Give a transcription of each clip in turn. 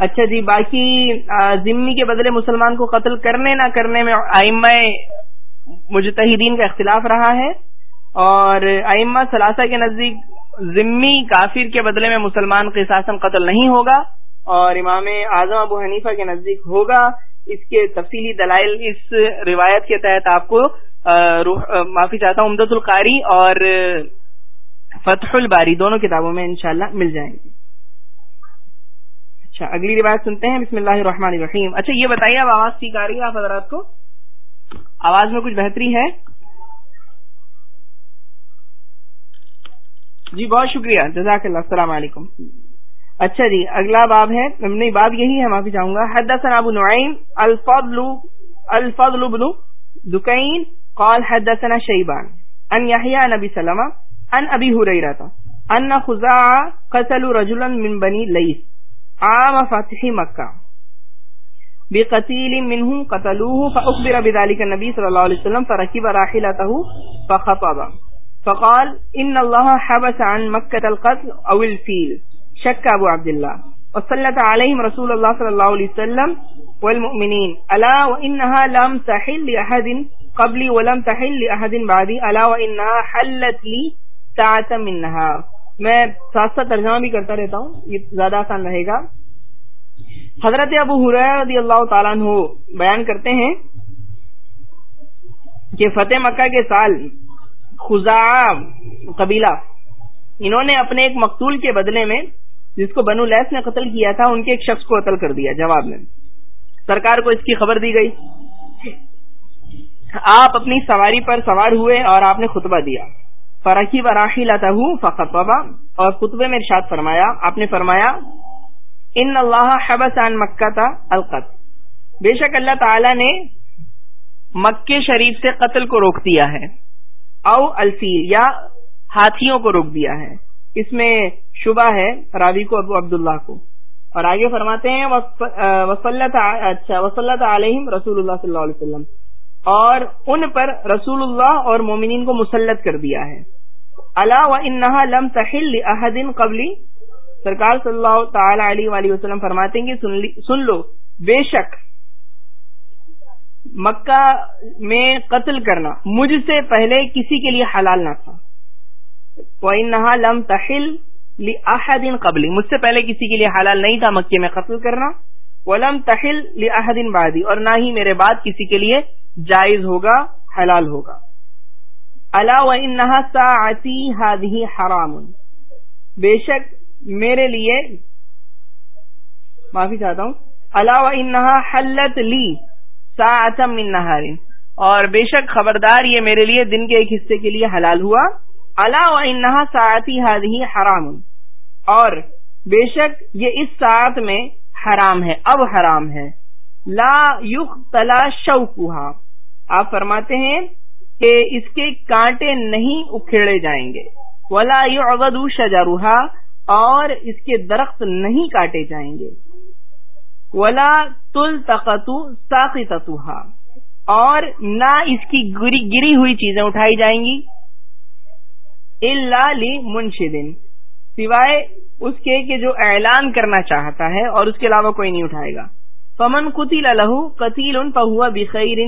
اچھا جی باقی ضمنی کے بدلے مسلمان کو قتل کرنے، نہ کرنے میں آئمہ مجتہدین کا اختلاف رہا ہے۔ اور آئمہ ثلاثہ کے نزدیک ضمنی کافر کے بدلے میں مسلمان کے قتل نہیں ہوگا اور امام اعظم ابو حنیفہ کے نزدیک ہوگا۔ اس کے تفصیلی دلائل، اس روایت کے تحت آپ کو معافی چاہتا ہوں امدت القاری اور فتح الباری، دونوں کتابوں میں انشاءاللہ مل جائیں گے اچھا اگلی روایت سنتے ہیں، بسم اللہ الرحمن الرحیم۔ اچھا یہ بتائیے، اب آواز ٹھیک آ رہی ہے آپ حضرات کو؟ آواز میں کچھ بہتری ہے؟ جی بہت شکریہ۔ جزاک اللہ، السلام علیکم۔ اچھا جی اگلا باب ہے۔ نہیں باب یہی ہے، معافی چاہوں گا۔ حدثنا ابو نعیم، الفضل الفضل بن دکین قال حدثنا شیبان ان یحیی نبی سلمہ ان ابی حریرہ ان خزاع قتل رجلا من بنی لیس عام فتح مکہ۔ بقتیل منہ قتلوه فاخبر بذلك النبي صلی اللہ علیہ وسلم فرکب راحلته فخطب۔ فقال ان الله حبس عن مكة القتل او الفيل۔ شك ابو عبد الله۔ وصلت عليهم رسول الله صلى الله عليه وسلم والمؤمنين۔ الا وانها لم تحل لاحد قبلي ولم تحل لاحد بعدي۔ الا وانها حلت لي ساعه من نهار۔ میں ساتھ ساتھ ترجمہ بھی کرتا رہتا ہوں، یہ زیادہ آسان رہے گا۔ حضرت ابو رضی اللہ تعالیٰ عنہ بیان کرتے ہیں کہ فتح مکہ کے سال خزا قبیلہ، انہوں نے اپنے ایک مقتول کے بدلے میں جس کو بنو لیس نے قتل کیا تھا، ان کے ایک شخص کو قتل کر دیا جواب میں۔ سرکار کو اس کی خبر دی گئی۔ آپ اپنی سواری پر سوار ہوئے اور آپ نے خطبہ دیا۔ فراخی و راخی لاتا اور خطبے میں ارشاد فرمایا، آپ نے فرمایا ان اللہ حبس عن مکہ القت بے شک اللہ تعالی نے مکے شریف سے قتل کو روک دیا ہے، او الفیل، یا ہاتھیوں کو روک دیا ہے۔ اس میں شبہ ہے راوی کو، ابو عبداللہ کو۔ اور آگے فرماتے ہیں اچھا وسلط علیہم رسول اللہ صلی اللہ علیہ وسلم۔ اور ان پر رسول اللہ اور مومنین کو مسلط کر دیا ہے۔ اللہ و انہا لم تحل احدین قبلی سرکار صلی اللہ تعالی علیہ وآلہ وسلم فرماتے ہیں کہ سن لو، بے شک مکہ میں قتل کرنا مجھ سے پہلے کسی کے لیے حلال نہ تھا۔ وَإِنَّهَا لَمْ تَحِلْ لِأَحَدٍ قَبْلِ، مجھ سے پہلے کسی کے لیے حلال نہیں تھا مکے میں قتل کرنا۔ وَلَمْ تَحِلْ لِأَحَدٍ بَعْدِ اور نہ ہی میرے بعد کسی کے لیے جائز ہوگا، حلال ہوگا۔ الا وَإِنَّهَا سَاعَتِي هَذِهِ حَرَامٌ. بے شک میرے لیے معافی چاہتا ہوں. الا وَإِنَّهَا حَلَّتْ لِي سَاعَةً مِّن اور بے شک خبردار یہ میرے لیے دن کے ایک حصے کے لیے حلال ہوا. اللہ انہا ساعتی ہادی حرام. اور بے شک یہ اس ساعت میں حرام ہے، اب حرام ہے. لا یخ تلا شوکوہا آپ فرماتے ہیں کہ اس کے کانٹے نہیں اکھیڑے جائیں گے۔ ولا یعغدو شجروہا اور اس کے درخت نہیں کاٹے جائیں گے۔ ولا تل تقتو اور نہ اس کی گری ہوئی چیزیں اٹھائی جائیں گی۔ لی منشدن سوائے اس کے کہ جو اعلان کرنا چاہتا ہے اور اس کے علاوہ کوئی نہیں اٹھائے گا۔ فمن قتل لہو قتیل ان پہوا بخیر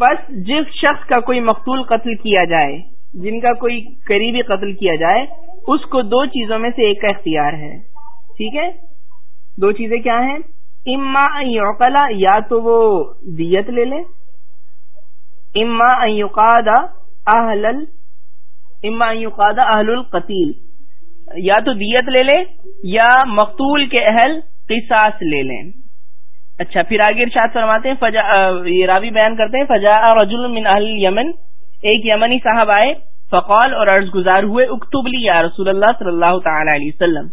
بس جس شخص کا کوئی مقتول قتل کیا جائے، جن کا کوئی قریبی قتل کیا جائے، اس کو دو چیزوں میں سے ایک کا اختیار ہے۔ ٹھیک ہے؟ دو چیزیں کیا ہیں؟ اما یوکلا یا تو وہ دیت لے لے۔ اما یوقادا اہل اما یقاد اہل القتیل یا تو دیت لے لے، یا مقتول کے اہل قصاص لے لیں۔ اچھا پھر آگے ارشاد فرماتے ہیں فجا یہ راوی بیان کرتے ہیں فجا رجل من اہل یمن، ایک یمنی صاحب آئے، فقال، اور عرض گزار ہوئے، اکتب لی یا رسول اللہ صلی اللہ تعالی علیہ وسلم۔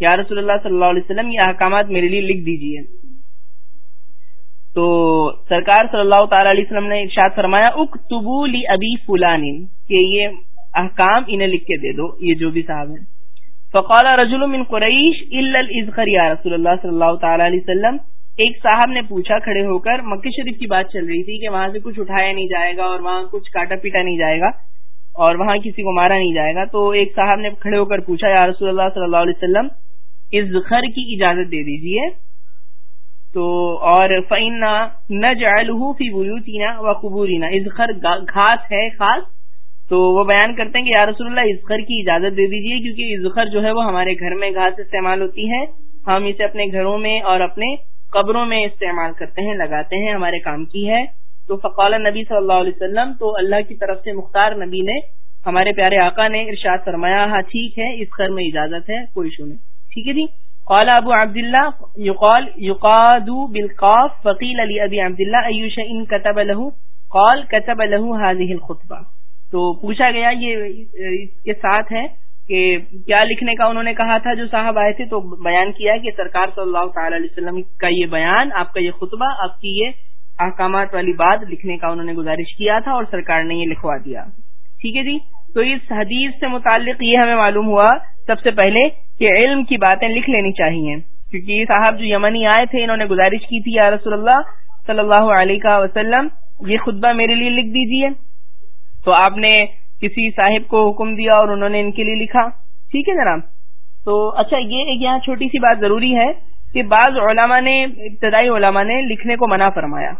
یا رسول اللہ صلی اللہ علیہ وسلم، یہ احکامات میرے لیے لکھ دیجیے۔ تو سرکار صلی اللہ تعالی علیہ وسلم نے ارشاد فرمایا، اکتبو لی ابی فلان کہ یہ احکام انہیں لکھ کے دے دو، یہ جو بھی صاحب ہیں۔ فقال رجل من قریش، الا الازخر یا رسول اللہ صلی اللہ تعالی علیہ وسلم۔ ایک صاحب نے پوچھا کھڑے ہو کر، مکہ شریف کی بات چل رہی تھی کہ وہاں سے کچھ اٹھایا نہیں جائے گا اور وہاں کچھ کاٹا پیٹا نہیں جائے گا اور وہاں کسی کو مارا نہیں جائے گا۔ تو ایک صاحب نے کھڑے ہو کر پوچھا، یا رسول اللہ صلی اللہ علیہ وسلم ازخر کی اجازت دے دیجیے تو اور فعنا نہ فی بلوتینا و قبورینا ازخر گھاس ہے، خاص۔ تو وہ بیان کرتے ہیں کہ، یا رسول اللہ ازخر کی اجازت دے دیجیے کیونکہ ازخر جو ہے وہ ہمارے گھر میں گھاس استعمال ہوتی ہے۔ ہم اسے اپنے گھروں میں اور اپنے قبروں میں استعمال کرتے ہیں، لگاتے ہیں، ہمارے کام کی ہے۔ تو فقال نبی صلی اللہ علیہ وسلم، تو اللہ کی طرف سے مختار نبی نے ہمارے پیارے آقا نے ارشاد فرمایا ہاں ٹھیک ہے، اس گھر میں اجازت ہے، کوئی شو نہیں۔ ٹھیک ہے جی؟ قال ابو عبد الله يقال يقاد بالقاف فقيل لي ابي عبد الله اي شيء كتب له قال كتب له هذه الخطبه تو پوچھا گیا، یہ اس کے ساتھ ہے کہ کیا لکھنے کا انہوں نے کہا تھا جو صاحب آئے تھے تو بیان کیا کہ سرکار صلی اللہ تعالی علیہ وسلم کا یہ بیان، آپ کا یہ خطبہ، آپ کی یہ احکامات والی بات لکھنے کا انہوں نے گزارش کیا تھا اور سرکار نے یہ لکھوا دیا۔ ٹھیک ہے جی؟ تو اس حدیث سے متعلق یہ ہمیں معلوم ہوا سب سے پہلے کہ علم کی باتیں لکھ لینی چاہیے۔ کیونکہ صاحب جو یمنی آئے تھے، انہوں نے گزارش کی تھی، یا رسول اللہ صلی اللہ علیہ وسلم، یہ خطبہ میرے لیے لکھ دیجیے تو آپ نے کسی صاحب کو حکم دیا اور انہوں نے ان کے لیے لکھا۔ ٹھیک ہے جناب؟ تو اچھا یہ ایک یہاں چھوٹی سی بات ضروری ہے کہ بعض علماء نے، ابتدائی علماء نے لکھنے کو منع فرمایا۔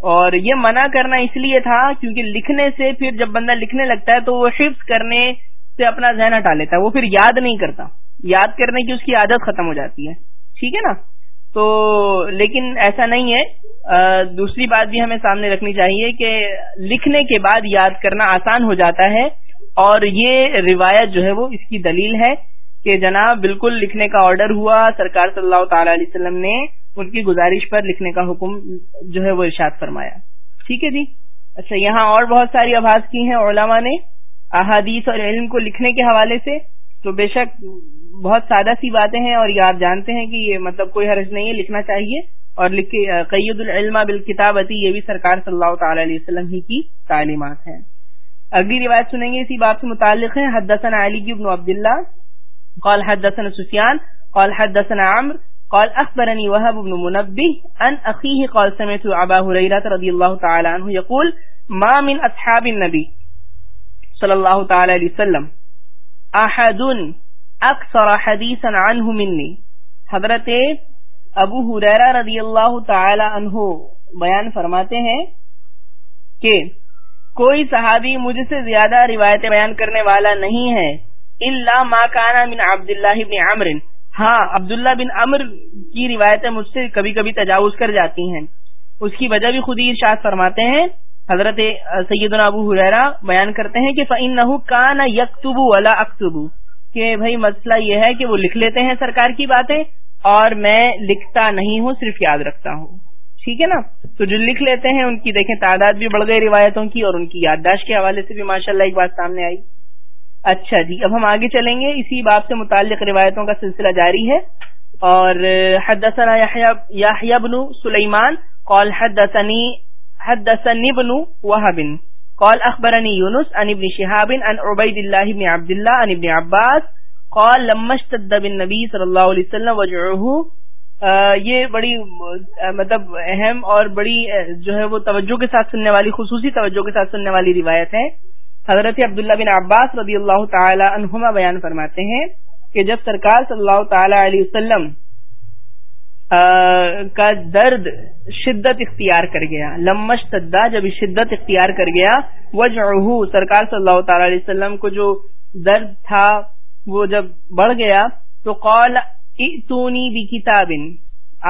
اور یہ منع کرنا اس لیے تھا کیونکہ لکھنے سے پھر جب بندہ لکھنے لگتا ہے تو وہ حفظ کرنے سے اپنا ذہن ہٹا لیتا ہے، وہ پھر یاد نہیں کرتا۔ یاد کرنے کی اس کی عادت ختم ہو جاتی ہے۔ ٹھیک ہے نا؟ تو لیکن ایسا نہیں ہے۔ دوسری بات بھی ہمیں سامنے رکھنی چاہیے کہ لکھنے کے بعد یاد کرنا آسان ہو جاتا ہے اور یہ روایت جو ہے وہ اس کی دلیل ہے کہ جناب بالکل لکھنے کا آرڈر ہوا، سرکار صلی اللہ تعالی علیہ وسلم نے ان کی گزارش پر لکھنے کا حکم جو ہے وہ ارشاد فرمایا۔ ٹھیک ہے جی؟ اچھا یہاں اور بہت ساری آواز کی ہیں علماء نے۔ احادیث اور علم کو لکھنے کے حوالے سے۔ تو بے شک بہت سادہ سی باتیں ہیں اور یہ آپ جانتے ہیں کہ یہ مطلب کوئی حرج نہیں ہے لکھنا چاہیے اور قید العلم بالکتابتی، یہ بھی سرکار صلی اللہ تعالی علیہ وسلم ہی کی تعلیمات ہیں۔ اگلی روایت سنیں گے، اسی بات سے متعلق ہے حدثنا علی بن عبداللہ، قال حدثنا سفیان، قال حدثنا عمر قال اخبرني وهب بن منبه ان اخيه قال سمعت ابا هريره رضي الله تعالى عنه يقول ما من اصحاب النبي صلى الله تعالى عليه وسلم۔ احد اکثر حدیثا عنه مني حضرت ابو حریرہ رضی اللہ تعالی عنہ بیان فرماتے ہیں کہ کوئی صحابی مجھ سے زیادہ روایتیں بیان کرنے والا نہیں ہے، الا ما كان من عبداللہ بن عمرو۔ ہاں عبداللہ بن امر کی روایتیں مجھ سے کبھی کبھی تجاوز کر جاتی ہیں۔ اس کی وجہ بھی خود ہی ارشاد فرماتے ہیں۔ حضرت سید ابو حریرا بیان کرتے ہیں کہ فعین نہ کا نہ یکتبو ولا اکتبو کہ بھائی مسئلہ یہ ہے کہ وہ لکھ لیتے ہیں سرکار کی باتیں اور میں لکھتا نہیں ہوں، صرف یاد رکھتا ہوں۔ ٹھیک ہے نا؟ تو جو لکھ لیتے ہیں، ان کی دیکھیں تعداد بھی بڑھ گئی روایتوں کی اور ان کی یادداشت کے حوالے سے بھی ماشاءاللہ ایک بات سامنے آئی۔ اچھا جی اب ہم آگے چلیں گے۔ اسی باب سے متعلق روایتوں کا سلسلہ جاری ہے۔ اور حدثنا یحیی بن سلیمان قال حدثنی حدثنی بن وهب. قال اخبرني يونس عن ابن شهاب عن عبيد الله بن عبد الله عن ابن عباس. قال، لما اشتد بالنبي صلى الله عليه وسلم وجعه یہ بڑی مطلب اہم اور بڑی جو ہے وہ توجہ کے ساتھ سننے والی، خصوصی توجہ کے ساتھ سننے والی روایت ہے۔ حضرت عبداللہ بن عباس رضی اللہ تعالی عنہما بیان فرماتے ہیں کہ جب سرکار صلی اللہ تعالی علیہ وسلم کا درد شدت اختیار کر گیا۔ لمش تدا، جب شدت اختیار کر گیا وجہ سرکار صلی اللہ تعالی علیہ وسلم کو جو درد تھا، وہ جب بڑھ گیا، تو قول اتونی بھی کتاب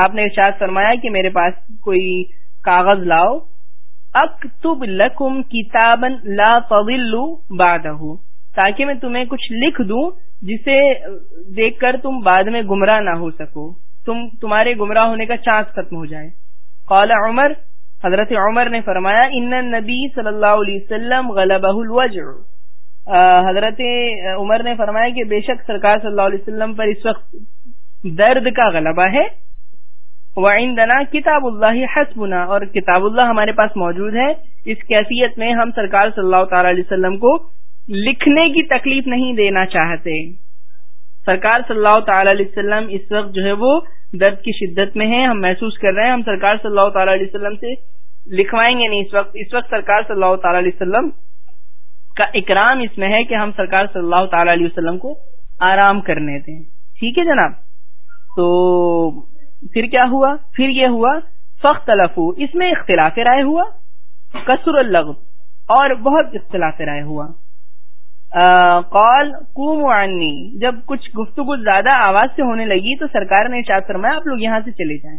آپ نے ارشاد فرمایا کہ میرے پاس کوئی کاغذ لاؤ۔ اکتب لکم کتابا لا تضلوا بعدہ تاکہ میں تمہیں کچھ لکھ دوں، جسے دیکھ کر تم بعد میں گمراہ نہ ہو سکو۔ تم تمہارے گمراہ ہونے کا چانس ختم ہو جائے۔ قال عمر، حضرت عمر نے فرمایا، ان نبی صلی اللہ علیہ وسلم غلبہ الوجع. حضرت عمر نے فرمایا کہ بے شک سرکار صلی اللہ علیہ وسلم پر اس وقت درد کا غلبہ ہے۔ وعندنا کتاب اللہ حسبنا، اور کتاب اللہ ہمارے پاس موجود ہے۔ اس کیفیت میں ہم سرکار صلی اللہ تعالی علیہ وسلم کو لکھنے کی تکلیف نہیں دینا چاہتے۔ سرکار صلی اللہ تعالی علیہ وسلم اس وقت جو ہے وہ درد کی شدت میں ہیں، ہم محسوس کر رہے ہیں، ہم سرکار صلی اللہ تعالی علیہ وسلم سے لکھوائیں گے نہیں اس وقت اس وقت سرکار صلی اللہ تعالی علیہ وسلم کا اکرام اس میں ہے کہ ہم سرکار صلی اللہ تعالی علیہ وسلم کو آرام کرنے دیں ٹھیک ہے جناب؟ تو پھر کیا ہوا؟ پھر یہ ہوا فخت لفو اس میں اختلاف رائے ہوا، کسر الگ اور بہت اختلاف رائے ہوا۔ قال کوم عنی. جب کچھ گفتگو زیادہ آواز سے ہونے لگی تو سرکار نے ارشاد فرمایا، آپ لوگ یہاں سے چلے جائیں۔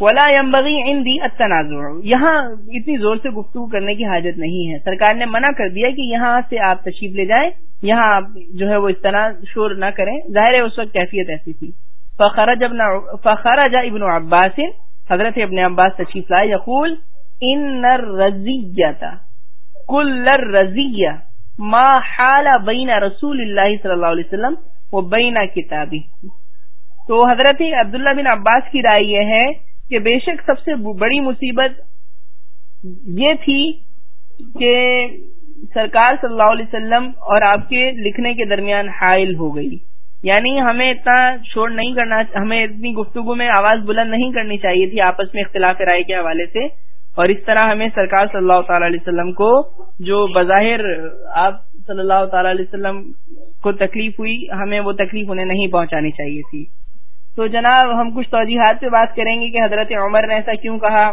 ولا یمبغی عندی التنازع. یہاں اتنی زور سے گفتگو کرنے کی حاجت نہیں ہے۔ سرکار نے منع کر دیا کہ یہاں سے آپ تشریف لے جائیں، یہاں آپ جو ہے وہ اس طرح شور نہ کریں۔ ظاہر ہے، اس وقت کیفیت ایسی تھی۔ فخرج ابن فخرج ابن عباس، حضرت ابن عباس تشریف لائے، یقول ان الرزیہ کل الرزیہ ما حال بین رسول اللہ صلی اللہ علیہ وسلم و بین کتابی تو حضرت عبداللہ بن عباس کی رائے یہ ہے کہ بے شک سب سے بڑی مصیبت یہ تھی کہ سرکار صلی اللہ علیہ وسلم اور آپ کے لکھنے کے درمیان حائل ہو گئی. یعنی ہمیں اتنا چھوڑ نہیں کرنا ہمیں اتنی گفتگو میں آواز بلند نہیں کرنی چاہیے تھی آپس میں اختلاف رائے کے حوالے سے. اور اس طرح ہمیں سرکار صلی اللہ تعالی علیہ وسلم کو جو بظاہر آپ صلی اللہ تعالی علیہ وسلم کو تکلیف ہوئی، ہمیں وہ تکلیف انہیں نہیں پہنچانی چاہیے تھی۔ تو جناب، ہم کچھ توجیحات پہ بات کریں گے کہ حضرت عمر نے ایسا کیوں کہا۔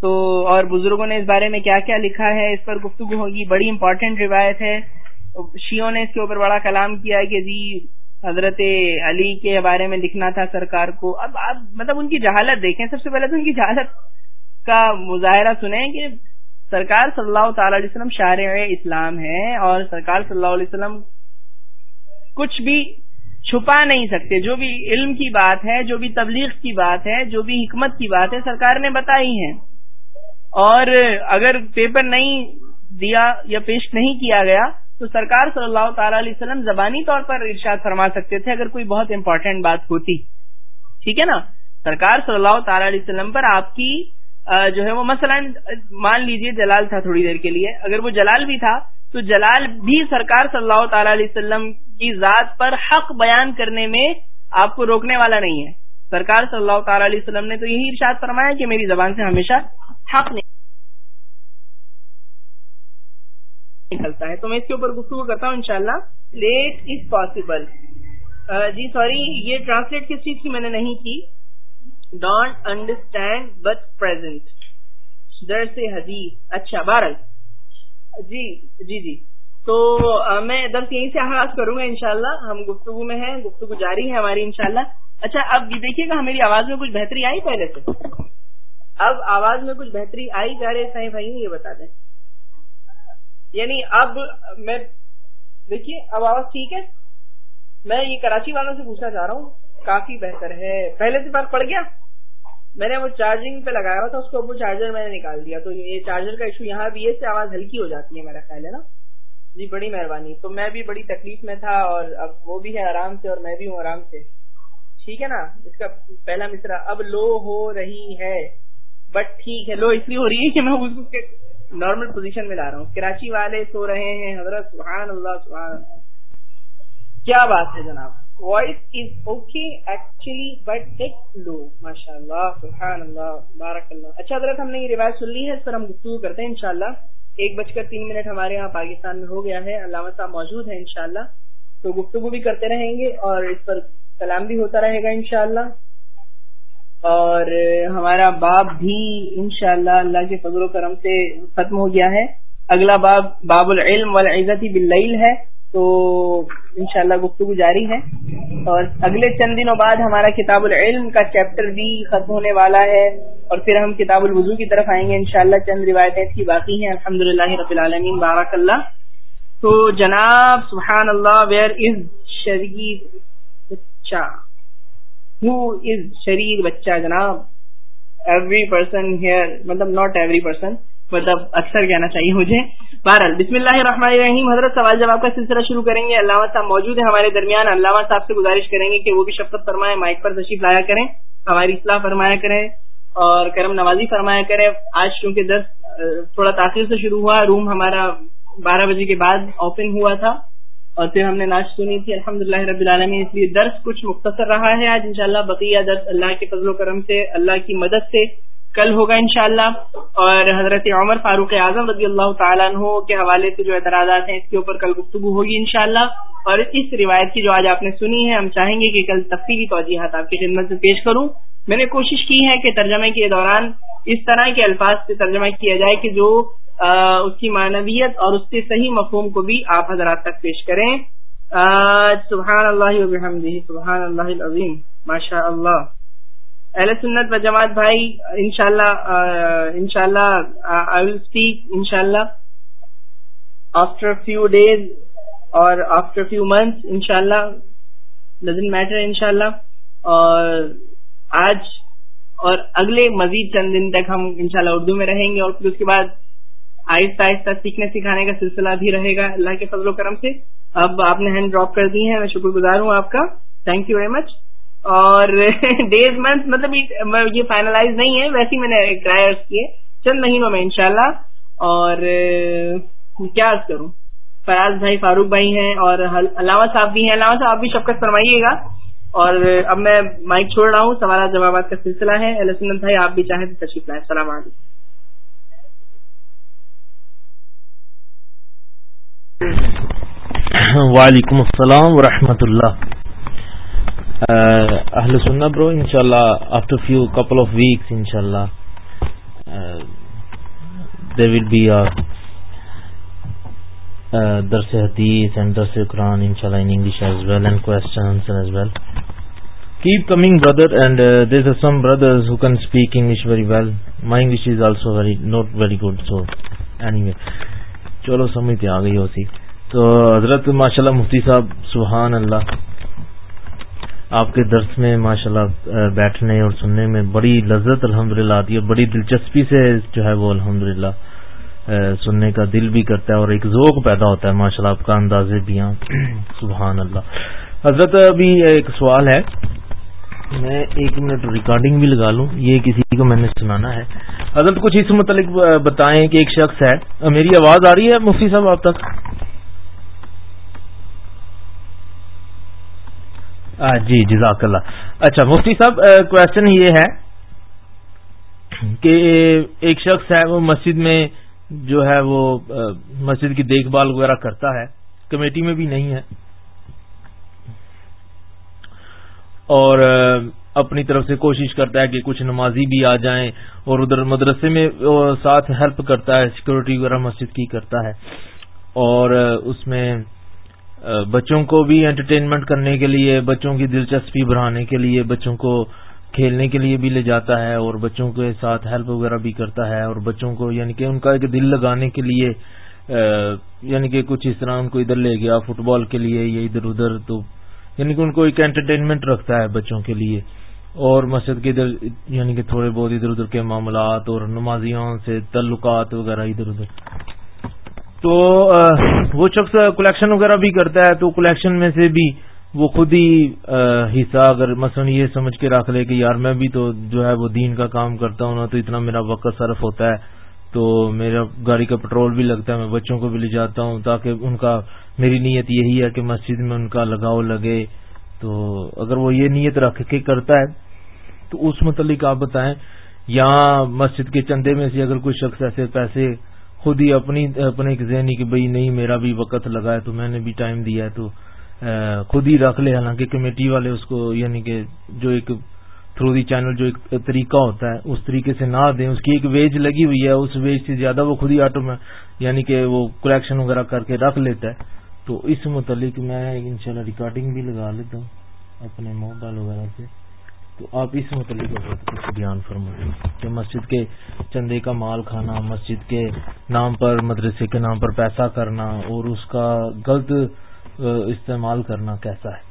تو اور بزرگوں نے اس بارے میں کیا کیا لکھا ہے، اس پر گفتگو ہوگی، بڑی امپورٹنٹ روایت ہے۔ شیوں نے اس کے اوپر بڑا کلام کیا کہ جی حضرت علی کے بارے میں لکھنا تھا سرکار کو۔ اب آپ مطلب ان کی جہالت دیکھیں، سب سے پہلے تو ان کی جہالت کا مظاہرہ سنیں کہ سرکار صلی اللہ تعالی علیہ وسلم شارع اسلام ہے اور سرکار صلی اللہ علیہ وسلم کچھ بھی چھپا نہیں سکتے، جو بھی علم کی بات ہے، جو بھی تبلیغ کی بات ہے، جو بھی حکمت کی بات ہے، سرکار نے بتائی ہے۔ اور اگر پیپر نہیں دیا یا پیش نہیں کیا گیا، تو سرکار صلی اللہ تعالی علیہ وسلم زبانی طور پر ارشاد فرما سکتے تھے اگر کوئی بہت امپورٹینٹ بات ہوتی۔ ٹھیک ہے نا؟ سرکار صلی اللہ تعالی علیہ وسلم پر آپ کی جو ہے وہ مثلا، مان لیجیے جلال تھا تھوڑی دیر کے لیے۔ اگر وہ جلال بھی تھا، تو جلال بھی سرکار صلی اللہ تعالی علیہ وسلم کی ذات پر حق بیان کرنے میں آپ کو روکنے والا نہیں ہے۔ سرکار صلی اللہ تعالی علیہ وسلم نے تو یہی ارشاد فرمایا کہ میری زبان سے ہمیشہ حق نہیں نکلتا ہے۔ تو میں اس کے اوپر گفتگو کرتا ہوں انشاءاللہ۔ لیٹ از پاسبل جی سوری یہ ٹرانسلیٹ کس چیز کی میں نے نہیں کی؟ Don't understand but present there سے حدیث. اچھا بارہ جی جی جی. تو میں درس یہیں سے آغاز کروں گا انشاءاللہ. ہم گفتگو میں ہیں، گفتگو جاری ہے ہماری انشاءاللہ. اچھا اب یہ دیکھیے گا، میری آواز میں کچھ بہتری آئی پہلے سے؟ اب آواز میں کچھ بہتری آئی جا رہے سائیں بھائی، یہ بتا دیں. یعنی اب میں، دیکھیے، اب آواز ٹھیک ہے؟ میں یہ کراچی والوں سے پوچھنا چاہ رہا ہوں کافی بہتر ہے۔ پہلے سے فرق پڑ گیا؟ میں نے وہ چارجنگ پہ لگایا ہوا تھا، اس کو وہ چارجر میں نے نکال دیا۔ تو یہ چارجر کا ایشو یہاں بھی سے آواز ہلکی ہو جاتی ہے میرا خیال ہے نا؟ جی بڑی مہربانی۔ تو میں بھی بڑی تکلیف میں تھا اور اب وہ بھی ہے آرام سے اور میں بھی ہوں آرام سے۔ ٹھیک ہے نا؟ اس کا پہلا مصرا اب لو ہو رہی ہے بٹ ٹھیک ہے۔ لو اس لیے ہو رہی ہے کہ میں اس کے نارمل پوزیشن میں لا رہا ہوں۔ کراچی والے سو رہے ہیں، حضرت، سبحان اللہ، سبحان کیا بات ہے جناب؟ Voice is okay actually but it low ماشاء اللہ سبحان اللہ بارک اللہ اچھا حضرت ہم نے یہ روایت سن لی ہے اس پر ہم گفتگو کرتے ہیں انشاءاللہ ایک بج کر تین منٹ ہمارے یہاں پاکستان میں ہو گیا ہے علامہ صاحب موجود ہیں انشاءاللہ تو گفتگو بھی کرتے رہیں گے اور اس پر کلام بھی ہوتا رہے گا انشاءاللہ اور ہمارا باب بھی انشاءاللہ اللہ کے فضل و کرم سے ختم ہو گیا ہے. اگلا باب باب العلم والعزت باللیل ہے. تو انشاءاللہ گفتگو جاری ہے اور اگلے چند دنوں بعد ہمارا کتاب العلم کا چیپٹر بھی ختم ہونے والا ہے اور پھر ہم کتاب الوضو کی طرف آئیں گے انشاءاللہ چند روایتیں کی باقی ہیں۔ الحمدللہ رب العالمین۔ بارک اللہ تو جناب سبحان اللہ ویئر از شریر بچہ؟ ہو از شریر بچہ جناب؟ ایوری پرسن ہیئر مطلب ناٹ ایوری پرسن مطلب اکثر کہنا چاہیے مجھے۔ بہرحال، بسم اللہ الرحمن الرحیم۔ حضرت سوال جواب کا سلسلہ شروع کریں گے۔ علامہ صاحب موجود ہیں ہمارے درمیان۔ علامہ صاحب سے گزارش کریں گے کہ وہ بھی شفقت فرمائے مائک پر تشریف لایا کریں، ہماری اصلاح فرمایا کریں اور کرم نوازی فرمایا کریں۔ آج چونکہ دس، تھوڑا تاخیر سے شروع ہوا، روم ہمارا بارہ بجے کے بعد اوپن ہوا تھا اور پھر ہم نے ناچ سنی تھی۔ الحمد رب العالمین، اس لیے درس کچھ مختصر رہا ہے۔ آج انشاءاللہ بقیہ درس اللہ کے فضل و کرم سے، اللہ کی مدد سے کل ہوگا انشاءاللہ۔ اور حضرت عمر فاروق اعظم رضی اللہ تعالیٰ عنہ کے حوالے سے جو اعتراضات ہیں، اس کے اوپر کل گفتگو ہوگی انشاءاللہ۔ اور اس روایت کی جو آج آپ نے سنی ہے، ہم چاہیں گے کہ کل تفصیلی توجیحات آپ کی خدمت سے پیش کروں۔ میں نے کوشش کی ہے کہ ترجمے کے دوران اس طرح کے الفاظ سے ترجمہ کیا جائے کہ جو اس کی معنویت اور اس کے صحیح مفہوم کو بھی آپ حضرات تک پیش کریں۔ سبحان اللہ سبحان اللہ العظیم۔ ماشاء اللہ اہل سنت و جماعت بھائی، انشاءاللہ انشاءاللہ آئی ول اسپیک انشاءاللہ آفٹر فیو ڈیز اور آفٹر فیو منتھس انشاءاللہ ڈزنٹ میٹر انشاءاللہ، اور آج اور اگلے مزید چند دن تک ہم انشاءاللہ اردو میں رہیں گے اور پھر اس کے بعد آہستہ آہستہ سیکھنے، سکھانے کا سلسلہ بھی رہے گا، اللہ کے فضل و کرم سے۔ اب آپ نے ہینڈ ڈراپ کر دی ہے میں شکر گزار ہوں آپ کا۔ تھینک یو ویری مچ اور ڈیز منتھ مطلب یہ فائنلائز نہیں ہے، ویسے میں نے ٹرائرس کیے۔ چند مہینوں میں، انشاءاللہ۔ اور کیا کروں؟ فراز بھائی، فاروق بھائی ہیں اور علامہ صاحب بھی ہیں۔ علامہ صاحب آپ بھی شفقت فرمائیے گا۔ اور اب میں مائک چھوڑ رہا ہوں۔ سوالات، جوابات کا سلسلہ ہے۔ سنت بھائی، آپ بھی چاہیں تو تشریف لائیں۔ السلام علیکم۔ وعلیکم السلام ورحمۃ اللہ۔ اہل سننا برو ان شاء اللہ after few couple of weeks ان شاء اللہ ول بی درس حدیث اینڈ درس قرآن ان شاء اللہ in English as well and questions as well keep coming brother and there are some brothers who can speak English very well my English is also very not very good so anyway چلو سمجھتے آ گئی ہوتی تو حضرت ماشاء اللہ مفتی صاحب سبحان اللہ آپ کے درس میں ماشاءاللہ بیٹھنے اور سننے میں بڑی لذت الحمد آتی ہے بڑی دلچسپی سے جو ہے وہ الحمد سننے کا دل بھی کرتا ہے اور ایک ذوق پیدا ہوتا ہے ماشاءاللہ، آپ کا اندازے بھی ہاں سبحان اللہ حضرت، ابھی ایک سوال ہے، میں ایک منٹ ریکارڈنگ بھی لگا لوں، یہ کسی کو میں نے سنانا ہے۔ حضرت، کچھ اس متعلق بتائیں کہ ایک شخص ہے میری آواز آ رہی ہے مفتی صاحب آپ تک؟ جی جزاک اللہ۔ اچھا مفتی صاحب کوشچن یہ ہے کہ ایک شخص ہے، وہ مسجد میں جو ہے وہ مسجد کی دیکھ بھال وغیرہ کرتا ہے، کمیٹی میں بھی نہیں ہے۔ اور اپنی طرف سے کوشش کرتا ہے کہ کچھ نمازی بھی آ جائیں اور ادھر مدرسے میں ساتھ ہیلپ کرتا ہے سیکورٹی وغیرہ مسجد کی کرتا ہے۔ اور اس میں بچوں کو بھی انٹرٹینمنٹ کرنے کے لیے، بچوں کی دلچسپی بڑھانے کے لیے، بچوں کو کھیلنے کے لیے بھی لے جاتا ہے اور بچوں کے ساتھ ہیلپ وغیرہ بھی کرتا ہے اور بچوں کو یعنی کہ ان کا ایک دل لگانے کے لیے یعنی کہ کچھ اس طرح ان کو ادھر لے گیا فٹ بال کے لیے، یا ادھر ادھر تو یعنی کہ ان کو ایک انٹرٹینمنٹ رکھتا ہے بچوں کے لیے اور مسجد کے ادھر یعنی کہ تھوڑے بہت ادھر ادھر کے معاملات اور نمازیوں سے تعلقات وغیرہ ادھر ادھر۔ تو وہ شخص کلیکشن وغیرہ بھی کرتا ہے، تو کلیکشن میں سے بھی وہ خود ہی حصہ اگر مثلا یہ سمجھ کے رکھ لے کہ یار میں بھی تو جو ہے وہ دین کا کام کرتا ہوں نا، تو اتنا میرا وقت صرف ہوتا ہے۔ تو میرا گاڑی کا پٹرول بھی لگتا ہے، میں بچوں کو بھی لے جاتا ہوں تاکہ ان کا، میری نیت یہی ہے کہ مسجد میں ان کا لگاؤ لگے۔ تو اگر وہ یہ نیت رکھ کے کرتا ہے، تو اس متعلق آپ بتائیں۔ یہاں مسجد کے چندے میں سے اگر کوئی شخص ایسے پیسے خود ہی اپنی، اپنے ایک ذہنی کہ بھائی نہیں، میرا بھی وقت لگا ہے تو میں نے بھی ٹائم دیا ہے تو خود ہی رکھ لے۔ حالانکہ کمیٹی والے اس کو یعنی کہ جو ایک تھرو دی چینل جو ایک طریقہ ہوتا ہے، اس طریقے سے نہ دیں۔ اس کی ایک ویج لگی ہوئی ہے۔ اس ویج سے زیادہ وہ خود ہی آٹو میں یعنی کہ وہ کلیکشن وغیرہ کر کے رکھ لیتا ہے۔ تو اس متعلق میں انشاءاللہ ریکارڈنگ بھی لگا لیتا ہوں اپنے موبائل وغیرہ سے۔ تو آپ اس متعلق کچھ بیان فرمائیں۔ کہ مسجد کے چندے کا مال کھانا، مسجد کے نام پر، مدرسے کے نام پر پیسہ کرنا اور اس کا غلط استعمال کرنا کیسا ہے؟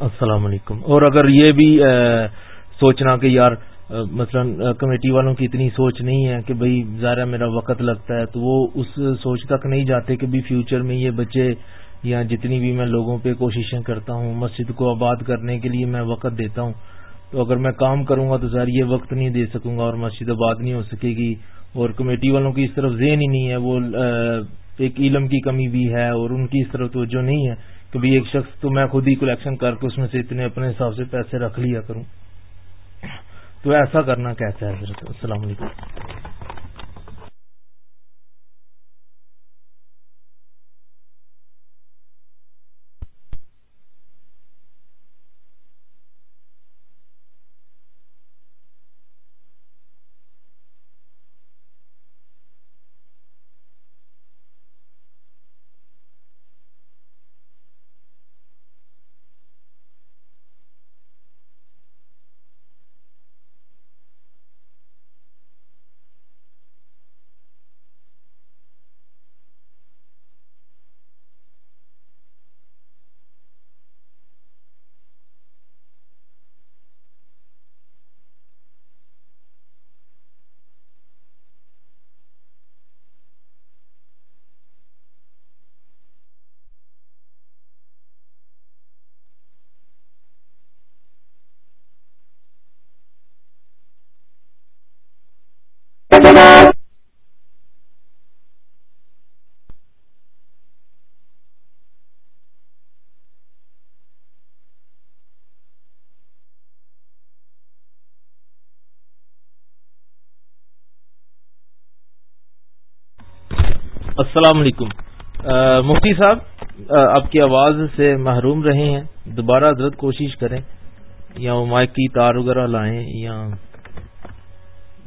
السلام علیکم۔ اور اگر یہ بھی سوچنا کہ یار مثلا کمیٹی والوں کی اتنی سوچ نہیں ہے کہ بھئی ظاہر میرا وقت لگتا ہے، تو وہ اس سوچ تک نہیں جاتے کہ بھی فیوچر میں یہ بچے یا جتنی بھی میں لوگوں پہ کوششیں کرتا ہوں، مسجد کو آباد کرنے کے لیے میں وقت دیتا ہوں۔ تو اگر میں کام کروں گا تو ظاہر یہ وقت نہیں دے سکوں گا اور مسجد آباد نہیں ہو سکے گی اور کمیٹی والوں کی اس طرف ذہن ہی نہیں ہے، وہ ایک علم کی کمی بھی ہے اور ان کی اس طرف توجہ نہیں ہے کہ ایک شخص تو میں خود ہی کلیکشن کر کے اس میں سے اتنے اپنے حساب سے پیسے رکھ لیا کروں۔ تو ایسا کرنا کیسا ہے حضرت؟ السلام علیکم۔ السلام علیکم۔ مفتی صاحب آپ کی آواز سے محروم رہے ہیں، دوبارہ حضرت کوشش کریں۔ یا وہ مائک کی تار وغیرہ لائیں، یا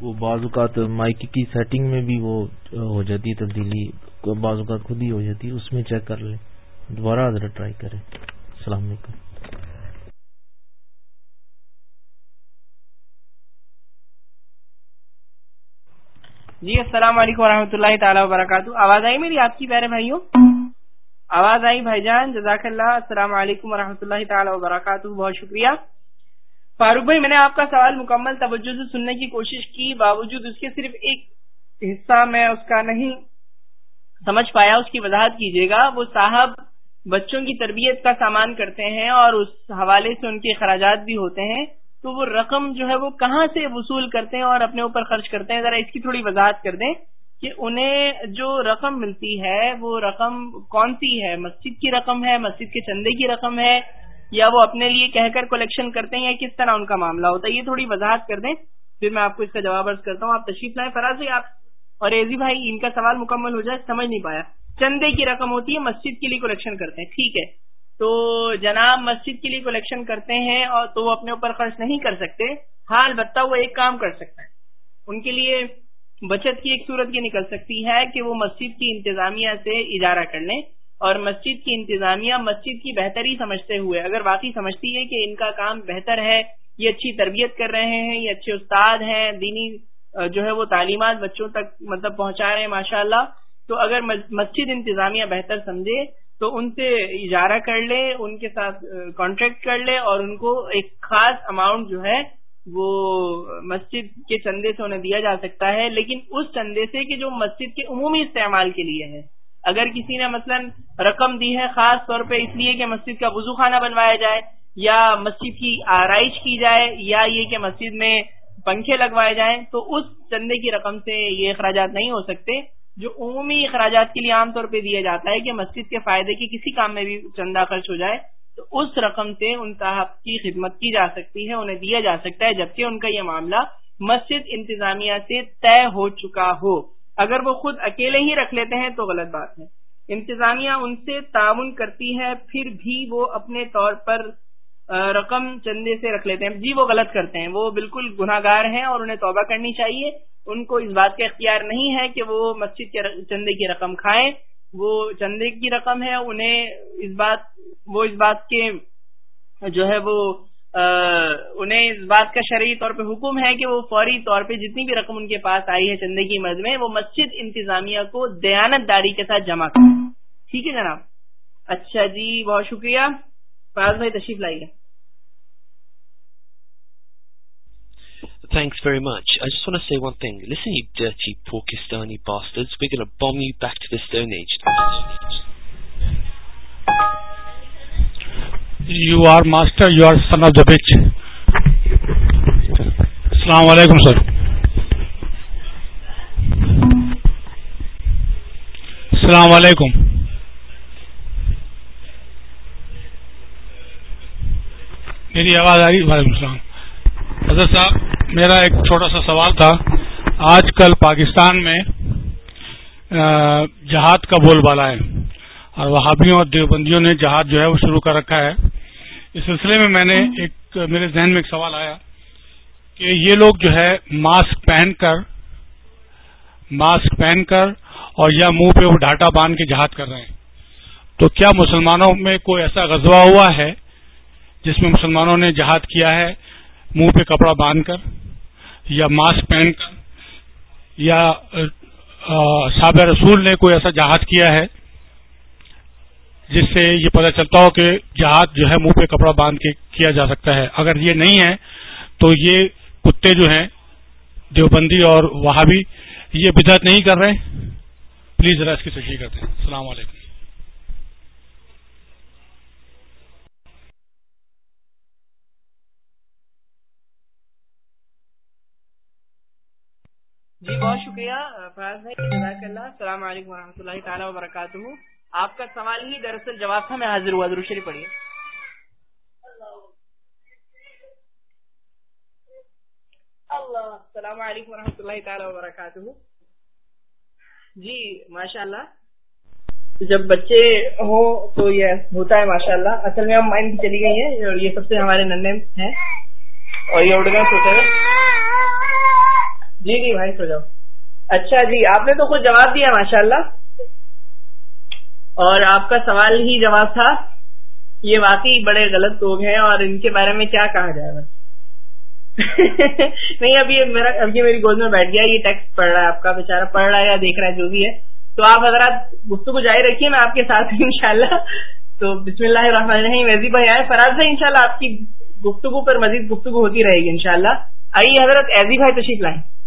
وہ بعض اوقات مائک کی سیٹنگ میں بھی وہ ہو جاتی ہے، تبدیلی بعض اوقات خود ہی ہو جاتی ہے، اس میں چیک کر لیں۔ دوبارہ حضرت ٹرائی کریں۔ السلام علیکم۔ جی السلام علیکم ورحمۃ اللہ تعالی وبرکاتہ۔ آواز آئی میری آپ کی پیارے بھائیوں؟ آواز آئی بھائی جان، جزاک اللہ، السلام علیکم ورحمۃ اللہ تعالی وبرکاتہ۔ بہت شکریہ۔ فاروق بھائی، میں نے آپ کا سوال مکمل توجہ سے سننے کی کوشش کی، باوجود اس کے صرف ایک حصہ میں اس کا نہیں سمجھ پایا، اس کی وضاحت کیجیے گا۔ وہ صاحب بچوں کی تربیت کا سامان کرتے ہیں اور اس حوالے سے ان کے اخراجات بھی ہوتے ہیں۔ تو وہ رقم جو ہے وہ کہاں سے وصول کرتے ہیں اور اپنے اوپر خرچ کرتے ہیں؟ ذرا اس کی تھوڑی وضاحت کر دیں کہ انہیں جو رقم ملتی ہے، وہ رقم کون سی ہے؟ مسجد کی رقم ہے، مسجد کے چندے کی رقم ہے، یا وہ اپنے لیے کہہ کر کلیکشن کرتے ہیں یا کس طرح ان کا معاملہ ہوتا ہے؟ یہ تھوڑی وضاحت کر دیں، پھر میں آپ کو اس کا جواب عرض کرتا ہوں۔ آپ تشریف لائیں، فراز آپ اور ایزی بھائی، ان کا سوال مکمل ہو جائے، سمجھ نہیں پایا۔ چندے کی رقم ہوتی ہے، مسجد کے لیے کلیکشن کرتے ہیں، ٹھیک ہے۔ تو جناب مسجد کے لیے کلیکشن کرتے ہیں اور تو وہ اپنے اوپر خرچ نہیں کر سکتے۔ ہاں البتہ وہ ایک کام کر سکتے ہیں ان کے لیے بچت کی ایک صورت یہ نکل سکتی ہے کہ وہ مسجد کی انتظامیہ سے اجارہ کر لیں۔ اور مسجد کی انتظامیہ مسجد کی بہتری سمجھتے ہوئے، اگر واقعی سمجھتی ہے کہ ان کا کام بہتر ہے، یہ اچھی تربیت کر رہے ہیں، یہ اچھے استاد ہیں، دینی جو ہے وہ تعلیمات بچوں تک مطلب پہنچا رہے ہیں ماشاء اللہ تو اگر مسجد انتظامیہ بہتر سمجھے تو ان سے اجارہ کر لے ان کے ساتھ کانٹریکٹ کر لے اور ان کو ایک خاص اماؤنٹ جو ہے، وہ مسجد کے چندے سے انہیں دیا جا سکتا ہے۔ لیکن اس چندے سے کہ جو مسجد کے عمومی استعمال کے لیے ہے۔ اگر کسی نے مثلا رقم دی ہے خاص طور پہ اس لیے کہ مسجد کا وضو خانہ بنوایا جائے، یا مسجد کی آرائش کی جائے، یا یہ کہ مسجد میں پنکھے لگوائے جائیں، تو اس چندے کی رقم سے یہ اخراجات نہیں ہو سکتے۔ جو عمومی اخراجات کے لیے عام طور پہ دیا جاتا ہے کہ مسجد کے فائدے کی کسی کام میں بھی چندہ خرچ ہو جائے، تو اس رقم سے ان صاحب کی خدمت کی جا سکتی ہے، انہیں دیا جا سکتا ہے، جبکہ ان کا یہ معاملہ مسجد انتظامیہ سے طے ہو چکا ہو۔ اگر وہ خود اکیلے ہی رکھ لیتے ہیں تو غلط بات ہے۔ انتظامیہ ان سے تعاون کرتی ہے، پھر بھی وہ اپنے طور پر رقم چندے سے رکھ لیتے ہیں۔ جی وہ غلط کرتے ہیں۔ وہ بالکل گناہ گار ہیں اور انہیں توبہ کرنی چاہیے۔ ان کو اس بات کا اختیار نہیں ہے کہ وہ مسجد کے چندے کی رقم کھائیں۔ وہ چندے کی رقم ہے۔ انہیں اس بات، وہ اس بات کے جو ہے وہ انہیں اس بات کا شرعی طور پہ حکم ہے کہ وہ فوری طور پہ جتنی بھی رقم ان کے پاس آئی ہے چندے کی مرض میں، وہ مسجد انتظامیہ کو دیانت داری کے ساتھ جمع کریں۔ ٹھیک ہے جناب؟ اچھا جی بہت شکریہ۔ فراز بھائی تشریف لائیے۔ Thanks very much. I just want to say one thing. Listen, you dirty Pakistani bastards. We're going to bomb you back to the Stone Age. You are master, you are son of the bitch. Assalamu alaikum, sir. Assalamu alaikum. میری آواز آ رہی وعلیکم السلام حضرت صاحب میرا ایک چھوٹا سا سوال تھا۔ آج کل پاکستان میں جہاد کا بول بالا ہے۔ اور وہابیوں اور دیوبندیوں نے جہاد جو ہے وہ شروع کر رکھا ہے۔ اس سلسلے میں میں نے ایک، میرے ذہن میں ایک سوال آیا کہ یہ لوگ جو ہے ماسک پہن کر، ماسک پہن کر اور یا منہ پہ وہ ڈھاٹا باندھ کے جہاد کر رہے ہیں۔ تو کیا مسلمانوں میں کوئی ایسا غزوہ ہوا ہے جس میں مسلمانوں نے جہاد کیا ہے، منہ پہ کپڑا باندھ کر؟ یا ماسک پہن کر یا صاب رسول نے کوئی ایسا جہاد کیا ہے جس سے یہ پتہ چلتا ہو کہ جہاد جو ہے منہ پہ کپڑا باندھ کے کیا جا سکتا ہے؟ اگر یہ نہیں ہے تو یہ کتے جو ہیں، دیوبندی اور وہاں بھی یہ بدعت نہیں کر رہے پلیز ذرا اس کی تشریح کرتے ہیں۔ السلام علیکم۔ جی بہت شکریہ فراز بھائی، جزاک اللہ، السلام علیکم ورحمۃ اللہ تعالیٰ وبرکاتہ۔ آپ کا سوال ہی دراصل جواب تھا، میں حاضر ہوا ضرور شریف پڑھیے۔ اللہ، السلام علیکم ورحمۃ اللہ تعالیٰ وبرکاتہ۔ جی ماشاء اللہ جب بچے ہوں تو یہ ہوتا ہے ماشاء اللہ اصل میں ہم مائنڈ چلی گئی ہیں، اور یہ سب سے ہمارے ننے ہیں۔ اور یہ اڑ گئے سوچے جی جی بھائی، سو جاؤ۔ اچھا جی آپ نے تو خود جواب دیا ماشاء اللہ اور آپ کا سوال ہی جواب تھا، یہ واقعی بڑے غلط لوگ ہیں اور ان کے بارے میں کیا کہا جائے گا؟ نہیں، ابھی میرا اب یہ میری گود میں بیٹھ گیا، یہ ٹیکسٹ پڑھ رہا ہے، آپ کا بےچارا پڑھ رہا ہے یا دیکھ رہا ہے، جو بھی ہے۔ تو آپ حضرات گفتگو جاری رکھیے، میں آپ کے ساتھ ہوں، انشاءاللہ۔ تو بسم اللہ الرحمن الرحیم، ویزی بھائی آئے، فراز بھائی، انشاءاللہ آپ کی گفتگو پر مزید گفتگو ہوتی رہے گی، انشاءاللہ۔ آئیے حضرت ایزی بھائی تشریف لائیں۔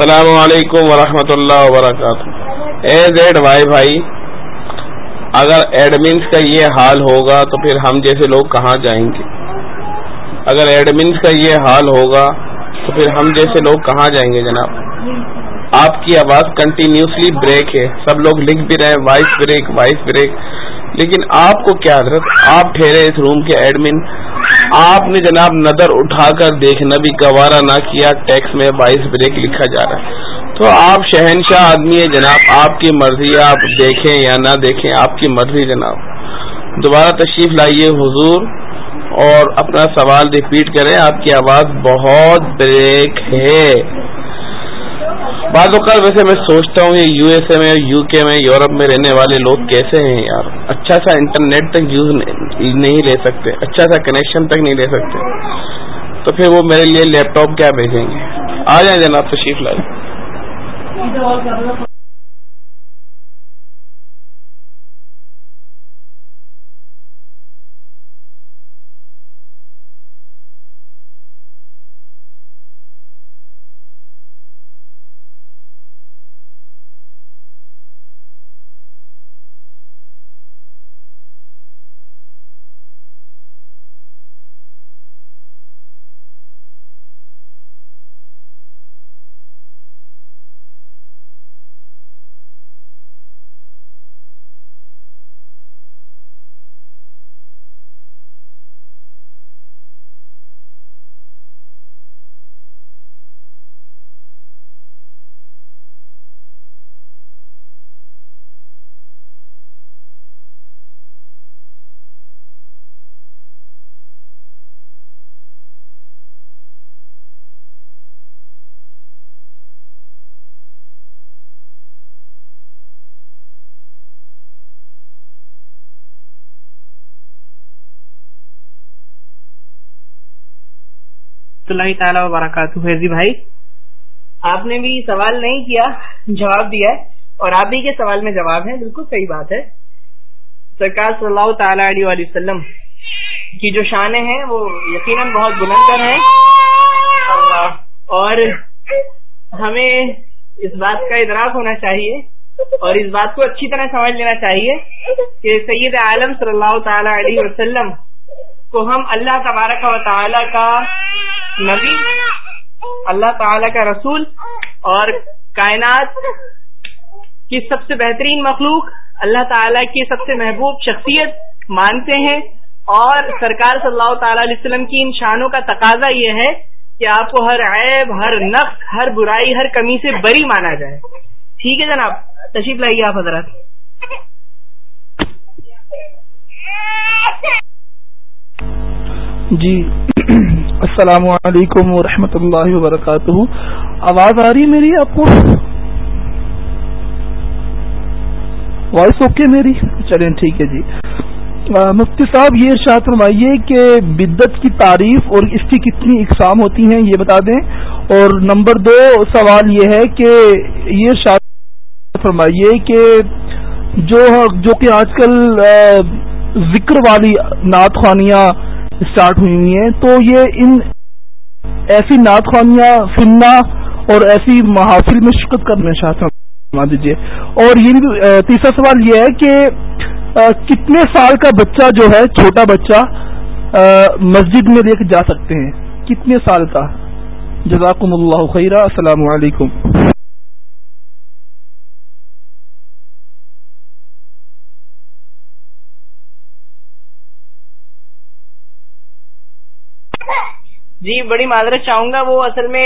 السلام علیکم ورحمۃ اللہ وبرکاتہ۔ اے زیڈ وائی بھائی، اگر ایڈمنس کا یہ حال ہوگا تو پھر ہم جیسے لوگ کہاں جائیں گے؟ اگر ایڈمنس کا یہ حال ہوگا تو پھر ہم جیسے لوگ کہاں جائیں گے جناب؟ آپ کی آواز کنٹینیوسلی بریک ہے۔ سب لوگ لکھ بھی رہے ہیں وائس بریک وائس بریک لیکن آپ کو کیا حضرت آپ ٹھہرے اس روم کے ایڈمن آپ نے جناب نظر اٹھا کر دیکھنا بھی گوارا نہ کیا، ٹیکس میں وائس بریک لکھا جا رہا ہے۔ تو آپ شہنشاہ آدمی ہے جناب، آپ کی مرضی آپ دیکھیں یا نہ دیکھیں، آپ کی مرضی جناب۔ دوبارہ تشریف لائیے حضور اور اپنا سوال ریپیٹ کریں، آپ کی آواز بہت بریک ہے۔ بعض اوقات ویسے میں سوچتا ہوں، یہ یو ایس اے میں یو کے میں، یورپ میں رہنے والے لوگ کیسے ہیں یار؟ اچھا سا انٹرنیٹ تک یوز نہیں لے سکتے اچھا سا کنیکشن تک نہیں لے سکتے۔ تو پھر وہ میرے لیے لیپ ٹاپ کیا بھیجیں گے؟ آ جائیں جناب تشریف لائے۔ اللہ تعالیٰ وبرکاتہ۔ فیضی جی بھائی۔ آپ نے بھی سوال نہیں کیا، جواب دیا ہے، اور آپ ہی کے سوال میں جواب ہے، بالکل صحیح بات ہے۔ سرکار صلی اللہ تعالی علیہ وسلم کی جو شانیں ہیں وہ یقیناً بہت بلند کر ہیں اور ہمیں اس بات کا ادراک ہونا چاہیے، اور اس بات کو اچھی طرح سمجھ لینا چاہیے کہ سید عالم صلی اللہ تعالی علیہ وسلم کو ہم اللہ تبارک و تعالی کا نبی، اللہ تعالی کا رسول اور کائنات کی سب سے بہترین مخلوق، اللہ تعالی کی سب سے محبوب شخصیت مانتے ہیں اور سرکار صلی اللہ تعالی علیہ وسلم کی ان شانوں کا تقاضا یہ ہے کہ آپ کو ہر عیب، ہر نقص، ہر برائی، ہر کمی سے بری مانا جائے۔ ٹھیک ہے جناب، تشریف لائیے آپ حضرات۔ جی۔ السلام علیکم ورحمۃ اللہ وبرکاتہ۔ آواز آ رہی ہے میری آپ کو؟ وائس اوکے میری؟ چلیں ٹھیک ہے جی۔ مفتی صاحب، یہ ارشاد فرمائیے کہ بدت کی تعریف اور اس کی کتنی اقسام ہوتی ہیں، یہ بتا دیں۔ اور نمبر دو سوال یہ ہے کہ یہ ارشاد فرمائیے کہ جو جو کہ آج کل ذکر والی نعت خوانیاں اسٹارٹ ہوئی ہوئی ہیں۔ تو یہ ان ایسی نعت خوانیاں، سننا اور ایسی محافل میں شرکت کرنا چاہتا ہوں۔ دیجیے اور یہ تیسرا سوال یہ ہے کہ کتنے سال کا بچہ جو ہے، چھوٹا بچہ مسجد میں لے کے جا سکتے ہیں؟ کتنے سال کا؟ جزاکم اللہ خیرہ السلام علیکم۔ جی بڑی معذرت چاہوں گا، وہ اصل میں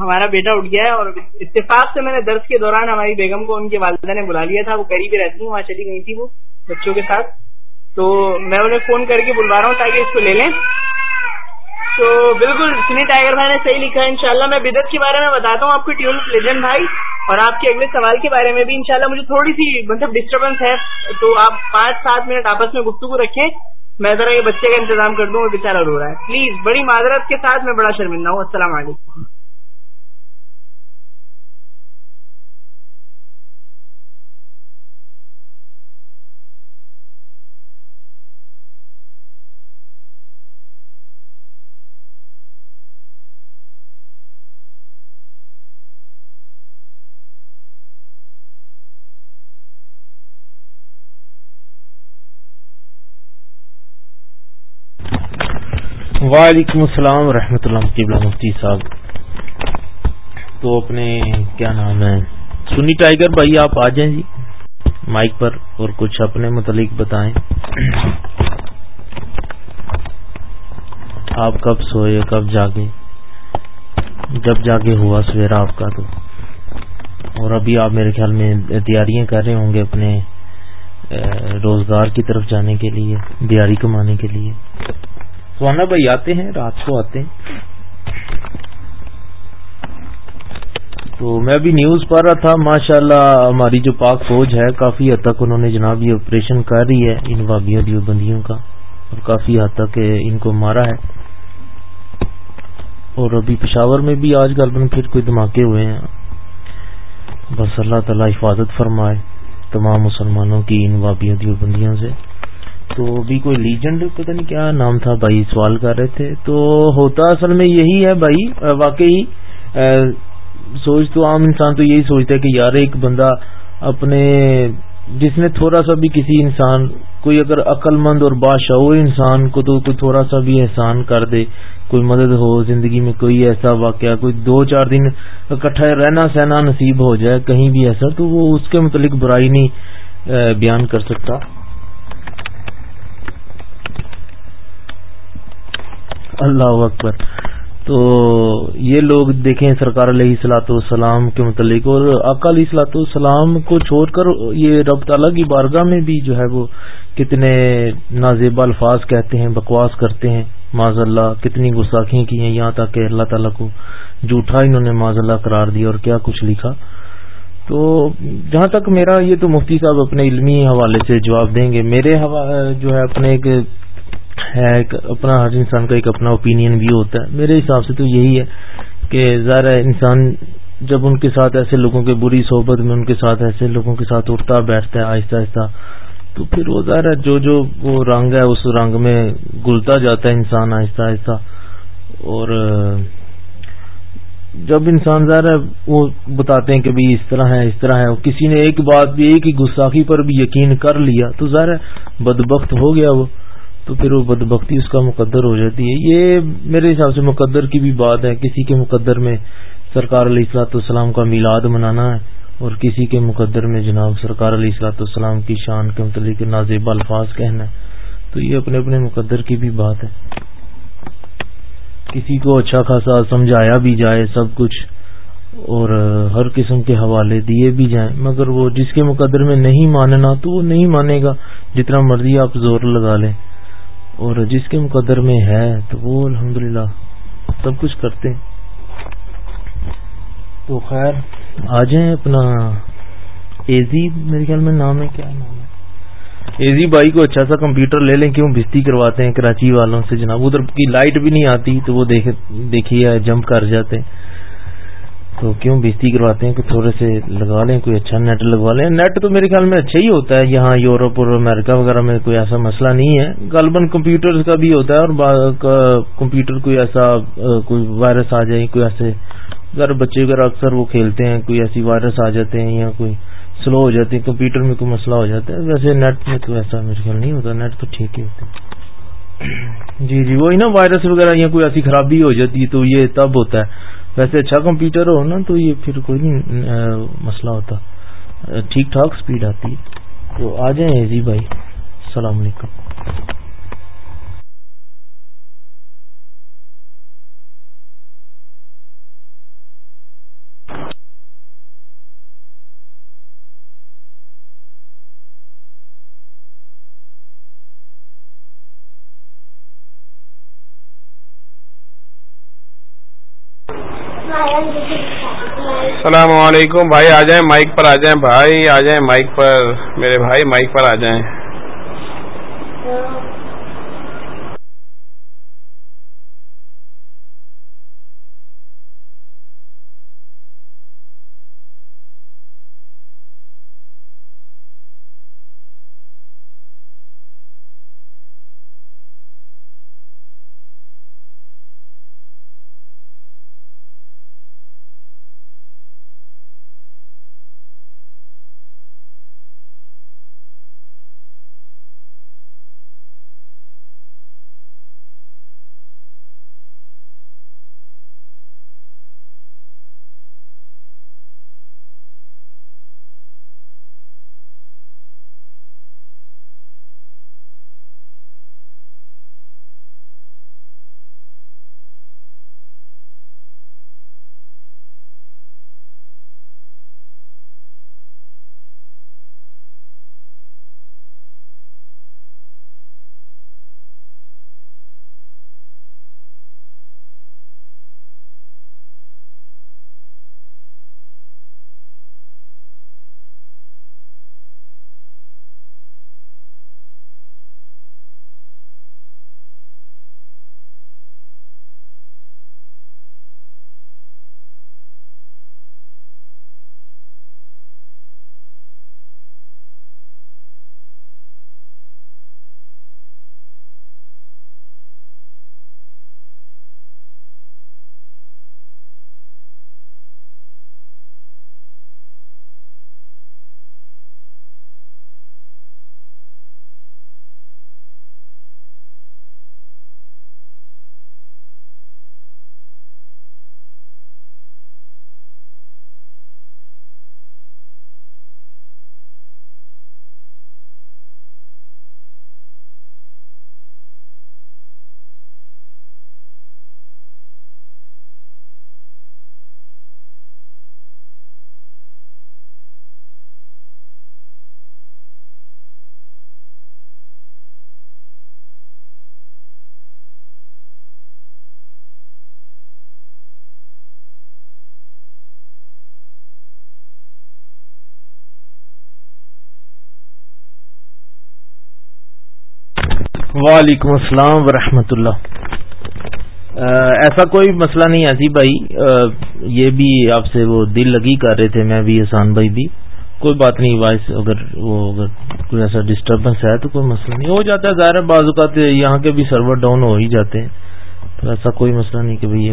ہمارا بیٹا اٹھ گیا ہے اور اتفاق سے میں نے درس کے دوران ہماری بیگم کو، ان کی والدہ نے بلا لیا تھا، وہ قریب ہی رہتی ہوں، وہاں چلی گئی تھی وہ، بچوں کے ساتھ۔ تو میں انہیں فون کر کے بلوا رہا ہوں تاکہ اس کو لے لیں۔ تو بالکل، سنی ٹائیگر بھائی نے صحیح لکھا ہے، انشاءاللہ میں بدت کے بارے میں بتاتا ہوں آپ کو ٹیون لیجنڈ بھائی۔ اور آپ کے اگلے سوال کے بارے میں بھی انشاءاللہ مجھے تھوڑی سی مطلب ڈسٹربنس ہے۔ تو آپ پانچ، سات منٹ آپس میں گفتگو رکھیں۔ میں ذرا یہ بچے کا انتظام کر دوں وہ بےچارا رو رہا ہے۔ پلیز بڑی معذرت کے ساتھ میں بڑا شرمندہ ہوں۔ السلام علیکم۔ وعلیکم السلام ورحمۃ اللہ قبلہ مفتی صاحب۔ تو اپنے کیا نام ہے؟ سنی ٹائیگر بھائی، آپ آ جائیں جی مائک پر اور کچھ اپنے متعلق بتائیں۔ آپ کب سوئے، کب جاگے جب جاگے ہوا سویرا آپ کا تو۔ اور ابھی آپ میرے خیال میں تیاریاں کر رہے ہوں گے اپنے روزگار کی طرف جانے کے لیے، دیاری کمانے کے لیے۔ سوانا بھائی آتے ہیں، رات کو آتے ہیں۔ تو میں ابھی نیوز پڑھ رہا تھا ماشاء اللہ ہماری جو پاک فوج ہے، کافی حد تک انہوں نے جناب یہ آپریشن کر رہی ہے ان وابیوں دیوبندیوں کا، اور کافی حد تک ان کو مارا ہے۔ اور ابھی پشاور میں بھی آج کل پھر کوئی دھماکے ہوئے ہیں۔ بس اللہ تعالی حفاظت فرمائے تمام مسلمانوں کی ان وابیوں دیوبندیوں سے۔ تو بھی کوئی لیجنڈ پتہ نہیں کیا نام تھا بھائی، سوال کر رہے تھے۔ تو ہوتا اصل میں یہی ہے بھائی واقعی سوچ تو عام انسان تو یہی سوچتا ہے کہ یار، ایک بندہ اپنے، جس نے تھوڑا سا بھی کسی انسان، کوئی اگر عقل مند اور بادشاہ انسان کو تو کوئی تھوڑا سا بھی احسان کر دے، کوئی مدد ہو، زندگی میں کوئی ایسا واقعہ، کوئی دو چار دن اکٹھا رہنا سہنا نصیب ہو جائے، کہیں بھی ایسا، تو وہ اس کے متعلق برائی نہیں بیان کر سکتا۔ اللہ اکبر۔ تو یہ لوگ دیکھیں سرکار علیہ السلاۃ والسلام کے متعلق، اور آقا علیہ السلاۃ والسلام کو چھوڑ کر یہ رب تعالیٰ کی بارگاہ میں بھی جو ہے وہ کتنے نازیبا الفاظ کہتے ہیں، بکواس کرتے ہیں۔ معذ اللہ کتنی گساخیاں کی ہیں یہاں تک کہ اللہ تعالیٰ کو جھوٹا انہوں نے معذ اللہ قرار دیا اور کیا کچھ لکھا۔ تو جہاں تک میرا یہ تو مفتی صاحب اپنے علمی حوالے سے جواب دیں گے، میرے جو ہے اپنے ایک اپنا ہر انسان کا ایک اپنا اوپینین بھی ہوتا ہے۔ میرے حساب سے تو یہی ہے کہ ظاہر ہے انسان جب ان کے ساتھ ایسے لوگوں کے بری صحبت میں، ان کے ساتھ ایسے لوگوں کے ساتھ اٹھتا، بیٹھتا ہے، آہستہ آہستہ، تو پھر وہ ظاہر ہے جو جو وہ رنگ ہے، اس رنگ میں گلتا جاتا ہے انسان آہستہ آہستہ۔ اور جب انسان ظاہر ہے وہ بتاتے ہیں کہ بھی اس طرح ہے، اس طرح ہے کسی نے ایک بات بھی، ایک ہی گساخی پر بھی یقین کر لیا، تو ظاہر ہے بدبخت ہو گیا وہ۔ تو پھر وہ بدبختی اس کا مقدر ہو جاتی ہے۔ یہ میرے حساب سے مقدر کی بھی بات ہے۔ کسی کے مقدر میں سرکار علیہ السلاۃ والسلام کا میلاد منانا ہے اور کسی کے مقدر میں جناب سرکار علیہ السلاۃ والسلام کی شان کے متعلق نازیب الفاظ کہنا ہے۔ تو یہ اپنے اپنے مقدر کی بھی بات ہے۔ کسی کو اچھا خاصا سمجھایا بھی جائے سب کچھ اور ہر قسم کے حوالے دیے بھی جائیں، مگر وہ جس کے مقدر میں نہیں ماننا تو وہ نہیں مانے گا۔ جتنا مرضی آپ زور لگا لیں۔ اور جس کے مقدر میں ہے، تو وہ الحمدللہ سب کچھ کرتے ہیں۔ تو خیر، آ جائیں اپنا ایزی، میرے خیال میں نام ہے، کیا نام ہے؟ ایزی بھائی کو اچھا سا کمپیوٹر لے لیں، کیوں بستی کرواتے ہیں کراچی والوں سے؟ جناب، ادھر کی لائٹ بھی نہیں آتی تو وہ دیکھیے، جمپ کر جاتے ہیں۔ تو کیوں بستی کرواتے ہیں کہ تھوڑے سے لگا لیں کوئی اچھا نیٹ لگوا لیں؟ نیٹ تو میرے خیال میں اچھا ہی ہوتا ہے۔ یہاں یورپ اور امریکہ وغیرہ میں کوئی ایسا مسئلہ نہیں ہے۔ غالباً کمپیوٹر کا بھی ہوتا ہے اور کمپیوٹر کوئی ایسا کوئی وائرس آ جائے کوئی ایسے اگر بچے وغیرہ اکثر وہ کھیلتے ہیں کوئی ایسی وائرس آ جاتے ہیں یا کوئی سلو ہو جاتی ہے کمپیوٹر میں کوئی مسئلہ ہو جاتا ہے۔ ویسے نیٹ میں تو ایسا میرے خیال نہیں ہوتا نیٹ تو ٹھیک ہی ہوتا جی جی وہی نا وائرس وغیرہ یا کوئی ایسی خرابی ہو جاتی ہے تو یہ تب ہوتا ہے۔ ویسے اچھا کمپیوٹر ہو نا تو یہ پھر کوئی نہیں مسئلہ ہوتا۔ ٹھیک ٹھاک سپیڈ آتی۔ ہے تو آ جائیں ایزی بھائی، السلام علیکم۔ السلام علیکم، بھائی آ جائیں، مائک پر آ جائیں، بھائی آ جائیں، مائک پر، میرے بھائی مائک پر آ جائیں۔ وعلیکم السلام ورحمۃ اللہ۔ ایسا کوئی مسئلہ نہیں ایسی بھائی۔ یہ بھی آپ سے وہ دل لگی کر رہے تھے، میں بھی، احسان بھائی بھی۔ کوئی بات نہیں، وائس اگر وہ اگر کوئی ایسا ڈسٹربنس ہے تو کوئی مسئلہ نہیں۔ ہو جاتا ہے، ظاہر بعض اوقات یہاں کے بھی سرور ڈاؤن ہو ہی جاتے ہیں۔ تو ایسا کوئی مسئلہ نہیں کہ بھائی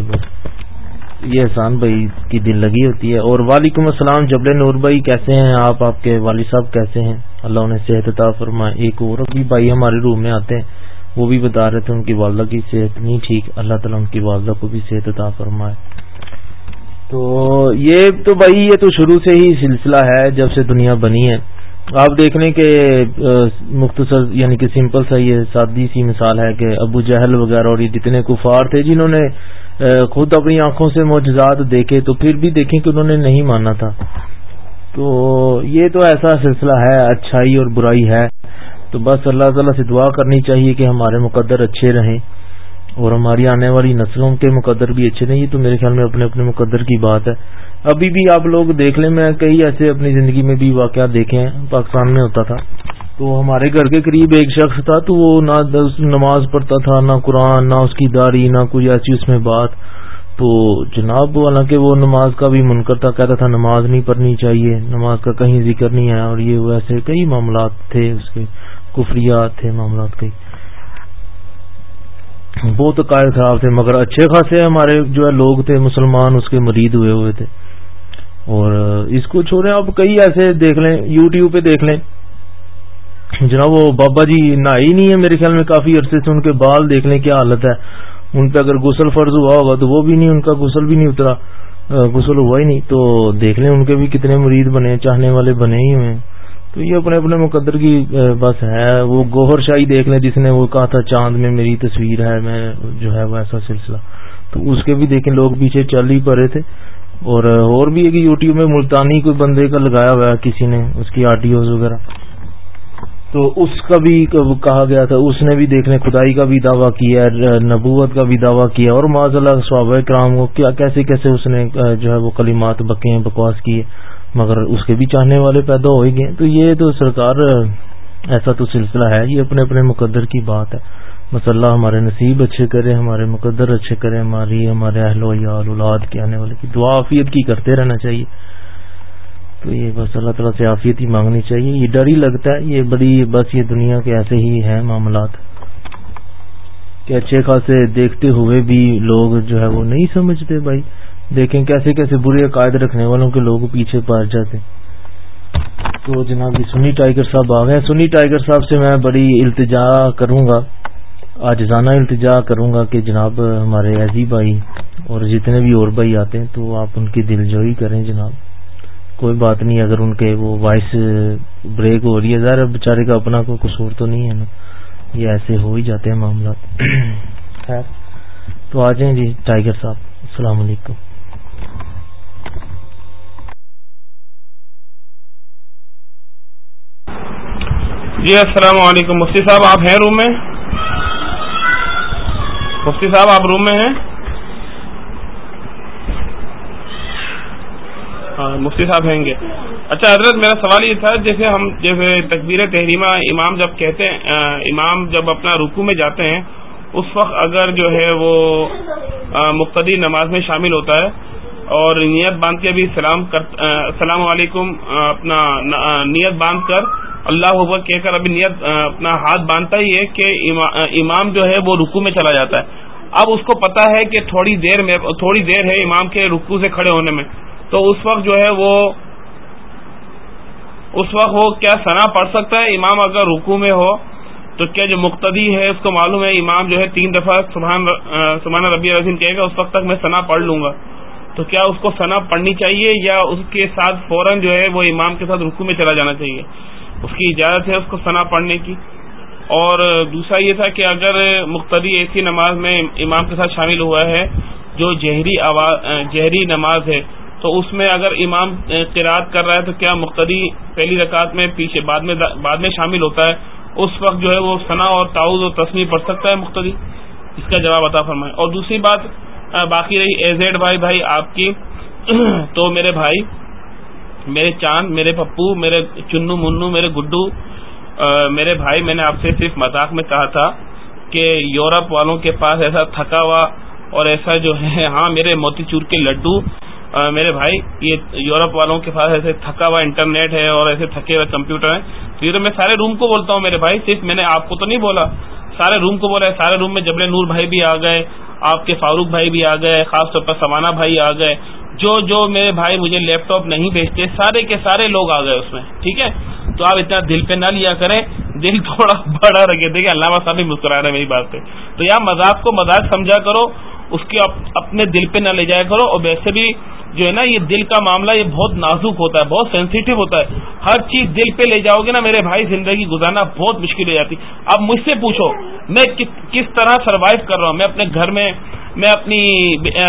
یہ احسان بھائی کی دل لگی ہوتی ہے۔ اور وعلیکم السلام، جبل نور بھائی، کیسے ہیں آپ؟ آپ کے والد صاحب کیسے ہیں؟ اللہ انہیں صحت عطا فرمائے۔ ایک اور بھی بھائی ہمارے روم میں آتے ہیں۔ وہ بھی بتا رہے تھے ان کی والدہ کی صحت نہیں ٹھیک، اللہ تعالیٰ ان کی والدہ کو بھی صحت عطا فرمائے۔ تو یہ تو بھائی یہ تو شروع سے ہی سلسلہ ہے جب سے دنیا بنی ہے۔ آپ دیکھ لیں کہ مختصر یعنی کہ سمپل سا یہ سادی سی مثال ہے کہ ابو جہل وغیرہ اور یہ جتنے کفار تھے جنہوں نے خود اپنی آنکھوں سے معجزات دیکھے تو پھر بھی دیکھیں کہ انہوں نے نہیں مانا تھا۔ تو یہ تو ایسا سلسلہ ہے، اچھائی اور برائی ہے۔ تو بس اللہ تعالیٰ سے دعا کرنی چاہیے کہ ہمارے مقدر اچھے رہیں اور ہماری آنے والی نسلوں کے مقدر بھی اچھے نہیں تو میرے خیال میں اپنے اپنے مقدر کی بات ہے۔ ابھی بھی آپ لوگ دیکھ لیں، میں کئی ایسے اپنی زندگی میں بھی واقعات دیکھے ہیں، پاکستان میں ہوتا تھا۔ تو ہمارے گھر کے قریب ایک شخص تھا، تو وہ نہ نماز پڑھتا تھا، نہ قرآن، نہ اس کی داڑھی، نہ کوئی ایسی اس میں بات۔ تو جناب، حالانکہ وہ نماز کا بھی منکر تھا کہتا تھا نماز نہیں پڑھنی چاہیے، نماز کا کہیں ذکر نہیں ہے اور یہ ویسے کئی معاملات تھے اس کے۔ کفریات تھے معاملات کئی بہت عقائد خراب تھے، مگر اچھے خاصے ہمارے جو ہے لوگ تھے، مسلمان اس کے مرید ہوئے ہوئے تھے۔ اور اس کو چھوڑیں آپ کئی ایسے دیکھ لیں یو ٹیوب پہ دیکھ لیں۔ جناب، وہ بابا جی نہ ہی نہیں ہے میرے خیال میں، کافی عرصے سے ان کے بال دیکھ لیں کیا حالت ہے۔ ان پہ اگر غسل فرض ہوا ہوگا تو وہ بھی نہیں، ان کا غسل بھی نہیں اترا، غسل ہوا ہی نہیں۔ تو دیکھ لیں ان کے بھی کتنے مرید بنے، چاہنے والے بنے ہی ہوئے تو یہ اپنے اپنے مقدر کی بس ہے۔ وہ گوہر شاہی دیکھ لیں، جس نے وہ کہا تھا، چاند میں میری تصویر ہے، میں جو ہے وہ ایسا سلسلہ۔ تو اس کے بھی دیکھیں، لوگ پیچھے چل ہی پڑے تھے۔ اور اور بھی ایک یوٹیوب میں ملتانی کوئی بندے کا لگایا ہوا ہے، کسی نے اس کی آڈیوز وغیرہ۔ تو اس کا بھی کہا گیا تھا، اس نے بھی دیکھنے خدائی کا بھی دعویٰ کیا نبوت کا بھی دعویٰ کیا اور معذ اللہ، صحابہ کرام کو کیا، کیسے کیسے اس نے جو ہے وہ کلمات بکے بکواس کیے۔ مگر اس کے بھی چاہنے والے پیدا ہو ہی گئے تو یہ تو سرکار، ایسا تو سلسلہ ہے، یہ اپنے اپنے مقدر کی بات ہے۔ بس اللہ ہمارے نصیب اچھے کرے، ہمارے مقدر اچھے کرے، ہماری، ہمارے اہل و یا اولاد کے آنے والے کی دعا آفیت کی کرتے رہنا چاہیے۔ تو یہ بس اللہ تعالیٰ سے عافیت ہی مانگنی چاہیے۔ یہ ڈر ہی لگتا ہے، یہ بڑی بس یہ دنیا کے ایسے ہی ہیں معاملات۔ کہ اچھے خاصے دیکھتے ہوئے بھی لوگ جو ہے وہ نہیں سمجھتے بھائی۔ دیکھیں کیسے کیسے برے عقائد رکھنے والوں کے لوگ پیچھے پار جاتے تو جناب سنی ٹائیگر صاحب آ گئے۔ سنی ٹائیگر صاحب سے میں بڑی التجا کروں گا۔ آج زانہ التجا کروں گا کہ جناب ہمارے ایزی بھائی اور جتنے بھی اور بھائی آتے ہیں تو آپ ان کی دل جوئی کریں جناب۔ کوئی بات نہیں اگر ان کے وہ وائس بریک ہو رہی ہے ذرا بیچارے کا اپنا کوئی قصور تو نہیں ہے نا۔ یہ ایسے ہو ہی جاتے ہیں معاملات۔ خیر تو آ جائیں جی ٹائیگر صاحب السلام علیکم۔ جی السلام علیکم۔ مفتی صاحب، آپ ہیں روم میں؟ مفتی صاحب، آپ روم میں ہیں؟ ہاں، مفتی صاحب ہیں گے۔ اچھا حضرت، میرا سوال یہ تھا، جیسے ہم، جیسے تقبیر تحریمہ امام جب کہتے ہیں امام جب اپنا رکو میں جاتے ہیں، اس وقت اگر جو ہے وہ مقتدی نماز میں شامل ہوتا ہے اور نیت باندھ کے بھی سلام کر السلام علیکم اپنا نیت باندھ کر اللہ اکبر کہہ کر ابھی نیت اپنا ہاتھ باندھتا ہی ہے کہ امام جو ہے وہ رکو میں چلا جاتا ہے۔ اب اس کو پتا ہے کہ تھوڑی دیر میں، تھوڑی دیر ہے امام کے رکو سے کھڑے ہونے میں۔ تو اس وقت جو ہے وہ، اس وقت وہ کیا سنا پڑھ سکتا ہے؟ امام اگر رکو میں ہو تو کیا جو مقتدی ہے، اس کو معلوم ہے امام جو ہے تین دفعہ سبحان ربی رضیم کہے گا، اس وقت تک میں سنا پڑھ لوں گا۔ تو کیا اس کو سنا پڑھنی چاہیے یا اس کے ساتھ فوراً جو ہے وہ امام کے ساتھ رکو میں چلا جانا چاہیے؟ اس کی اجازت ہے اس کو سنا پڑھنے کی۔ اور دوسرا یہ تھا کہ اگر مقتدی ایسی نماز میں امام کے ساتھ شامل ہوا ہے جو جہری آواز جہری نماز ہے، تو اس میں اگر امام قرآد کر رہا ہے تو کیا مقتدی پہلی رکعت میں پیچھے بعد میں بعد میں شامل ہوتا ہے؟ اس وقت جو ہے وہ ثنا اور تعاوض اور تصویر پڑھ سکتا ہے مقتدی؟ اس کا جواب عطا فرمائے۔ اور دوسری بات باقی رہی اے زیڈ بھائی بھائی آپ کی۔ تو میرے بھائی، میرے چاند، میرے پپو، میرے چنو منو، میرے گڈو میرے بھائی، میں نے آپ سے صرف مذاق میں کہا تھا کہ یورپ والوں کے پاس ایسا تھکا ہوا اور ایسا جو ہے ہاں میرے موتی چور کے لڈو میرے بھائی، یہ یورپ والوں کے پاس ایسے تھکا ہوا انٹرنیٹ ہے اور ایسے تھکے ہوئے کمپیوٹر ہیں۔ تو یہ تو میں سارے روم کو بولتا ہوں میرے بھائی، صرف میں نے آپ کو تو نہیں بولا۔ سارے روم کو بولا ہے، سارے روم میں جبل نور بھائی بھی آ گئے آپ کے فاروق بھائی بھی آ گئے، خاص طور پر سوانا بھائی آ گئے، جو جو میرے بھائی مجھے لیپ ٹاپ نہیں بھیجتے، سارے کے سارے لوگ آ گئے اس میں، ٹھیک ہے؟ تو آپ اتنا دل پہ نہ لیا کریں، دل تھوڑا بڑا رکھے دیکھیں علامہ صاحب بھی مسکرا رہے میری بات پہ۔ تو یہاں مذاق کو مذاق سمجھا کرو، اس کے اپنے دل پہ نہ لے جایا کرو، اور ویسے بھی جو ہے نا یہ دل کا معاملہ یہ بہت نازک ہوتا ہے، بہت سینسیٹیو ہوتا ہے۔ ہر چیز دل پہ لے جاؤ گے نا، میرے بھائی، زندگی گزارنا بہت مشکل ہو جاتی۔ اب مجھ سے پوچھو، میں کس طرح سروائو کر رہا ہوں؟ میں اپنے گھر میں میں اپنی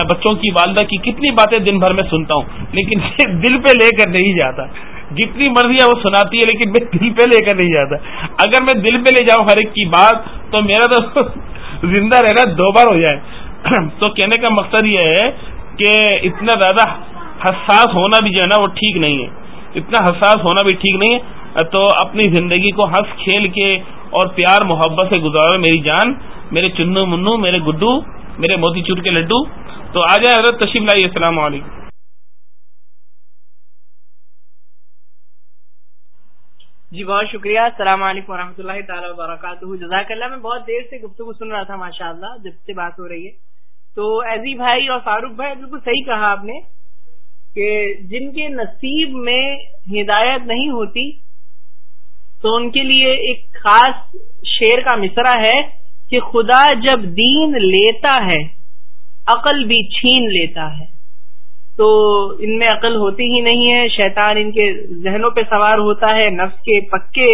بچوں کی والدہ کی کتنی باتیں دن بھر میں سنتا ہوں، لیکن دل پہ لے کر نہیں جاتا۔ جتنی مرضی ہے وہ سناتی ہے، لیکن میں دل پہ لے کر نہیں جاتا۔ اگر میں دل پہ لے جاؤں ہر ایک کی بات، تو میرا تو زندہ رہنا دو بار ہو جائے۔ تو کہنے کا مقصد یہ ہے کہ اتنا زیادہ حساس ہونا بھی جو ہے نا وہ ٹھیک نہیں ہے۔ اتنا حساس ہونا بھی ٹھیک نہیں ہے۔ تو اپنی زندگی کو ہنس کھیل کے اور پیار محبت سے گزارو میری جان، میرے چنو منو، میرے گڈو، میرے موتی چور کے لڈو۔ تو آ جائے حضرت تشریف لائی السلام علیکم۔ جی بہت شکریہ۔ السلام علیکم و اللہ تعالیٰ وبرکاتہ۔ جزاک اللہ، میں بہت دیر سے گفتگو سن رہا تھا ماشاء اللہ جب سے بات ہو رہی ہے۔ تو ایزی بھائی اور فاروق بھائی بالکل صحیح کہا آپ نے کہ جن کے نصیب میں ہدایت نہیں ہوتی، تو ان کے لیے ایک خاص شیر کا مصرع ہے کہ خدا جب دین لیتا ہے، عقل بھی چھین لیتا ہے۔ تو ان میں عقل ہوتی ہی نہیں ہے، شیطان ان کے ذہنوں پہ سوار ہوتا ہے، نفس کے پکے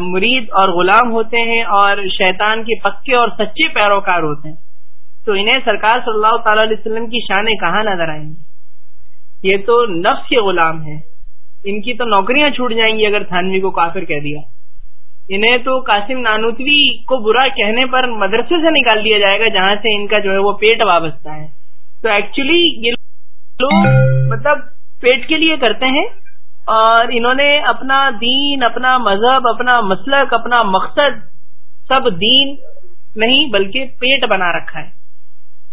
مرید اور غلام ہوتے ہیں اور شیطان کے پکے اور سچے پیروکار ہوتے ہیں۔ تو انہیں سرکار صلی اللہ تعالی علیہ وسلم کی شانیں کہاں نظر آئیں گی؟ یہ تو نفس کے غلام ہیں۔ ان کی تو نوکریاں چھوٹ جائیں گی اگر تھانوی کو کافر کہہ دیا۔ انہیں تو قاسم نانوتوی کو برا کہنے پر مدرسے سے نکال دیا جائے گا جہاں سے ان کا جو ہے وہ پیٹ وابستہ ہے۔ تو ایکچولی یہ لوگ مطلب پیٹ کے لیے کرتے ہیں اور انہوں نے اپنا دین، اپنا مذہب، اپنا مسلک، اپنا مقصد، سب دین نہیں بلکہ پیٹ بنا رکھا ہے۔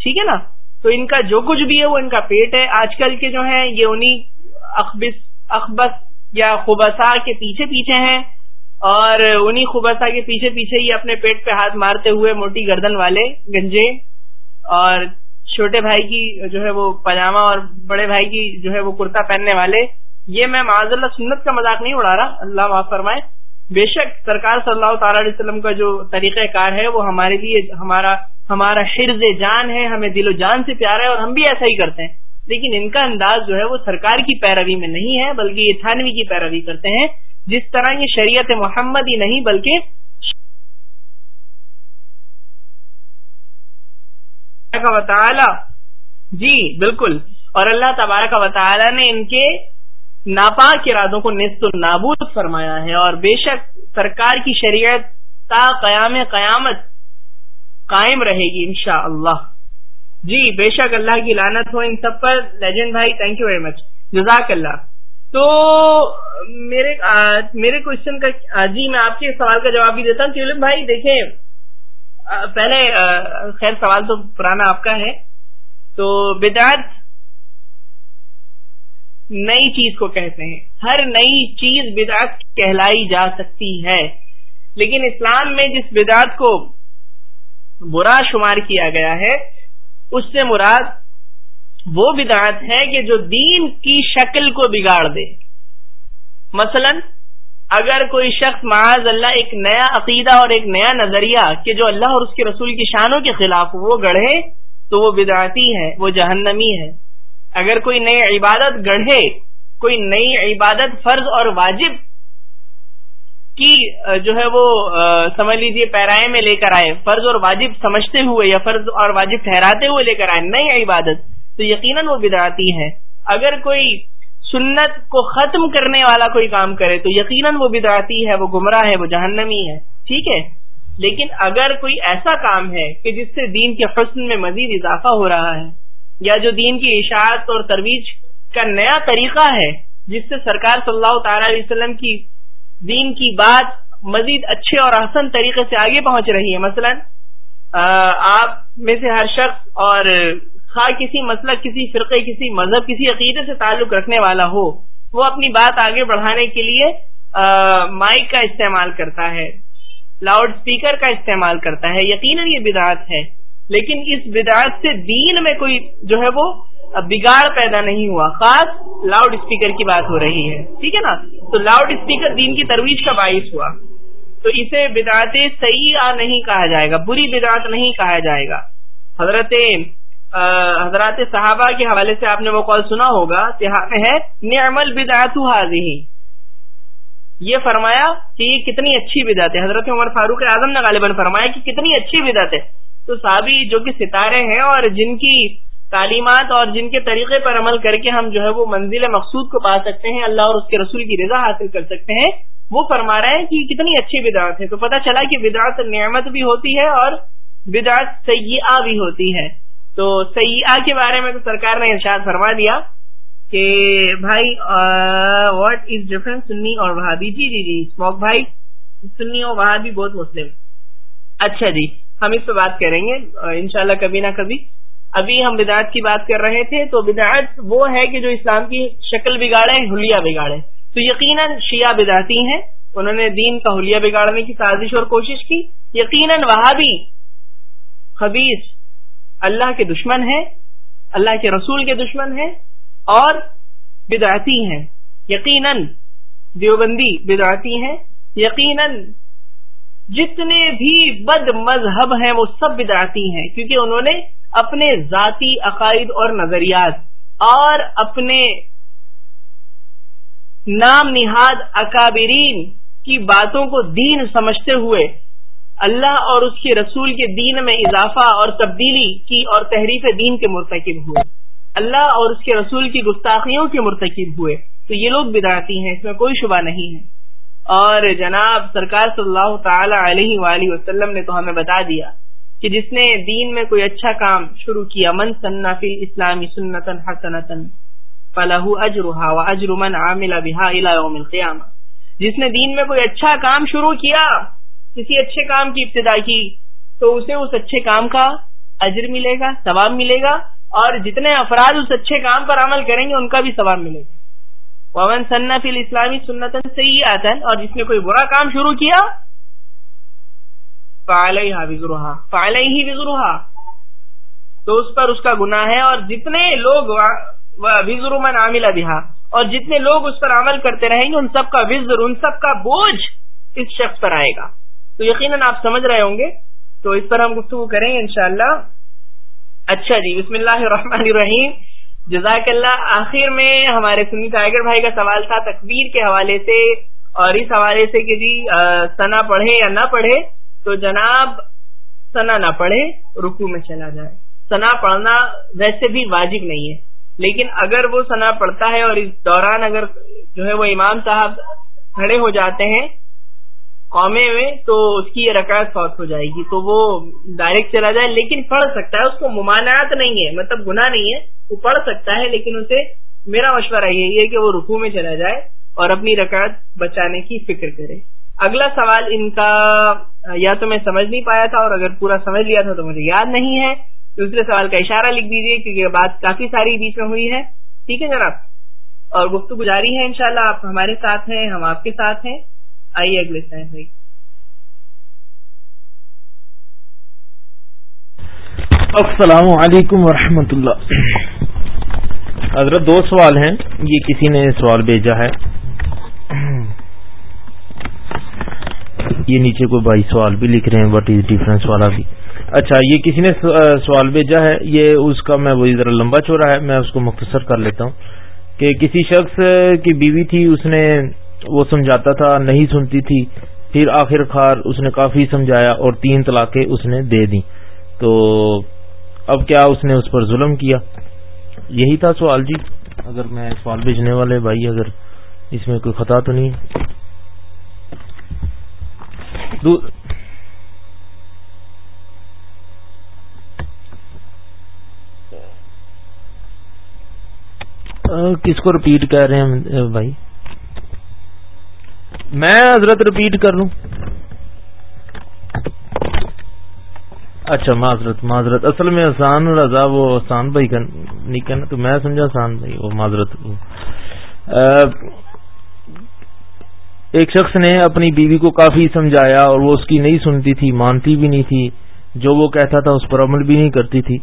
ٹھیک ہے نا؟ تو ان کا جو کچھ بھی ہے وہ ان کا پیٹ ہے۔ آج کل کے جو ہیں، یہ انہیں اخبس اخبس یا خبسا کے پیچھے پیچھے ہیں۔ اور انہیں خبسا کے پیچھے پیچھے ہی اپنے پیٹ پہ ہاتھ مارتے ہوئے موٹی گردن والے گنجے اور چھوٹے بھائی کی جو ہے وہ پاجامہ اور بڑے بھائی کی جو ہے وہ کرتا پہننے والے۔ یہ میں معذ اللہ سنت کا مذاق نہیں اڑا رہا۔ اللہ معاف فرمائے۔ بے شک سرکار صلی اللہ تعالی علیہ وسلم کا جو طریقہ کار ہے، وہ ہمارے لیے ہمارا ہمارا حرز جان ہے، ہمیں دل و جان سے پیارا ہے اور ہم بھی ایسا ہی کرتے ہیں۔ لیکن ان کا انداز جو ہے وہ سرکار کی پیروی میں نہیں ہے، بلکہ یہ تھانوی کی پیروی کرتے ہیں۔ جس طرح یہ شریعت محمد ہی نہیں، بلکہ تعالی۔ جی بالکل۔ اور اللہ تبارک و تعالی نے ان کے ناپاک ارادوں کو نصف نابود فرمایا ہے۔ اور بے شک سرکار کی شریعت تا قیام قیامت قائم رہے گی انشاءاللہ۔ اللہ جی بے شک اللہ کی لانت ہو ان سب پر۔ لیجنڈ بھائی تھینک یو ویری مچ جزاک اللہ تو میرے میرے کوشچن کا جی میں آپ کے سوال کا جواب بھی دیتا ہوں۔ بھائی، دیکھیں پہلے خیر، سوال تو پرانا آپ کا ہے۔ تو بدعت نئی چیز کو کہتے ہیں۔ ہر نئی چیز بدعت کہلائی جا سکتی ہے۔ لیکن اسلام میں جس بدعت کو برا شمار کیا گیا ہے، اس سے مراد وہ بدعت ہے کہ جو دین کی شکل کو بگاڑ دے۔ مثلا، اگر کوئی شخص معاذ اللہ ایک نیا عقیدہ اور ایک نیا نظریہ کہ جو اللہ اور اس کے رسول کی شانوں کے خلاف وہ گڑھے، تو وہ بدعتی ہے، وہ جہنمی ہے۔ اگر کوئی نئی عبادت گڑھے، کوئی نئی عبادت فرض اور واجب کی جو ہے وہ سمجھ لیجیے پیرائے میں لے کر آئے، فرض اور واجب سمجھتے ہوئے یا فرض اور واجب ٹھہراتے ہوئے لے کر آئے، نئی عبادت، تو یقیناً وہ بدعتی ہے اگر کوئی سنت کو ختم کرنے والا کوئی کام کرے، تو یقیناً وہ بدعتی ہے، وہ گمراہ ہے، وہ جہنمی ہے، ٹھیک ہے؟ لیکن اگر کوئی ایسا کام ہے کہ جس سے دین کے حسن میں مزید اضافہ ہو رہا ہے، یا جو دین کی اشاعت اور ترویج کا نیا طریقہ ہے، جس سے سرکار صلی اللہ تعالی علیہ وسلم کی دین کی بات مزید اچھے اور آسن طریقے سے آگے پہنچ رہی ہے۔ مثلا آپ میں سے ہر شخص اور خواہ کسی مسلک، کسی فرقے، کسی مذہب، کسی عقیدے سے تعلق رکھنے والا ہو، وہ اپنی بات آگے بڑھانے کے لیے مائک کا استعمال کرتا ہے، لاؤڈ اسپیکر کا استعمال کرتا ہے۔ یقیناً یہ بدعت ہے، لیکن اس بدعت سے دین میں کوئی جو ہے وہ بگاڑ پیدا نہیں ہوا، خاص لاؤڈ اسپیکر کی بات ہو رہی ہے، ٹھیک ہے نا؟ تو لاؤڈ اسپیکر دین کی ترویج کا باعث ہوا۔ تو اسے بدعت صحیح نہیں کہا جائے گا، بری بدعت نہیں کہا جائے گا۔ حضرت حضرات صحابہ کے حوالے سے آپ نے وہ کال سنا ہوگا ہاں، ہے، نعمل بدعت حاضی یہ فرمایا کہ یہ کتنی اچھی بدعت ہے۔ حضرت عمر فاروق اعظم نے غالباً فرمایا کہ کتنی اچھی بدعت ہے۔ تو صحابی جو کہ ستارے ہیں اور جن کی تعلیمات اور جن کے طریقے پر عمل کر کے ہم جو ہے وہ منزل مقصود کو پا سکتے ہیں، اللہ اور اس کے رسول کی رضا حاصل کر سکتے ہیں۔ وہ فرما رہے ہیں کہ کتنی اچھی بدعت ہے۔ تو پتہ چلا کہ بدعت نعمت بھی ہوتی ہے اور بدعت سیاح بھی ہوتی ہے۔ تو سیاح کے بارے میں تو سرکار نے ارشاد فرما دیا کہ بھائی واٹ از ڈفرنس سنی اور وہابی؟ جی جی جی اسموک بھائی، سنی اور وہابی بہت مسلم۔ اچھا جی ہم اس پہ بات کریں گے۔ انشاءاللہ کبھی نہ کبھی۔ ابھی ہم بدعت کی بات کر رہے تھے، تو بدعت وہ ہے کہ جو اسلام کی شکل بگاڑے، حلیہ بگاڑے۔ تو یقیناً شیعہ بدعتی ہیں، انہوں نے دین کا حلیہ بگاڑنے کی سازش اور کوشش کی۔ یقیناً وہاں بھی خبیص اللہ کے دشمن ہے اللہ کے رسول کے دشمن ہے اور بدعتی ہیں۔ یقیناً دیوبندی بدعتی ہیں۔ یقیناً جتنے بھی بد مذہب ہیں وہ سب بدعتی ہیں، کیونکہ انہوں نے اپنے ذاتی عقائد اور نظریات اور اپنے نام نہاد اکابرین کی باتوں کو دین سمجھتے ہوئے اللہ اور اس کے رسول کے دین میں اضافہ اور تبدیلی کی اور تحریف دین کے مرتکب ہوئے۔ اللہ اور اس کے رسول کی گستاخیوں کے مرتکب ہوئے۔ تو یہ لوگ بداتی ہیں، اس میں کوئی شبہ نہیں ہے۔ اور جناب سرکار صلی اللہ تعالی علیہ وآلہ وسلم نے تو ہمیں بتا دیا کہ جس نے دین میں کوئی اچھا کام شروع کیا، من فی اسلامی سنتن حسنتن فلاح اجرحا و اجر من عامل بها الى يوم القیامہ۔ جس نے دین میں کوئی اچھا کام شروع کیا، کسی اچھے کام کی ابتدا کی، تو اسے اس اچھے کام کا اجر ملے گا، ثواب ملے گا، اور جتنے افراد اس اچھے کام پر عمل کریں گے، ان کا بھی ثواب ملے گا۔ ومن فی الاسلامی سنتن سے ہی اور جس نے کوئی برا کام شروع کیا فعلیہ ہی وزروہا تو اس پر اس کا گناہ ہے اور جتنے لوگ وزر من عامل بہا، اور جتنے لوگ اس پر عمل کرتے رہیں گے، ان سب کا وزر، ان سب کا بوجھ اس شخص پر آئے گا۔ تو یقیناً آپ سمجھ رہے ہوں گے۔ تو اس پر ہم گفتگو کریں گے انشاءاللہ۔ اچھا جی بسم اللہ الرحمن الرحیم۔ جزاک اللہ۔ آخر میں ہمارے سنی ٹائیگر بھائی کا سوال تھا تکبیر کے حوالے سے، اور اس حوالے سے کہ جی سنا پڑھے یا نہ پڑھے تو جناب سنا نہ پڑھے رکو میں چلا جائے۔ سنا پڑھنا ویسے بھی واجب نہیں ہے، لیکن اگر وہ سنا پڑھتا ہے اور اس دوران اگر جو ہے وہ امام صاحب کھڑے ہو جاتے ہیں قومے میں، تو اس کی یہ رکعت فوت ہو جائے گی، تو وہ ڈائریکٹ چلا جائے، لیکن پڑھ سکتا ہے، اس کو ممانعت نہیں ہے مطلب گناہ نہیں ہے، وہ پڑھ سکتا ہے، لیکن اسے میرا مشورہ یہی ہے کہ وہ رکو میں چلا جائے اور اپنی رکعت بچانے کی فکر کرے۔ اگلا سوال ان کا یا تو میں سمجھ نہیں پایا تھا اور اگر پورا سمجھ لیا تھا تو مجھے یاد نہیں ہے۔ دوسرے سوال کا اشارہ لکھ دیجیے کیونکہ بات کافی ساری بیچ میں ہوئی ہے۔ ٹھیک ہے جناب؟ اور گفتگو جاری ہے انشاءاللہ، آپ ہمارے ساتھ ہیں، ہم آپ کے ساتھ ہیں۔ آئیے اگلے بھائی السلام علیکم ورحمۃ اللہ حضرت، دو سوال ہیں۔ یہ کسی نے سوال بھیجا ہے۔ یہ نیچے کوئی بھائی سوال بھی لکھ رہے ہیں وٹ از ڈیفرنس والا بھی۔ اچھا یہ کسی نے سوال بھیجا ہے، یہ اس کا میں وہی ذرا لمبا چورا ہے، میں اس کو مختصر کر لیتا ہوں کہ کسی شخص کی بیوی تھی، اس نے وہ سمجھاتا تھا، نہیں سنتی تھی، پھر آخر کار اس نے کافی سمجھایا اور تین طلاقیں اس نے دے دی تو اب کیا اس نے اس پر ظلم کیا؟ یہی تھا سوال جی۔ اگر میں سوال بھیجنے والے بھائی، اگر اس میں کوئی خطا تو نہیں کس کو رپیٹ کر رہے ہیں؟ بھائی۔ میں حضرت رپیٹ کر لوں۔ اچھا معذرت معذرت۔ اصل میں احسان رضا وہ احسان بھائی نہیں کہنا تو میں سمجھا احسان بھائی، وہ معذرت۔ ایک شخص نے اپنی بیوی کو کافی سمجھایا اور وہ اس کی نہیں سنتی تھی، مانتی بھی نہیں تھی، جو وہ کہتا تھا اس پر عمل بھی نہیں کرتی تھی۔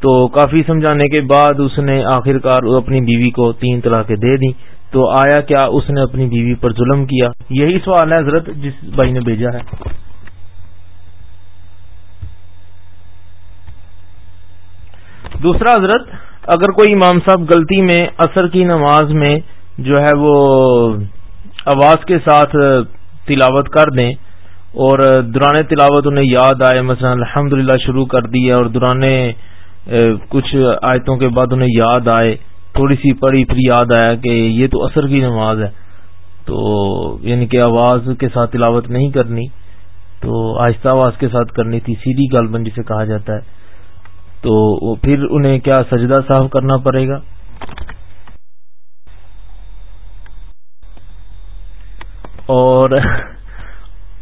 تو کافی سمجھانے کے بعد اس نے آخر کار اپنی بیوی کو تین طلاقیں دے دی تو آیا کیا اس نے اپنی بیوی پر ظلم کیا؟ یہی سوال ہے حضرت، جس بھائی نے بھیجا ہے۔ دوسرا حضرت، اگر کوئی امام صاحب غلطی میں اثر کی نماز میں جو ہے وہ آواز کے ساتھ تلاوت کر دیں اور دوران تلاوت انہیں یاد آئے، مثلا الحمد شروع کر دی اور دوران کچھ آیتوں کے بعد انہیں یاد آئے، تھوڑی سی پڑی پھر یاد آیا کہ یہ تو اثر کی نماز ہے۔ تو یعنی کہ آواز کے ساتھ تلاوت نہیں کرنی، تو آہستہ آواز کے ساتھ کرنی تھی، سیدھی گالبن جسے کہا جاتا ہے۔ تو پھر انہیں کیا سجدہ صاف کرنا پڑے گا؟ اور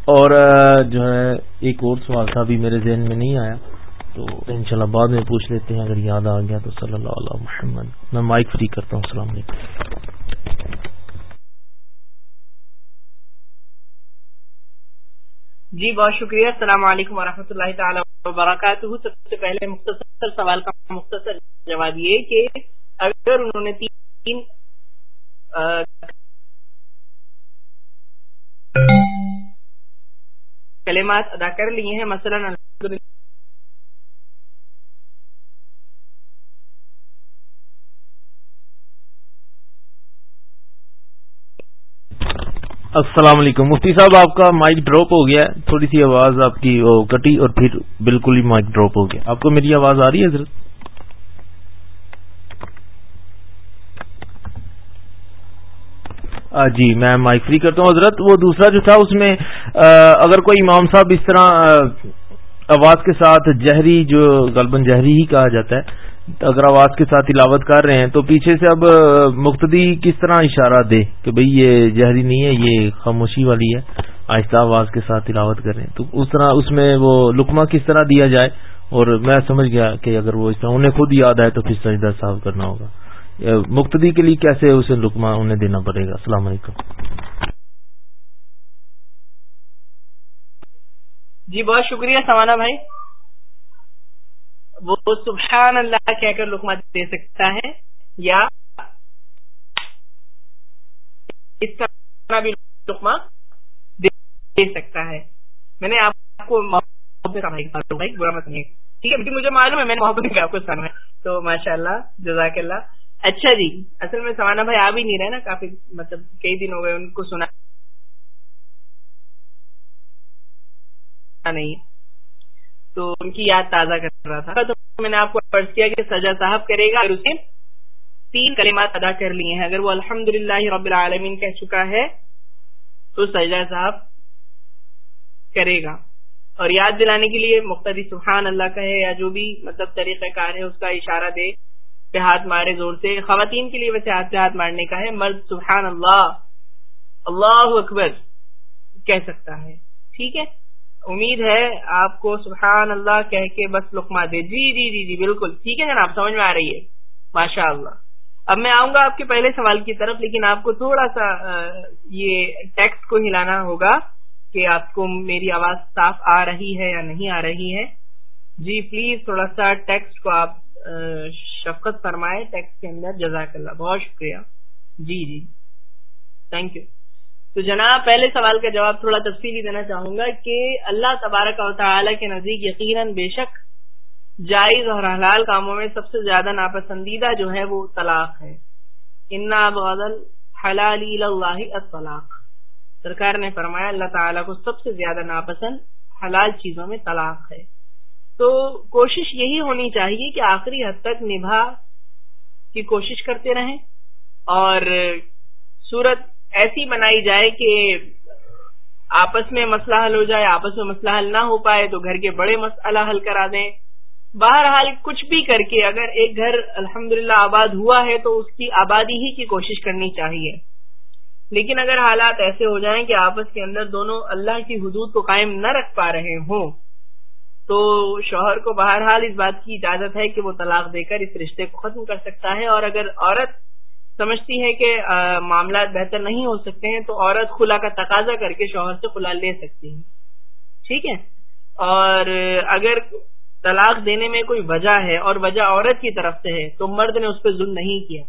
اور جو ہے، ایک اور سوال تھا، ابھی میرے ذہن میں نہیں آیا، تو انشاءاللہ بعد میں پوچھ لیتے ہیں، اگر یاد آ گیا تو صلی اللہ علیہ محمد۔ میں مائک فری کرتا ہوں، السلام علیکم۔ جی بہت شکریہ۔ السلام علیکم ورحمۃ اللہ تعالی وبرکاتہ۔ سب سے پہلے مختصر سوال کا مختصر جواب یہ کہ اگر انہوں نے تین کلمات ادا کر لیے ہیں، مثلا السلام علیکم۔ مفتی صاحب، آپ کا مائک ڈراپ ہو گیا ہے۔ تھوڑی سی آواز آپ کی وہ کٹی اور پھر بالکل ہی مائک ڈراپ ہو گیا۔ آپ کو میری آواز آ رہی ہے حضرت؟ جی میں مائک فری کرتا ہوں۔ حضرت، وہ دوسرا جو تھا، اس میں اگر کوئی امام صاحب اس طرح آواز کے ساتھ جہری، جو غالباً جہری ہی کہا جاتا ہے، اگر آواز کے ساتھ تلاوت کر رہے ہیں، تو پیچھے سے اب مقتدی کس طرح اشارہ دے کہ بھئی یہ جہری نہیں ہے، یہ خاموشی والی ہے، آہستہ آواز کے ساتھ تلاوت کر رہے ہیں۔ تو اس طرح، اس میں وہ لکما کس طرح دیا جائے؟ اور میں سمجھ گیا کہ اگر وہ اس طرح، انہیں خود یاد آئے تو پھر سجدہ صاف کرنا ہوگا۔ مقتدی کے لیے کیسے اسے لکما انہیں دینا پڑے گا؟ السلام علیکم۔ جی بہت شکریہ سوانا بھائی۔ وہ سبحان اللہ کہہ کر لکما دے سکتا ہے، یا اس طرح بھی لکما دے سکتا ہے۔ میں نے آپ کو برا مت نہیں۔ ٹھیک ہے، مجھے معلوم ہے، میں نے محبت آپ کو سنا ہے۔ تو ماشاء اللہ جزاک اللہ۔ اچھا جی۔ اصل میں سوانا بھائی آ بھی نہیں رہے نا، کافی مطلب کئی دن ہو گئے ان کو سنا نہیں۔ تو ان کی یاد تازہ کر رہا تھا۔ تو میں نے آپ کو فرض کیا کہ سجا صاحب کرے گا اسے تین کلمات ادا کر لیے ہیں۔ اگر وہ الحمد رب العالمین کہہ چکا ہے، تو سجا صاحب کرے گا۔ اور یاد دلانے کے لیے مختلف سبحان اللہ کا ہے یا جو بھی مطلب طریقہ کار ہے، اس کا اشارہ دے۔ پہ ہاتھ مارے زور سے، خواتین کے لیے ویسے ہاتھ پہ ہاتھ مارنے کا ہے، مرد سبحان اللہ اللہ اکبر، کہہ سکتا ہے۔ ٹھیک ہے؟ امید ہے آپ کو سبحان اللہ کہہ کے بس لکما دے۔ جی جی جی جی بالکل۔ ٹھیک ہے جناب، سمجھ میں آ رہی ہے۔ ماشاء اللہ۔ اب میں آؤں گا آپ کے پہلے سوال کی طرف، لیکن آپ کو تھوڑا سا یہ ٹیکسٹ کو ہلانا ہوگا کہ آپ کو میری آواز صاف آ رہی ہے یا نہیں آ رہی ہے۔ جی پلیز تھوڑا سا ٹیکسٹ کو آپ شفقت فرمائے ٹیکسٹ کے اندر، جزاک اللہ، بہت شکریہ۔ جی جی۔ تھینک یو تو جناب، پہلے سوال کا جواب تھوڑا تفصیلی دینا چاہوں گا کہ اللہ تبارک و تعالی کے نزدیک یقیناً بے شک جائز اور حلال کاموں میں سب سے زیادہ ناپسندیدہ جو ہے وہ طلاق ہے۔ انا بغل حلال اللہ الطلاق۔ سرکار نے فرمایا، اللہ تعالیٰ کو سب سے زیادہ ناپسند حلال چیزوں میں طلاق ہے۔ تو کوشش یہی ہونی چاہیے کہ آخری حد تک نبھا کی کوشش کرتے رہیں اور صورت ایسی بنائی جائے کہ آپس میں مسئلہ حل ہو جائے، آپس میں مسئلہ حل نہ ہو پائے تو گھر کے بڑے مسئلہ حل کرا دیں۔ بہرحال کچھ بھی کر کے اگر ایک گھر الحمد آباد ہوا ہے تو اس کی آبادی ہی کی کوشش کرنی چاہیے۔ لیکن اگر حالات ایسے ہو جائیں کہ آپس کے اندر دونوں اللہ کی حدود کو قائم نہ رکھ پا رہے ہوں تو شوہر کو بہرحال اس بات کی اجازت ہے کہ وہ طلاق دے کر اس رشتے کو ختم کر سکتا ہے اور اگر عورت سمجھتی ہے کہ معاملات بہتر نہیں ہو سکتے ہیں، تو عورت خلا کا تقاضا کر کے شوہر سے خلا لے سکتی ہے۔ ٹھیک ہے؟ اور اگر طلاق دینے میں کوئی وجہ ہے اور وجہ عورت کی طرف سے ہے، تو مرد نے اس پہ ظلم نہیں کیا۔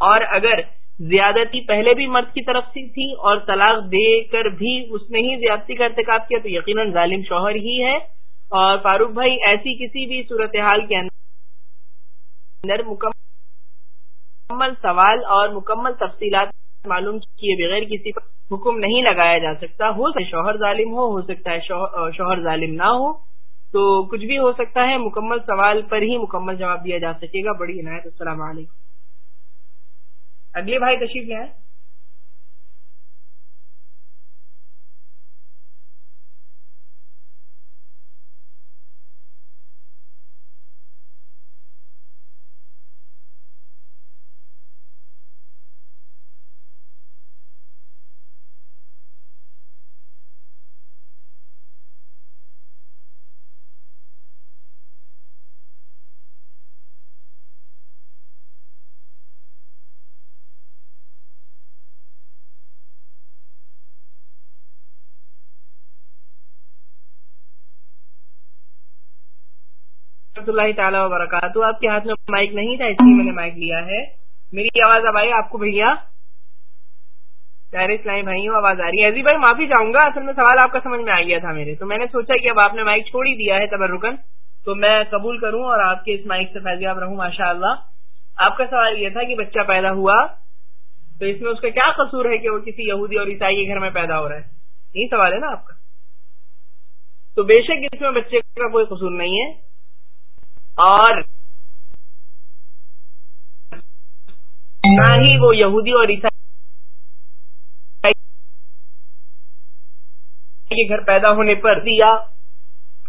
اور اگر زیادتی پہلے بھی مرد کی طرف سے تھی اور طلاق دے کر بھی اس نے ہی زیادتی کا ارتکاب کیا، تو یقیناً ظالم شوہر ہی ہے۔ فاروق بھائی، ایسی کسی بھی صورتحال کے اندر مکمل سوال اور مکمل تفصیلات معلوم کیے بغیر کسی پر حکم نہیں لگایا جا سکتا۔ ہو سکتا ہے شوہر ظالم ہو ہو سکتا ہے شوہر ظالم نہ ہو، تو کچھ بھی ہو سکتا ہے۔ مکمل سوال پر ہی مکمل جواب دیا جا سکے گا۔ بڑی عنایت۔ السلام علیکم۔ اگلے بھائی تشریف لے آئے اللہ تعالیٰ وبرکاتہ۔ آپ کے ہاتھ میں مائک نہیں تھا، اس لیے میں نے مائک لیا ہے۔ میری آواز اب آئی، آپ کو بھیا؟ پیارے اسلامی بھائی آواز آ رہی ہے۔ ایزی بھائی، معافی چاہوں گا، اصل میں سوال آپ کا سمجھ میں آ گیا تھا میرے۔ تو میں نے سوچا کہ اب آپ نے مائک چھوڑ ہی دیا ہے تبر رکن تو میں قبول کروں اور آپ کے اس مائک سے فیضیاب رہوں ماشاء اللہ آپ کا سوال یہ تھا کہ بچہ پیدا ہوا، تو اس میں اس کا کیا قصور ہے کہ وہ کسی یہودی اور عیسائی کے گھر میں پیدا ہو رہا ہے؟ یہی سوال ہے نا آپ کا۔ تو بے شک اس میں بچے کا کوئی قصور نہیں ہے۔ اور نہ ہی وہ یہودی اور عیسائی کے گھر پیدا ہونے پر دیا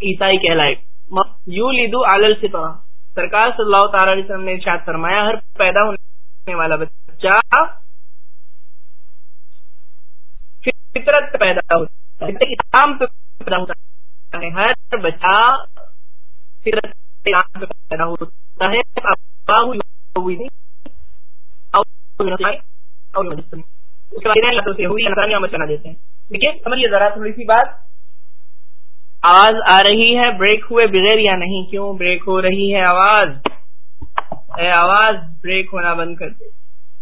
عیسائی کہلائے۔ یو لیدو عالل سے سرکار صلی اللہ تعالی علیہ وسلم نے ارشاد فرمایا، ہر پیدا ہونے والا بچہ فطرت پیدا ہوتا ہے۔ ہر بچہ فطرت پیدا ہوتا ہے سمجھیے ذرا تھوڑی سی بات آواز آ رہی ہے بریک ہوئے بغیر یا نہیں؟ کیوں بریک ہو رہی ہے آواز؟ اے آواز بریک ہونا بند کر دے۔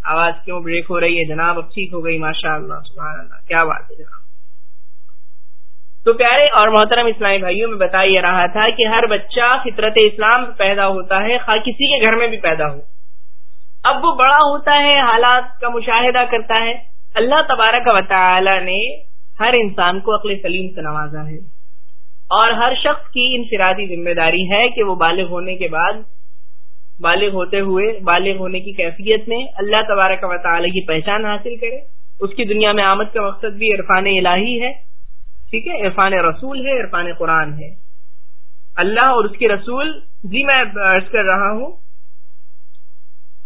آواز کیوں بریک ہو رہی ہے جناب؟ اب ٹھیک ہو گئی ماشاء اللہ سبحان اللہ، کیا بات ہے جناب؟ تو پیارے اور محترم اسلامی بھائیوں، میں بتا یہ رہا تھا کہ ہر بچہ فطرت اسلام پیدا ہوتا ہے، خواہ کسی کے گھر میں بھی پیدا ہو۔ اب وہ بڑا ہوتا ہے، حالات کا مشاہدہ کرتا ہے۔ اللہ تبارک و تعالی نے ہر انسان کو عقل سلیم سے نوازا ہے۔ اور ہر شخص کی انفرادی ذمہ داری ہے کہ وہ بالغ ہونے کے بعد، بالغ ہوتے ہوئے، بالغ ہونے کی کیفیت میں اللہ تبارک و تعالی کی پہچان حاصل کرے۔ اس کی دنیا میں آمد کا مقصد بھی عرفان الہی ہے۔ ٹھیک ہے؟ عرفان رسول ہے، عرفان قرآن ہے۔ اللہ اور اس کے رسول جی میں عرض کر رہا ہوں،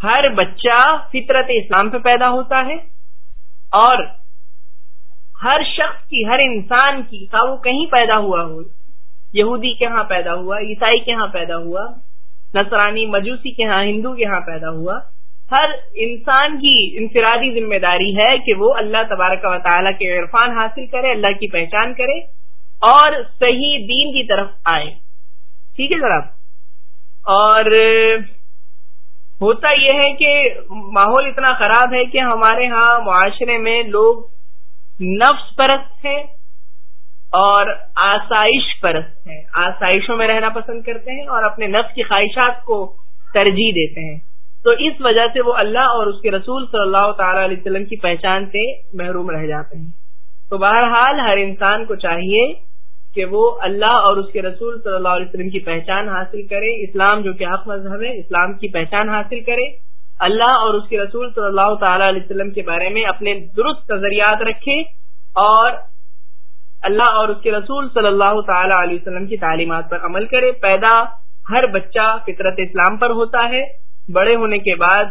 ہر بچہ فطرت اسلام پہ پیدا ہوتا ہے اور ہر شخص کی، ہر انسان کی کا وہ کہیں پیدا ہوا ہو، یہودی کے ہاں پیدا ہوا، عیسائی کے ہاں پیدا ہوا، نصرانی، مجوسی کے ہاں ہندو کے ہاں پیدا ہوا ہر انسان کی انفرادی ذمہ داری ہے کہ وہ اللہ تبارک و تعالیٰ کے عرفان حاصل کرے، اللہ کی پہچان کرے اور صحیح دین کی طرف آئے۔ ٹھیک ہے جناب؟ اور ہوتا یہ ہے کہ ماحول اتنا خراب ہے کہ ہمارے ہاں معاشرے میں لوگ نفس پرست ہیں اور آسائش پرست ہیں۔ آسائشوں میں رہنا پسند کرتے ہیں اور اپنے نفس کی خواہشات کو ترجیح دیتے ہیں۔ تو اس وجہ سے وہ اللہ اور اس کے رسول صلی اللہ تعالی علیہ وسلم کی پہچان سے محروم رہ جاتے ہیں۔ تو بہرحال ہر انسان کو چاہیے کہ وہ اللہ اور اس کے رسول صلی اللہ علیہ وسلم کی پہچان حاصل کرے۔ اسلام جو کہ حق مذہب ہے، اسلام کی پہچان حاصل کرے۔ اللہ اور اس کے رسول صلی اللہ تعالی علیہ وسلم کے بارے میں اپنے درست نظریات رکھے اور اللہ اور اس کے رسول صلی اللہ تعالی علیہ وسلم کی تعلیمات پر عمل کرے۔ پیدا ہر بچہ فطرت اسلام پر ہوتا ہے۔ بڑے ہونے کے بعد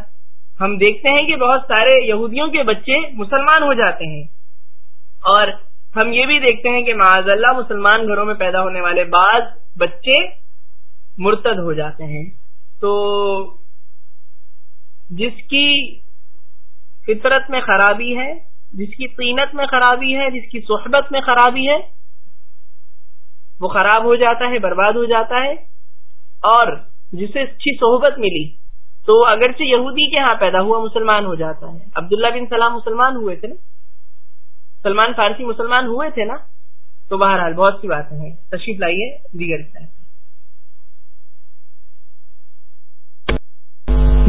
ہم دیکھتے ہیں کہ بہت سارے یہودیوں کے بچے مسلمان ہو جاتے ہیں۔ اور ہم یہ بھی دیکھتے ہیں کہ معاذ اللہ مسلمان گھروں میں پیدا ہونے والے بعض بچے مرتد ہو جاتے ہیں۔ تو جس کی فطرت میں خرابی ہے، جس کی قینت میں خرابی ہے، جس کی صحبت میں خرابی ہے، وہ خراب ہو جاتا ہے، برباد ہو جاتا ہے اور جسے اچھی صحبت ملی۔ تو اگرچہ یہودی کے ہاں پیدا ہوا مسلمان ہو جاتا ہے۔ عبداللہ بن سلام مسلمان ہوئے تھے نا؟ سلمان فارسی مسلمان ہوئے تھے نا؟ تو بہرحال بہت سی باتیں ہیں۔ تشریف لائیے دیگر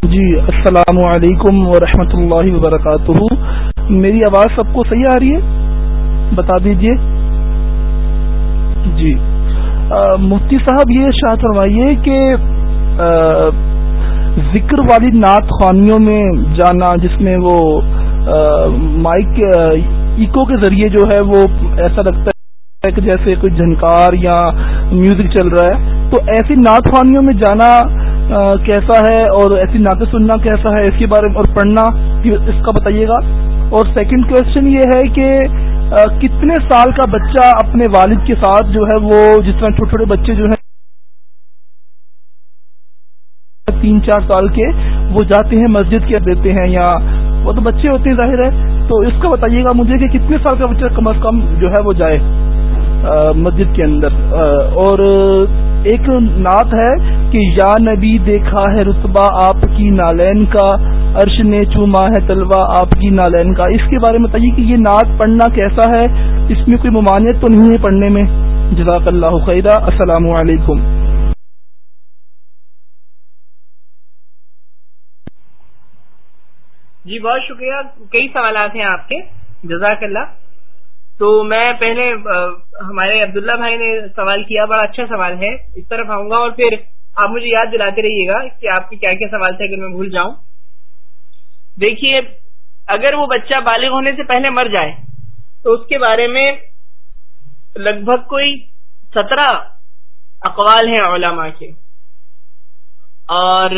جی السلام علیکم ورحمۃ اللہ وبرکاتہ۔ میری آواز سب کو صحیح آ رہی ہے؟ بتا دیجیے۔ جی۔ مفتی صاحب، یہ شاہ فرمائیے کہ ذکر والی نعت خوانیوں میں جانا، جس میں وہ مائک ایکو کے ذریعے جو ہے وہ ایسا لگتا ہے کہ جیسے کوئی جھنکار یا میوزک چل رہا ہے۔ تو ایسی نعت خوانیوں میں جانا کیسا ہے اور ایسی نعتیں سننا کیسا ہے، اس کے بارے میں اور پڑھنا اس کا بتائیے گا۔ اور سیکنڈ کوشچن یہ ہے کہ کتنے سال کا بچہ اپنے والد کے ساتھ جو ہے وہ، جس طرح چھوٹے چھوٹے بچے جو ہیں تین چار سال کے وہ جاتے ہیں مسجد کے دیتے ہیں یا وہ تو بچے ہوتے ہیں ظاہر ہے۔ تو اس کا بتائیے گا مجھے کہ کتنے سال کا بچہ کم از کم جو ہے وہ جائے مسجد کے اندر۔ اور ایک نعت ہے کہ یا نبی دیکھا ہے رتبہ آپ کی نالین کا، عرش نے چوما ہے طلبہ آپ کی نالین کا۔ اس کے بارے میں بتائیے کہ یہ نعت پڑھنا کیسا ہے؟ اس میں کوئی ممانعت تو نہیں ہے پڑھنے میں؟ جزاک اللہ خیرہ۔ السلام علیکم۔ جی بہت شکریہ۔ کئی سوالات ہیں آپ کے۔ جزاک اللہ۔ تو میں پہلے ہمارے عبداللہ بھائی نے سوال کیا، بڑا اچھا سوال ہے۔ اس طرف آؤں گا اور پھر آپ مجھے یاد دلاتے رہیے گا کہ آپ کے کیا کیا سوال تھے، اگر میں بھول جاؤں۔ دیکھیے، اگر وہ بچہ بالغ ہونے سے پہلے مر جائے، تو اس کے بارے میں لگ بھگ کوئی سترہ اقوال ہیں علماء کے۔ اور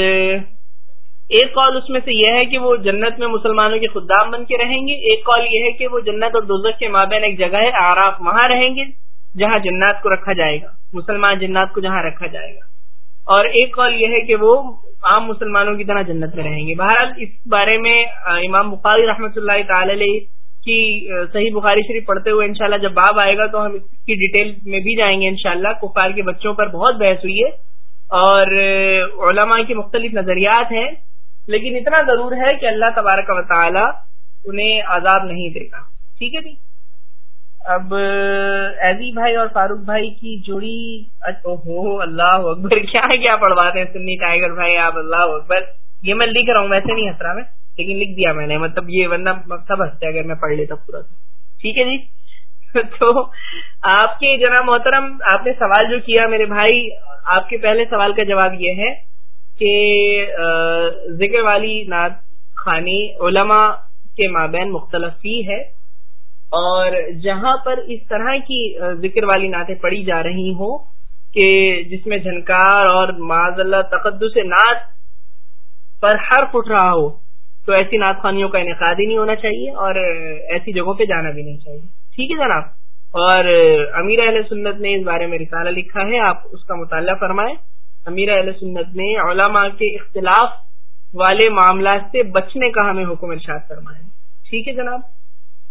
ایک کال اس میں سے یہ ہے کہ وہ جنت میں مسلمانوں کے خدام بن کے رہیں گے۔ ایک کال یہ ہے کہ وہ جنت اور دوزخ کے مابین ایک جگہ ہے، آراف وہاں رہیں گے جہاں جنات کو رکھا جائے گا۔ مسلمان جنات کو جہاں رکھا جائے گا۔ اور ایک کال یہ ہے کہ وہ عام مسلمانوں کی طرح جنت میں رہیں گے۔ بہرحال اس بارے میں امام بخاری رحمۃ اللہ تعالی علیہ کی صحیح بخاری شریف پڑھتے ہوئے انشاءاللہ جب باب آئے گا تو ہم اس کی ڈیٹیل میں بھی جائیں گے انشاءاللہ۔ کفار کے بچوں پر بہت بحث ہوئی ہے۔ اور علماء کے مختلف نظریات ہیں۔ لیکن اتنا ضرور ہے کہ اللہ تبارک و تعالی انہیں عذاب نہیں دے گا۔ ٹھیک ہے جی؟ اب ایزی بھائی اور فاروق بھائی کی جوڑی ہو اللہ اکبر، کیا ہے کیا پڑھواتے ہیں سنی ٹائیگر بھائی، آپ اللہ اکبر۔ یہ میں لکھ رہا ہوں، ویسے نہیں ہنس رہا میں، لیکن لکھ دیا میں نے۔ مطلب یہ بندہ سب ہنستے اگر میں پڑھ لیتا پورا۔ ٹھیک ہے جی؟ تو آپ کے جناب محترم، آپ نے سوال جو کیا میرے بھائی، آپ کے پہلے سوال کا جواب یہ ہے کہ ذکر والی نعت خانی علماء کے مابین مختلف ہی ہے اور جہاں پر اس طرح کی ذکر والی نعتیں پڑھی جا رہی ہوں کہ جس میں جھنکار اور معذ اللہ تقدس نعت پر حرف اٹھ رہا ہو، تو ایسی نعت خانیوں کا انعقاد ہی نہیں ہونا چاہیے اور ایسی جگہوں پہ جانا بھی نہیں چاہیے۔ ٹھیک ہے جناب؟ اور امیر اہل سنت نے اس بارے میں رسالہ لکھا ہے، آپ اس کا مطالعہ فرمائیں۔ امیر اہل سنت نے علماء کے اختلاف والے معاملات سے بچنے کا ہمیں حکم ارشاد فرمایا ٹھیک ہے جناب؟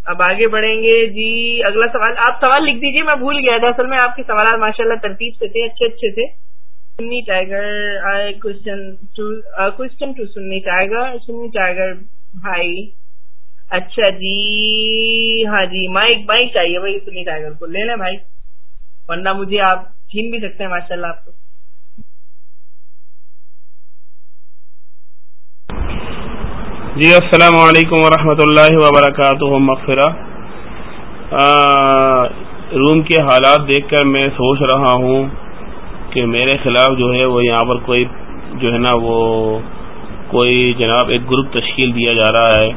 اب آگے بڑھیں گے۔ جی اگلا سوال، آپ سوال لکھ دیجیے میں بھول گیا تھا۔ اصل میں آپ کے سوالات ماشاء اللہ ترتیب سے تھے، اچھے اچھے تھے۔ Sunny Tiger I question to Sunny Tiger Sunny Tiger بھائی۔ اچھا جی ہاں جی مائک مائک چاہیے بھائی سنی ٹائیگر کو۔ لے لیں بھائی، ورنہ مجھے آپ چھین بھی سکتے ہیں ماشاء اللہ آپ کو۔ جی السلام علیکم ورحمۃ اللہ وبرکاتہ، مغفرہ۔ روم کے حالات دیکھ کر میں سوچ رہا ہوں کہ میرے خلاف جو ہے وہ یہاں پر کوئی جو ہے نا وہ کوئی جناب ایک گروپ تشکیل دیا جا رہا ہے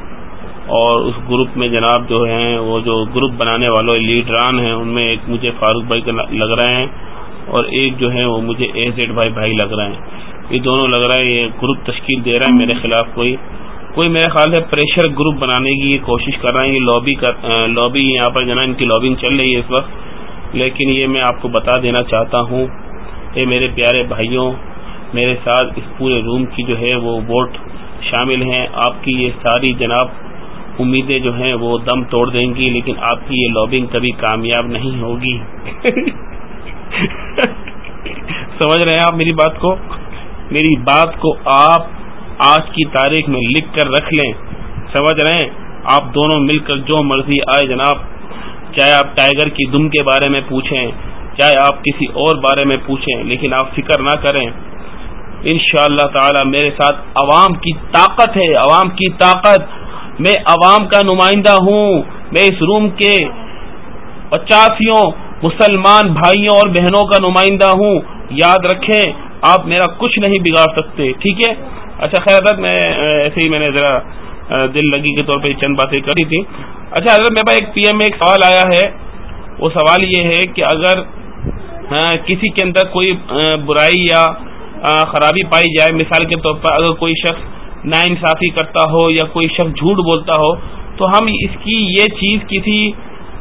اور اس گروپ میں جناب جو ہیں وہ جو گروپ بنانے والوں لیڈران ہیں، ان میں ایک مجھے فاروق بھائی لگ رہے ہیں اور ایک جو ہے وہ مجھے اے زیڈ بھائی بھائی لگ رہے ہیں۔ یہ دونوں لگ رہا ہے یہ گروپ تشکیل دے رہا ہے، میرے خلاف کوئی کوئی میرے خیال سے پریشر گروپ بنانے کی یہ کوشش کر رہے ہیں یہ لابی کر لابی یہاں پر جنا ان کی لابنگ چل رہی ہے اس وقت۔ لیکن یہ میں آپ کو بتا دینا چاہتا ہوں، اے میرے پیارے بھائیوں، میرے ساتھ اس پورے روم کی جو ہے وہ ووٹ شامل ہیں۔ آپ کی یہ ساری جناب امیدیں جو ہیں وہ دم توڑ دیں گی، لیکن آپ کی یہ لابنگ کبھی کامیاب نہیں ہوگی۔ سمجھ رہے ہیں آپ میری بات کو؟ میری بات کو آپ آج کی تاریخ میں لکھ کر رکھ لیں، سمجھ رہے ہیں آپ دونوں مل کر جو مرضی آئے جناب، چاہے آپ ٹائیگر کی دم کے بارے میں پوچھیں، چاہے آپ کسی اور بارے میں پوچھیں، لیکن آپ فکر نہ کریں۔ ان شاء اللہ تعالی میرے ساتھ عوام کی طاقت ہے، عوام کی طاقت۔ میں عوام کا نمائندہ ہوں، میں اس روم کے پچاسیوں مسلمان بھائیوں اور بہنوں کا نمائندہ ہوں۔ یاد رکھیں، آپ میرا کچھ نہیں بگاڑ سکتے، ٹھیک ہے؟ اچھا خیر حضرت، میں ایسے ہی میں نے ذرا دل لگی کے طور پہ چند باتیں کری تھی اچھا حضرت، میرے پاس ایک پی ایم میں ایک سوال آیا ہے۔ وہ سوال یہ ہے کہ اگر کسی کے اندر کوئی برائی یا خرابی پائی جائے، مثال کے طور پر اگر کوئی شخص نا انصافی کرتا ہو یا کوئی شخص جھوٹ بولتا ہو، تو ہم اس کی یہ چیز کسی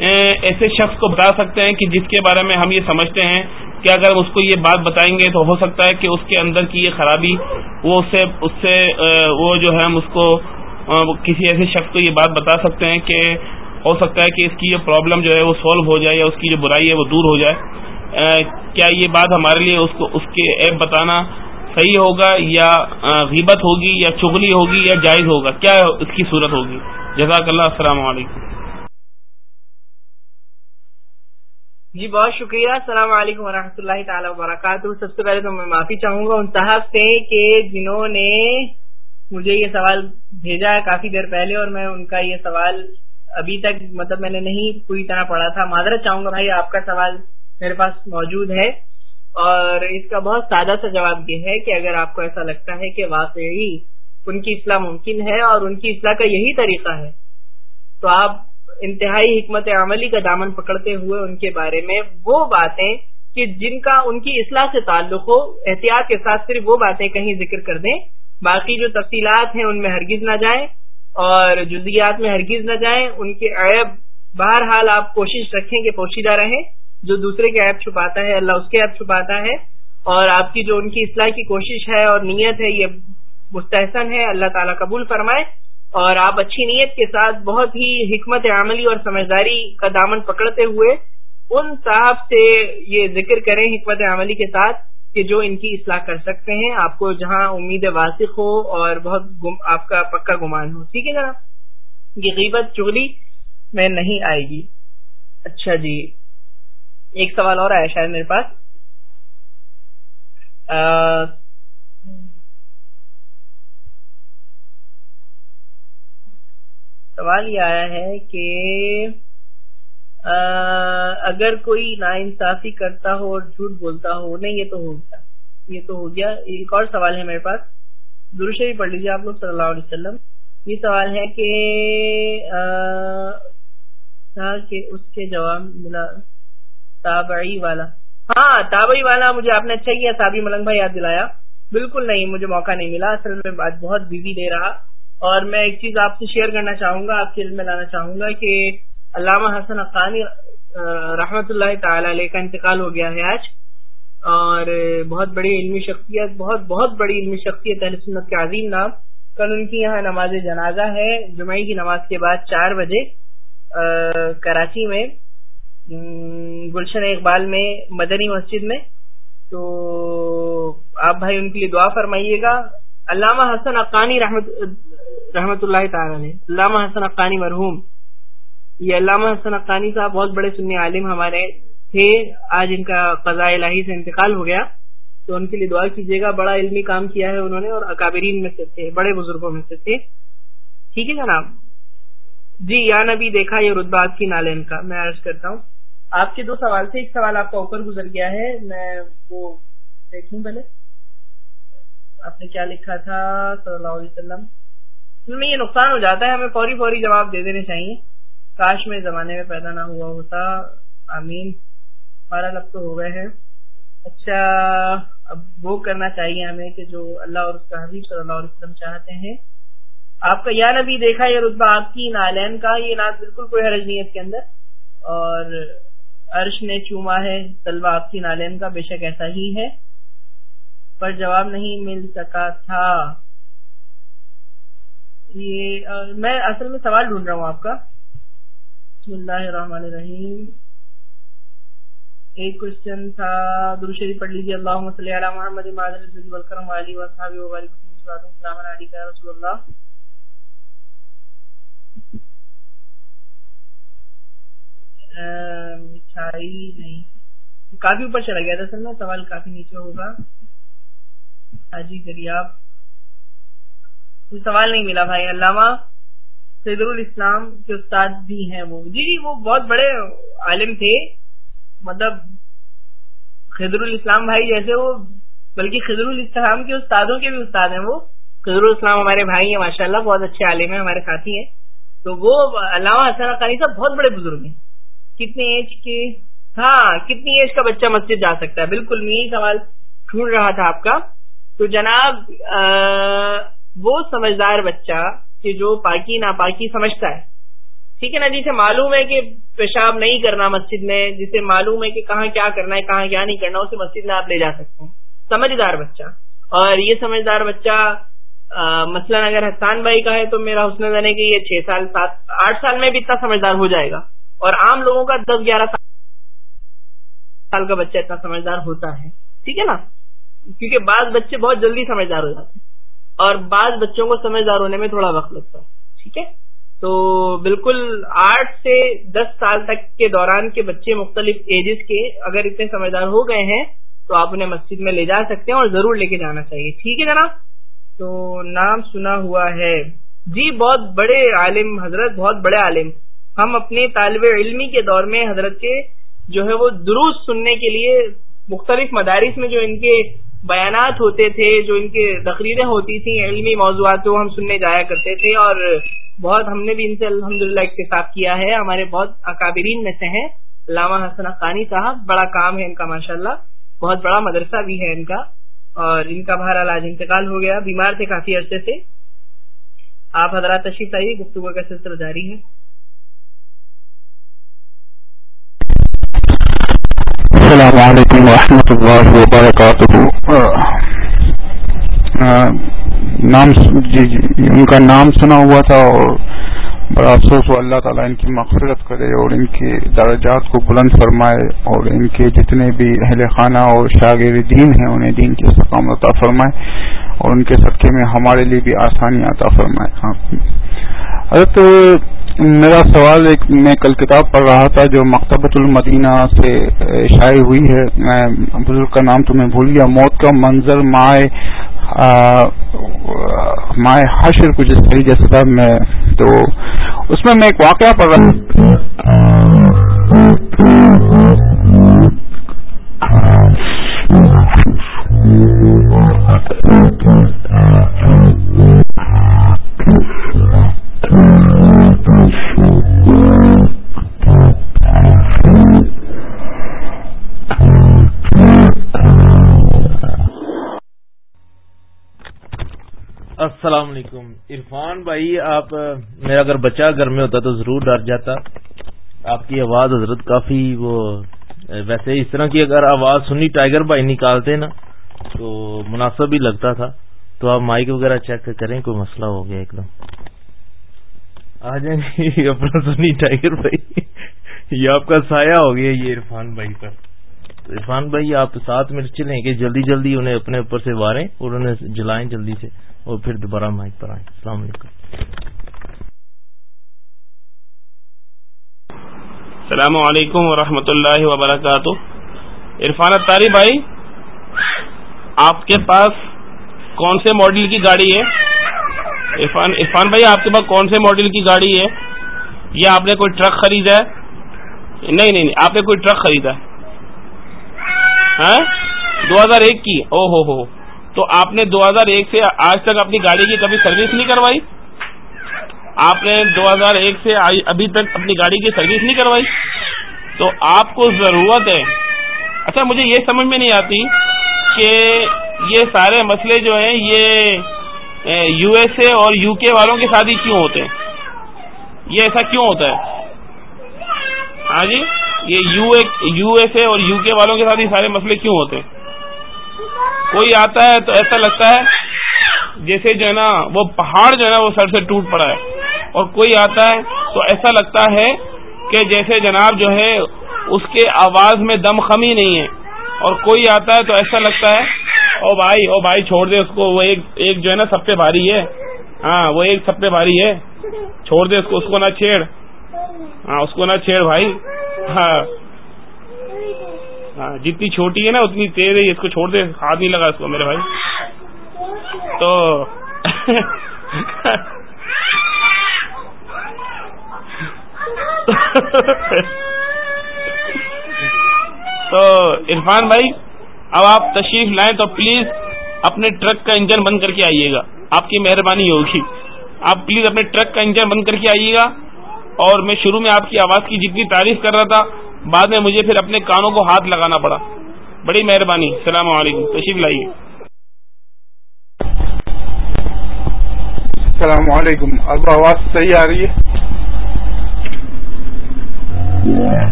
ایسے شخص کو بتا سکتے ہیں کہ جس کے بارے میں ہم یہ سمجھتے ہیں کہ اگر اس کو یہ بات بتائیں گے تو ہو سکتا ہے کہ اس کے اندر کی یہ خرابی وہ اس سے اس سے وہ جو ہے ہم اس کو کسی ایسے شخص کو یہ بات بتا سکتے ہیں کہ ہو سکتا ہے کہ اس کی یہ پرابلم جو ہے وہ سولو ہو جائے یا اس کی جو برائی ہے وہ دور ہو جائے۔ کیا یہ بات ہمارے لیے اس کو اس کے ایپ بتانا صحیح ہوگا یا غیبت ہوگی یا چگلی ہوگی یا جائز ہوگا؟ کیا اس کی صورت ہوگی؟ جزاک اللہ، السلام علیکم۔ جی بہت شکریہ۔ السلام علیکم ورحمۃ اللہ تعالی وبرکاتہ۔ سب سے پہلے تو میں معافی چاہوں گا۔ ان صاحب سے کہ جنہوں نے مجھے یہ سوال بھیجا ہے کافی دیر پہلے اور میں ان کا یہ سوال ابھی تک مطلب میں نے نہیں پوری طرح پڑھا تھا۔ معذرت چاہوں گا بھائی، آپ کا سوال میرے پاس موجود ہے۔ اور اس کا بہت سادہ سا جواب یہ ہے کہ اگر آپ کو ایسا لگتا ہے کہ واقعی ان کی اصلاح ممکن ہے اور ان کی اصلاح کا یہی طریقہ ہے، تو آپ انتہائی حکمت عملی کا دامن پکڑتے ہوئے ان کے بارے میں وہ باتیں کہ جن کا ان کی اصلاح سے تعلق ہو، احتیاط کے ساتھ صرف وہ باتیں کہیں ذکر کر دیں۔ باقی جو تفصیلات ہیں ان میں ہرگز نہ جائیں اور جزیات میں ہرگز نہ جائیں۔ ان کے عیب بہرحال آپ کوشش رکھیں کہ پوشیدہ رہیں۔ جو دوسرے کے عیب چھپاتا ہے، اللہ اس کے عیب چھپاتا ہے۔ اور آپ کی جو ان کی اصلاح کی کوشش ہے اور نیت ہے، یہ مستحسن ہے۔ اللہ تعالیٰ قبول فرمائے۔ اور آپ اچھی نیت کے ساتھ بہت ہی حکمت عملی اور سمجھداری کا دامن پکڑتے ہوئے ان صاحب سے یہ ذکر کریں حکمت عملی کے ساتھ کہ جو ان کی اصلاح کر سکتے ہیں، آپ کو جہاں امید واثق ہو اور بہت گم، آپ کا پکا گمان ہو۔ ٹھیک ہے جناب؟ یہ غیبت چگلی میں نہیں آئے گی۔ اچھا جی۔ ایک سوال اور آیا شاید میرے پاس۔ سوال یہ آیا ہے کہ اگر کوئی نا انصافی کرتا ہو اور جھوٹ بولتا ہو، نہیں، یہ تو ہو گیا۔ یہ تو ہو گیا۔ ایک اور سوال ہے میرے پاس۔ درشری پڑھ لیجیے آپ لوگ صلی اللہ علیہ وسلم۔ یہ سوال ہے کہ تھا کہ اس کے جواب ملا تابعی والا۔ ہاں تابعی والا مجھے آپ نے اچھا کیا سابی ملنگ بھائی یاد دلایا۔ بالکل نہیں، مجھے موقع نہیں ملا۔ اصل میں بات بہت بزی دے رہا۔ اور میں ایک چیز آپ سے شیئر کرنا چاہوں گا، آپ کے علم میں لانا چاہوں گا کہ علامہ حسن افغانی رحمت اللہ تعالی علیہ کا انتقال ہو گیا ہے آج، اور بہت بڑی علمی شخصیت، بہت بہت بڑی علمی شخصیت اہل سنت کے عظیم نام، کل ان کی یہاں نماز جنازہ ہے جمعی کی نماز کے بعد چار بجے کراچی میں گلشن اقبال میں، مدنی مسجد میں، تو آپ بھائی ان کے لیے دعا فرمائیے گا۔ علامہ حسن افغانی رحمت رحمت اللہ تعالی نے، علامہ حسن افغانی مرحوم۔ یہ علامہ حسن افغانی صاحب بہت بڑے سنی عالم ہمارے تھے، آج ان کا قضاء الہی سے انتقال ہو گیا۔ تو ان کے لیے دعا کیجیے گا، بڑا علمی کام کیا ہے انہوں نے اور اکابرین میں سے تھے، بڑے بزرگوں میں سے تھے۔ ٹھیک ہے جناب۔ جی یا نبی دیکھا یہ رتبہ کی نالین کا، میں عرض کرتا ہوں۔ آپ کے دو سوال سے ایک سوال آپ کا اوپر گزر گیا ہے، میں وہ دیکھوں پہلے۔ آپ نے کیا لکھا تھا، صلی اللہ علیہ وسلم؟ میں یہ نقصان ہو جاتا ہے، ہمیں فوری فوری جواب دے دینے چاہیے۔ کاش میں زمانے میں پیدا نہ ہوا ہوتا۔ آمین۔ بارہ لفظ تو ہو گئے ہیں۔ اچھا اب وہ کرنا چاہیے ہمیں کہ جو اللہ اور اس کا حبیب صلی اللہ علیہ وسلم چاہتے ہیں۔ آپ کا یا نبی دیکھا یہ رتبہ آپ کی نالین کا، یہ نعت بالکل کوئی حرج نہیں ہے اس کے اندر۔ اور عرش نے چوما ہے طلبہ آپ کی نالین کا، بے شک ایسا ہی ہے۔ پر جواب نہیں مل سکا تھا۔ یہ میں اصل میں سوال ڈھونڈ رہا ہوں آپ کا۔ بسم اللہ الرحمن الرحیم۔ ایک کوشچن تھا شریف پڑھ لیجیے اللہ صلی علی محمد الکرم علی السلام علیکم رسول اللہ۔ مٹھائی نہیں۔ کافی اوپر چلا گیا تھا سر، میں سوال کافی نیچے ہوگا۔ حاجی دریاب سوال نہیں ملا بھائی، علامہ سیدر الاسلام کے استاد بھی ہیں وہ۔ جی جی وہ بہت بڑے عالم تھے۔ مطلب خضر الاسلام بھائی جیسے وہ، بلکہ خضر الاسلام کے استادوں کے بھی استاد ہیں وہ۔ خضر الاسلام ہمارے بھائی ہیں ماشاء اللہ بہت اچھے عالم ہیں، ہمارے ساتھی ہیں۔ تو وہ علامہ حسن قانی صاحب بہت بڑے بزرگ ہیں۔ کتنی ایج کے ہاں کتنی ایج کا بچہ مسجد جا سکتا ہے؟ بالکل میں سوال ڈھونڈ رہا تھا آپ کا۔ تو جناب وہ سمجھدار بچہ کہ جو پاکی ناپاکی سمجھتا ہے۔ ٹھیک ہے نا جی؟ جسے معلوم ہے کہ پیشاب نہیں کرنا مسجد میں، جسے معلوم ہے کہ کہاں کیا کرنا ہے، کہاں کیا نہیں کرنا، اسے مسجد میں آپ لے جا سکتے ہیں۔ سمجھدار بچہ۔ اور یہ سمجھدار بچہ مثلا اگر حسان بھائی کا ہے تو میرا حسن زن ہے کہ یہ چھ سال، سات، آٹھ سال میں بھی اتنا سمجھدار ہو جائے گا۔ اور عام لوگوں کا دس، گیارہ سال کا بچہ اتنا سمجھدار ہوتا ہے۔ ٹھیک ہے نا؟ کیونکہ بعض بچے بہت جلدی سمجھدار ہو جاتے ہیں۔ اور بعض بچوں کو سمجھدار ہونے میں تھوڑا وقت لگتا ہے۔ ٹھیک ہے؟ تو بالکل آٹھ سے دس سال تک کے دوران کے بچے مختلف ایجز کے اگر اتنے سمجھدار ہو گئے ہیں، تو آپ انہیں مسجد میں لے جا سکتے ہیں اور ضرور لے کے جانا چاہیے۔ ٹھیک ہے جناب؟ تو نام سنا ہوا ہے۔ جی بہت بڑے عالم حضرت، بہت بڑے عالم۔ ہم اپنے طالب علمی کے دور میں حضرت کے جو ہے وہ دروس سننے کے لیے مختلف مدارس میں جو ان کے بیانات ہوتے تھے، جو ان کے تقریریں ہوتی تھیں، علمی موضوعات وہ ہم سننے جایا کرتے تھے، اور بہت ہم نے بھی ان سے الحمد للہ اکتفاق کیا ہے۔ ہمارے بہت اکابرین میں سے ہیں علامہ حسن خانی صاحب، بڑا کام ہے ان کا ماشاء اللہ بہت بڑا مدرسہ بھی ہے ان کا، اور ان کا بہر آج انتقال ہو گیا۔ بیمار تھے کافی عرصے سے۔ آپ حضرات تشریف آئیے گفتگو کا سلسلہ جاری ہے۔ السلام علیکم ورحمۃ اللہ وبرکاتہ نام جی جی ان کا نام سنا ہوا تھا اور بڑا افسوس ہو اللہ تعالیٰ ان کی مغفرت کرے اور ان کے درجات کو بلند فرمائے اور ان کے جتنے بھی اہل خانہ اور شاگرد دین ہیں انہیں دین کی استقام عطا فرمائے اور ان کے صدقے میں ہمارے لیے بھی آسانی عطا فرمائے۔ ہاں۔ حضرت، میرا سوال ایک میں کل کتاب پڑھ رہا تھا جو مکتبۃ المدینہ سے شائع ہوئی ہے۔ میں بزرگ کا نام تو میں بھول گیا، موت کا منظر مائع مائے حشر کچھ اس طریقے سے میں تو اس میں میں ایک واقعہ پڑھ رہا السلام علیکم۔ عرفان بھائی، آپ، میرا اگر بچہ گھر میں ہوتا تو ضرور ڈر جاتا۔ آپ کی آواز حضرت کافی وہ، ویسے اس طرح کی اگر آواز سنی ٹائیگر بھائی نکالتے نا، تو مناسب ہی لگتا تھا۔ تو آپ مائک وغیرہ چیک کریں، کوئی مسئلہ ہو گیا ایک دم۔ آ جائیں گے اپنا سنی ٹائیگر بھائی۔ یہ آپ کا سایہ ہو گیا، یہ عرفان بھائی پر۔ عرفان بھائی، آپ سات منٹ چلیں کہ جلدی جلدی انہیں اپنے اوپر سے واریں اور انہیں جلائیں جلدی سے اور پھر دوبارہ مائک پر آئیں۔ السلام علیکم۔ السلام علیکم ورحمۃ اللہ وبرکاتہ۔ عرفان اطاری بھائی، آپ کے پاس کون سے ماڈل کی گاڑی ہے؟ عرفان عرفان بھائی، آپ کے پاس کون سے ماڈل کی گاڑی ہے؟ یا آپ نے کوئی ٹرک خریدا ہے؟ نہیں نہیں نہیں، آپ نے کوئی ٹرک خریدا ہے۔ ہاں؟ دو ہزار ایک کی۔ او ہو ہو۔ تو آپ نے دو ہزار ایک سے آج تک اپنی گاڑی کی کبھی سروس نہیں کروائی؟ آپ نے دو ہزار ایک سے ابھی تک اپنی گاڑی کی سروس نہیں کروائی؟ تو آپ کو ضرورت ہے۔ اچھا مجھے یہ سمجھ میں نہیں آتی کہ یہ سارے مسئلے جو ہیں، یہ یو ایس اے اور یو کے والوں کے ساتھ ہی کیوں ہوتے ہیں؟ یہ ایسا کیوں ہوتا ہے؟ ہاں جی؟ یہ یو ایس اے اور یو کے والوں کے ساتھ یہ سارے مسئلے کیوں ہوتے ہیں؟ کوئی آتا ہے تو ایسا لگتا ہے جیسے جو ہے نا وہ پہاڑ جو ہے نا وہ سر سے ٹوٹ پڑا ہے۔ اور کوئی آتا ہے تو ایسا لگتا ہے کہ جیسے جناب جو ہے اس کے آواز میں دم خمی نہیں ہے۔ اور کوئی آتا ہے تو ایسا لگتا ہے، او بھائی او بھائی چھوڑ دے، اس کو وہ ایک ایک جو ہے نا سب پہ بھاری ہے۔ ہاں وہ ایک سب پہ بھاری ہے۔ چھوڑ دے، اس کو اس کو نہ چھیڑ۔ ہاں اس کو نہ چھیڑ بھائی۔ ہاں۔ ہاں جتنی چھوٹی ہے نا، اتنی تیز ہے اس کو چھوڑ دے۔ ہاتھ نہیں لگا اس کو، میرے بھائی۔ تو تو عرفان بھائی، اب آپ تشریف لائیں تو پلیز اپنے ٹرک کا انجن بند کر کے آئیے گا۔ آپ کی مہربانی ہوگی۔ آپ پلیز اپنے ٹرک کا انجن بند کر کے آئیے گا۔ اور میں شروع میں آپ کی آواز کی جتنی تعریف کر رہا تھا بعد میں مجھے پھر اپنے کانوں کو ہاتھ لگانا پڑا۔ بڑی مہربانی۔ السلام علیکم۔ تشریف لائیے۔ السلام علیکم۔ اب آواز صحیح آ رہی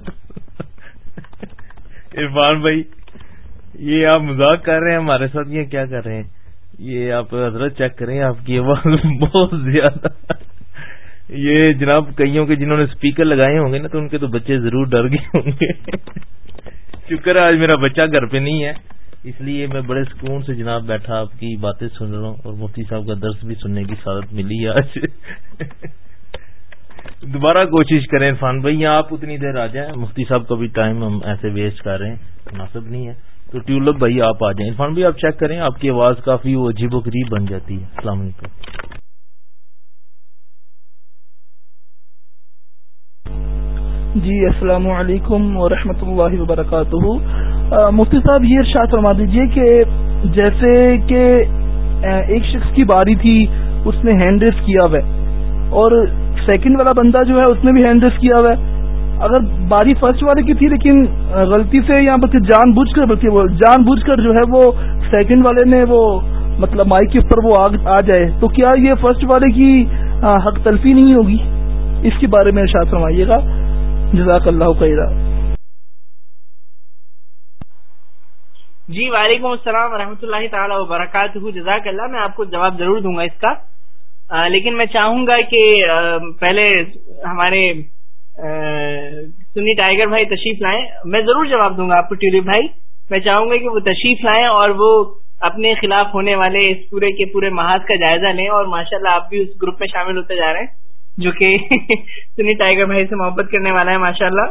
ہے؟ عرفان بھائی، یہ آپ مذاق کر رہے ہیں، ہمارے ساتھ یہ کیا کر رہے ہیں؟ یہ آپ حضرت چیک کریں آپ کی آواز بہت زیادہ۔ یہ جناب کئیوں کے جنہوں نے اسپیکر لگائے ہوں گے نا، تو ان کے تو بچے ضرور ڈر گئے ہوں گے۔ شکر ہے، آج میرا بچہ گھر پہ نہیں ہے۔ اس لیے میں بڑے سکون سے جناب بیٹھا، آپ کی باتیں سن رہا ہوں اور مفتی صاحب کا درس بھی سننے کی سعادت ملی ہے آج۔ دوبارہ کوشش کریں عرفان بھائی، یہاں آپ اتنی دیر آ جائیں۔ مفتی صاحب کا بھی ٹائم ہم ایسے ویسٹ کر رہے ہیں، مناسب نہیں ہے۔ تو ٹیولپ بھائی، آپ آ جائیں۔ عرفان بھائی، آپ چیک کریں، آپ کی آواز کافی وہ عجیب و غریب بن جاتی ہے۔ السلام علیکم۔ جی السلام علیکم ورحمۃ اللہ وبرکاتہ۔ مفتی صاحب، یہ ارشاد فرما دیجیے کہ جیسے کہ ایک شخص کی باری تھی، اس نے ہینڈ ریس کیا ہوا اور سیکنڈ والا بندہ جو ہے اس نے بھی ہینڈ ریس کیا ہوا ہے۔ اگر باری فرسٹ والے کی تھی لیکن غلطی سے یہاں پر جان بوجھ کر بلکہ جان بوجھ کر جو ہے وہ سیکنڈ والے نے وہ مطلب مائک کے اوپر وہ آ جائے۔ تو کیا یہ فرسٹ والے کی حق تلفی نہیں ہوگی؟ اس کے بارے میں ارشاد فرمائیے گا۔ جزاک اللہ خیرہ جی وعلیکم السلام ورحمۃ اللہ تعالی وبرکاتہ۔ جزاک اللہ، میں آپ کو جواب ضرور دوں گا اس کا۔ لیکن میں چاہوں گا کہ پہلے ہمارے سنی ٹائیگر بھائی تشریف لائیں۔ میں ضرور جواب دوں گا آپ کو ٹیولپ بھائی۔ میں چاہوں گا کہ وہ تشریف لائیں اور وہ اپنے خلاف ہونے والے اس پورے کے پورے محاذ کا جائزہ لیں اور ماشاء اللہ آپ بھی اس گروپ میں شامل ہوتے جا رہے ہیں، جو کہ سنی ٹائیگر بھائی سے محبت کرنے والا ہے ماشاء اللہ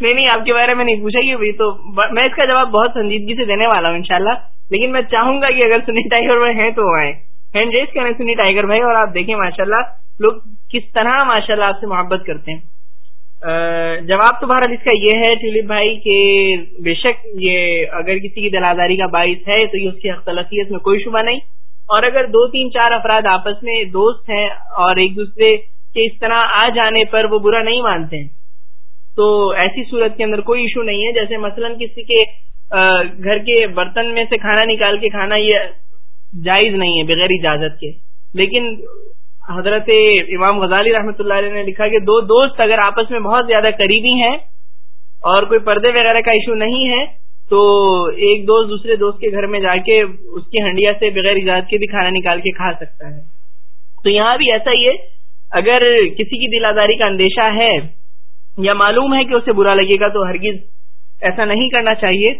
نہیں نہیں، آپ کے بارے میں نہیں پوچھا کہ تو میں اس کا جواب بہت سنجیدگی سے دینے والا ہوں، انشاءاللہ۔ لیکن میں چاہوں گا کہ اگر سنی ٹائیگر بھائی ہیں تو آئیں۔ ہینڈ ریس کریں سنی ٹائیگر بھائی اور آپ دیکھیں ماشاء اللہ لوگ کس طرح ماشاء اللہ آپ سے محبت کرتے ہیں۔ جواب تو بہرحال اس کا یہ ہے ٹیولپ بھائی کہ بے شک یہ اگر کسی کی دلاداری کا باعث ہے تو یہ اس کی اختلافیت میں کوئی شبہ نہیں۔ اور اگر دو تین چار افراد آپس میں دوست ہیں اور ایک دوسرے کے اس طرح آ جانے پر وہ برا نہیں مانتے ہیں، تو ایسی صورت کے اندر کوئی ایشو نہیں ہے۔ جیسے مثلا کسی کے گھر کے برتن میں سے کھانا نکال کے کھانا یہ جائز نہیں ہے، بغیر اجازت کے۔ لیکن حضرت امام غزالی رحمۃ اللہ علیہ نے لکھا کہ دو دوست اگر آپس میں بہت زیادہ قریبی ہیں اور کوئی پردے وغیرہ کا ایشو نہیں ہے، تو ایک دوست دوسرے دوست کے گھر میں جا کے اس کی ہنڈیا سے بغیر اجازت کے بھی کھانا نکال کے کھا سکتا ہے۔ تو یہاں بھی ایسا ہی ہے، اگر کسی کی دل آزاری کا اندیشہ ہے یا معلوم ہے کہ اسے برا لگے گا، تو ہرگز ایسا نہیں کرنا چاہیے۔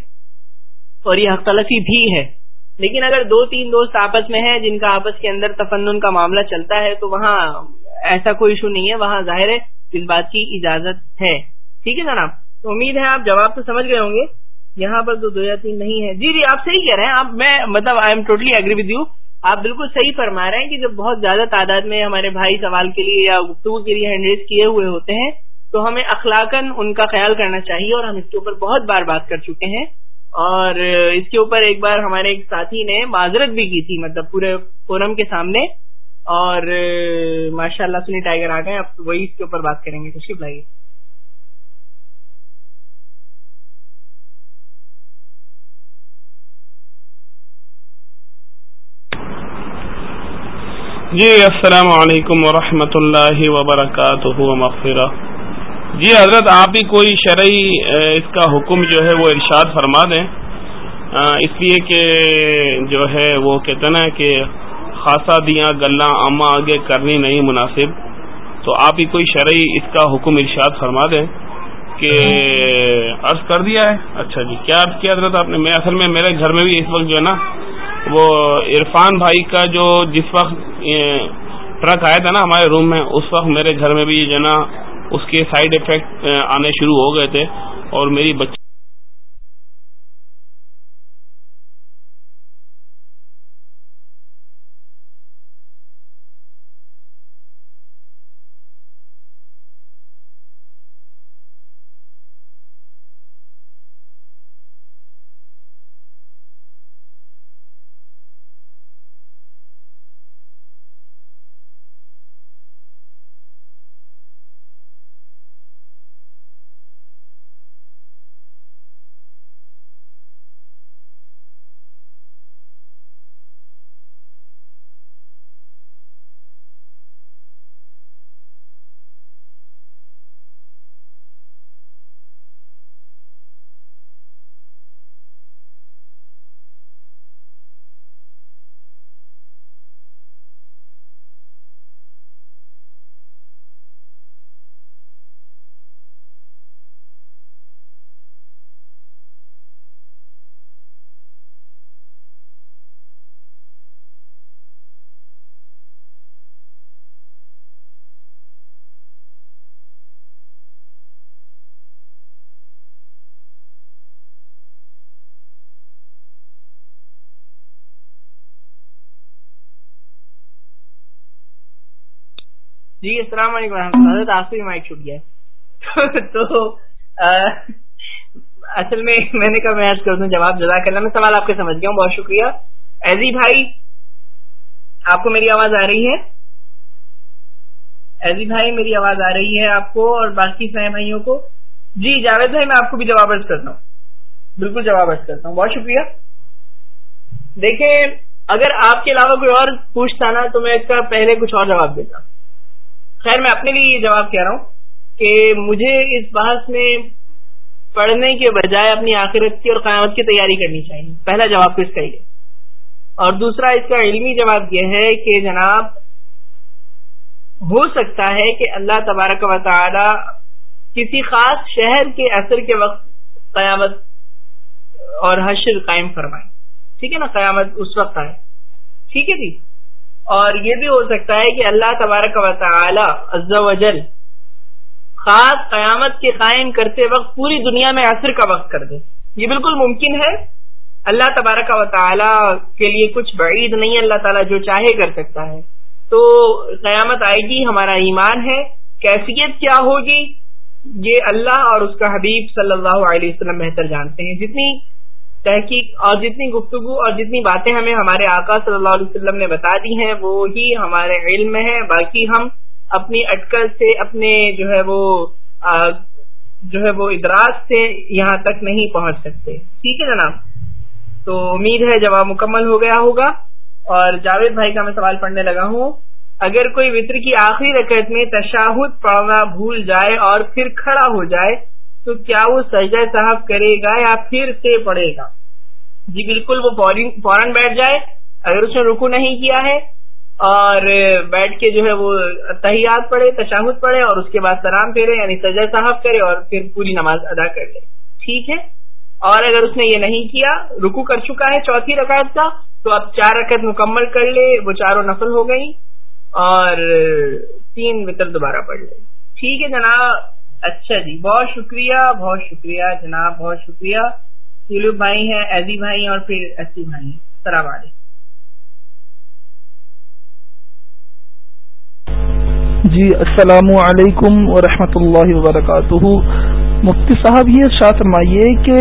اور یہ حق تلفی بھی ہے۔ لیکن اگر دو تین دوست آپس میں ہیں جن کا آپس کے اندر تفنن کا معاملہ چلتا ہے، تو وہاں ایسا کوئی ایشو نہیں ہے، وہاں ظاہر ہے اس بات کی اجازت ہے۔ ٹھیک ہے جناب؟ امید ہے آپ جواب تو سمجھ گئے ہوں گے۔ یہاں پر تو دو یا تین نہیں ہے۔ جی جی آپ صحیح کہہ رہے ہیں۔ آپ، میں مطلب I am totally agree with you آپ بالکل صحیح فرما رہے ہیں کہ جب بہت زیادہ تعداد میں ہمارے بھائی سوال کے لیے یا گفتگو کے لیے ہینڈریز کیے ہوئے ہوتے ہیں، تو ہمیں اخلاقاً ان کا خیال کرنا چاہیے اور ہم اس کے اوپر بہت بار بات کر چکے ہیں۔ اور اس کے اوپر ایک بار ہمارے ایک ساتھی نے معذرت بھی کی تھی مطلب پورے فورم کے سامنے۔ اور ماشاء اللہ سنی ٹائیگر آ گئے آپ وہی اس کے اوپر بات کریں گے۔ تشریف لائیے۔ جی السلام علیکم ورحمۃ اللہ وبرکاتہ مغفرہ۔ جی حضرت، آپ ہی کوئی شرعی اس کا حکم جو ہے وہ ارشاد فرما دیں۔ اس لیے کہ جو ہے وہ کہتے نا کہ خاصا دیا گلا اما آگے کرنی نہیں مناسب۔ تو آپ ہی کوئی شرعی اس کا حکم ارشاد فرما دیں کہ عرض کر دیا ہے۔ اچھا جی کیا عرض کیا حضرت آپ نے؟ میں اصل میں میرے گھر میں بھی اس وقت جو ہے نا وہ عرفان بھائی کا جو جس وقت ٹرک آیا تھا نا ہمارے روم میں، اس وقت میرے گھر میں بھی جو ہے نا اس کے سائڈ افیکٹ آنے شروع ہو گئے تھے اور میری بچی السلام علیکم رحمۃ اللہ آپ سے بھی مائک چھوٹ گیا تو اصل میں میں نے کہا میں آج کر دوں جواب جزاک اللہ میں سوال آپ کے سمجھ گیا ہوں، بہت شکریہ۔ ایزی بھائی، آپ کو میری آواز آ رہی ہے؟ ایزی بھائی، میری آواز آ رہی ہے آپ کو اور باقی سائے بھائیوں کو؟ جی جاوید بھائی، میں آپ کو بھی جواب ارض کرتا ہوں۔ بالکل جواب ارض کرتا ہوں۔ بہت شکریہ۔ دیکھیں، اگر آپ کے علاوہ کوئی اور پوچھتا نا تو میں اس کا پہلے کچھ اور جواب دیتا خیر، میں اپنے لیے یہ جواب کہہ رہا ہوں کہ مجھے اس بحث میں پڑھنے کے بجائے اپنی آخرت کی اور قیامت کی تیاری کرنی چاہیے۔ پہلا جواب تو اس کا یہ اور دوسرا، اس کا علمی جواب یہ ہے کہ جناب، ہو سکتا ہے کہ اللہ تبارک و تعالی کسی خاص شہر کے اثر کے وقت قیامت اور حشر قائم فرمائے۔ ٹھیک ہے نا؟ قیامت اس وقت آئے۔ ٹھیک ہے جی؟ اور یہ بھی ہو سکتا ہے کہ اللہ تبارک و تعالی عز و جل خاص قیامت کے قائم کرتے وقت پوری دنیا میں عصر کا وقت کر دے۔ یہ بالکل ممکن ہے۔ اللہ تبارک و تعالی کے لیے کچھ بعید نہیں اللہ تعالیٰ جو چاہے کر سکتا ہے۔ تو قیامت آئے گی، ہمارا ایمان ہے۔ کیفیت کیا ہوگی؟ یہ اللہ اور اس کا حبیب صلی اللہ علیہ وسلم بہتر جانتے ہیں۔ جتنی تحقیق اور جتنی گفتگو اور جتنی باتیں ہمیں ہمارے آقا صلی اللہ علیہ وسلم نے بتا دی ہیں، وہ ہی ہمارے علم میں ہے باقی ہم اپنی اٹکل سے، اپنے جو ہے وہ جو ہے وہ ادراج سے یہاں تک نہیں پہنچ سکتے۔ ٹھیک ہے جناب؟ تو امید ہے جواب مکمل ہو گیا ہوگا۔ اور جاوید بھائی کا میں سوال پڑھنے لگا ہوں۔ اگر کوئی وطر کی آخری رکعت میں تشاہد پڑھنا بھول جائے اور پھر کھڑا ہو جائے تو کیا وہ سجدہ صاحب کرے گا یا پھر سے پڑے گا؟ جی بالکل، وہ فوراً بیٹھ جائے۔ اگر اس نے رکو نہیں کیا ہے اور بیٹھ کے جو ہے وہ تحیات پڑھے، تشاہد پڑھے اور اس کے بعد سلام پھیرے یعنی سجا صاحب کرے اور پھر پوری نماز ادا کر لے۔ ٹھیک ہے؟ اور اگر اس نے یہ نہیں کیا رکو کر چکا ہے چوتھی رکعت کا، تو اب چار رکعت مکمل کر لے، وہ چاروں نفل ہو گئی اور تین وطر دوبارہ پڑھ لے۔ ٹھیک ہے جناب؟ اچھا جی بہت شکریہ بہت شکریہ جناب، بہت شکریہ۔ سیلو بھائی ہیں، ایزی بھائی اور پھر ایسی بھائی ہیں۔ السلام علیکم۔ جی السلام علیکم ورحمۃ اللہ وبرکاتہ۔ مفتی صاحب، یہ شاہ فرمائیے کہ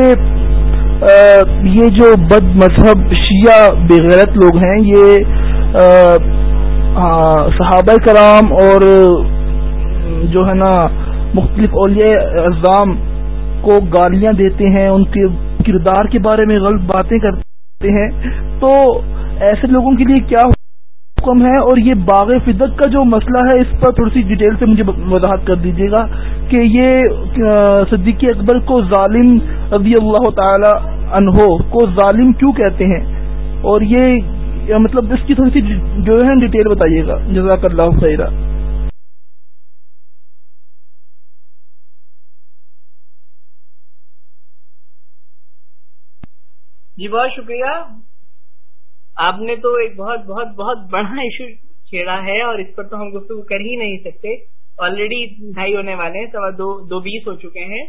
یہ جو بد مذہب شیعہ بغیرت لوگ ہیں، یہ صحابہ کرام اور، جو ہے نا مختلف اولیاء اعظام کو گالیاں دیتے ہیں، ان کے کردار کے بارے میں غلط باتیں کرتے ہیں۔ تو ایسے لوگوں کے لیے کیا حکم ہے؟ اور یہ باغ فدق کا جو مسئلہ ہے، اس پر تھوڑی سی ڈیٹیل سے مجھے وضاحت کر دیجیے گا کہ یہ صدیقی اکبر کو ظالم رضی اللہ تعالی عنہ کو ظالم کیوں کہتے ہیں؟ اور یہ مطلب اس کی تھوڑی سی جو ہے ڈیٹیل بتائیے گا۔ جزاک اللہ خیرہ جی بہت شکریہ۔ آپ نے تو ایک بہت بہت بہت بڑا ایشو چھیڑا ہے اور اس پر تو ہم گفتگو کر ہی نہیں سکتے۔ آلریڈی ڈھائی ہونے والے ہیں، سوا دو دو بیس ہو چکے ہیں۔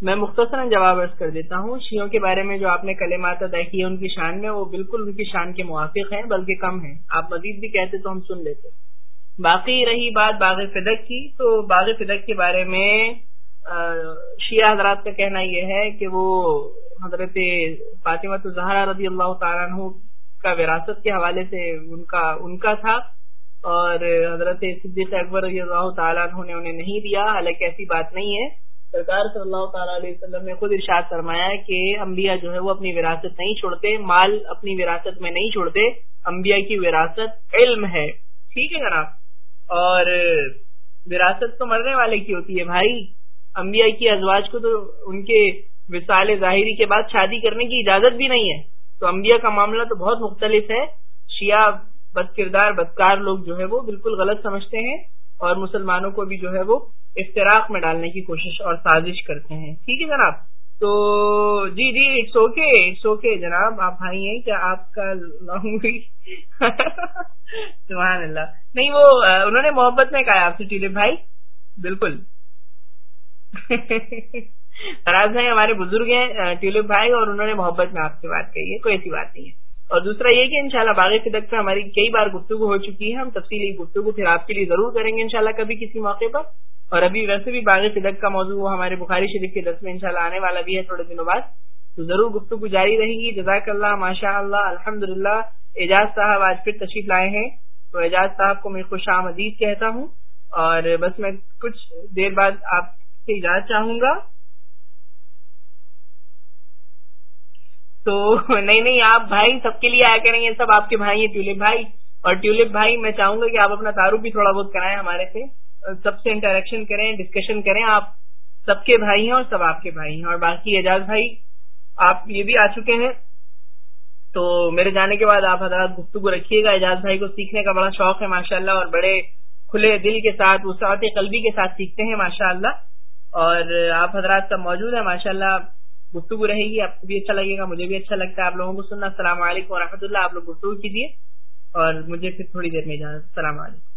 میں مختصراً جواب عرض کر دیتا ہوں۔ شیوں کے بارے میں جو آپ نے کلمات ادا کی ہے ان کی شان میں، وہ بالکل ان کی شان کے موافق ہیں، بلکہ کم ہیں۔ آپ مزید بھی کہتے تو ہم سن لیتے۔ باقی رہی بات باغ فدق کی، تو باغ فدق کے بارے میں شیعہ حضرات کا کہنا یہ ہے کہ وہ حضرت فاطمہ زہرا رضی اللہ تعالیٰ عنہ کا وراثت کے حوالے سے ان کا ان کا تھا اور حضرت صدیق اکبر رضی اللہ تعالیٰ عنہ نے انہیں نہیں دیا، حالانکہ ایسی بات نہیں ہے۔ سرکار صلی اللہ تعالیٰ علیہ وسلم نے خود ارشاد فرمایا کہ انبیاء جو ہے وہ اپنی وراثت نہیں چھوڑتے، مال اپنی وراثت میں نہیں چھوڑتے، انبیاء کی وراثت علم ہے۔ ٹھیک ہے جناب۔ اور وراثت تو مرنے والے کی ہوتی ہے بھائی، انبیاء کی ازواج کو تو ان کے وصال ظاہری کے بعد شادی کرنے کی اجازت بھی نہیں ہے۔ تو انبیاء کا معاملہ تو بہت مختلف ہے۔ شیعہ بد کردار، بدکار لوگ جو ہے وہ بالکل غلط سمجھتے ہیں اور مسلمانوں کو بھی جو ہے وہ افطراک میں ڈالنے کی کوشش اور سازش کرتے ہیں۔ ٹھیک ہے جناب؟ تو جی جی اٹس اوکے اٹس اوکے جناب۔ آپ بھائی ہیں کیا آپ کا سبحان اللہ۔ نہیں وہ، انہوں نے محبت میں کہا آپ سے ٹیلے بھائی۔ بالکل۔ فراز بھائی ہمارے بزرگ ہیں ٹیولپ بھائی، اور انہوں نے محبت میں آپ سے بات کہی ہے، کوئی ایسی بات نہیں ہے۔ اور دوسرا یہ کہ انشاءاللہ شاء باغ فدق پہ ہماری کئی بار گفتگو ہو چکی ہے، ہم تفصیلی گفتگو پھر آپ کے لیے ضرور کریں گے انشاءاللہ کبھی کسی موقع پر۔ اور ابھی ویسے بھی باغ فدق کا موضوع ہمارے بخاری شریف کے دس میں انشاءاللہ آنے والا بھی ہے تھوڑے دنوں بعد۔ تو ضرور گفتگو جاری رہے گی۔ جزاک اللہ ماشاء اللہ الحمد للہ اعجاز صاحب آج پھر تشریف لائے ہیں۔ تو اعجاز صاحب کو میں خوش آمدید کہتا ہوں۔ اور بس میں کچھ دیر بعد آپ سے اجازت چاہوں گا۔ تو نہیں نہیں، آپ بھائی سب کے لیے آیا کریں گے، سب آپ کے بھائی ہیں، ٹیولپ بھائی۔ اور ٹیولپ بھائی، میں چاہوں گا کہ آپ اپنا تعارف بھی تھوڑا بہت کرائیں ہمارے سے۔ سب سے انٹریکشن کریں ڈسکشن کریں۔ آپ سب کے بھائی ہیں اور سب آپ کے بھائی ہیں۔ اور باقی اعجاز بھائی، آپ یہ بھی آ چکے ہیں۔ تو میرے جانے کے بعد آپ حضرات گفتگو رکھیے گا۔ اعجاز بھائی کو سیکھنے کا بڑا شوق ہے ماشاء اللہ اور بڑے کھلے دل کے ساتھ، وسعت قلبی کے ساتھ سیکھتے ہیں ماشاء اللہ اور آپ حضرات سب موجود ہیں ماشاء اللہ گفتگو رہے گی، آپ کو بھی اچھا لگے گا، مجھے بھی اچھا لگتا ہے، آپ لوگوں کو سننا، السلام علیکم و اللہ، آپ لوگ گفتگو کیجیے اور مجھے پھر تھوڑی دیر میں اجازت، السلام علیکم۔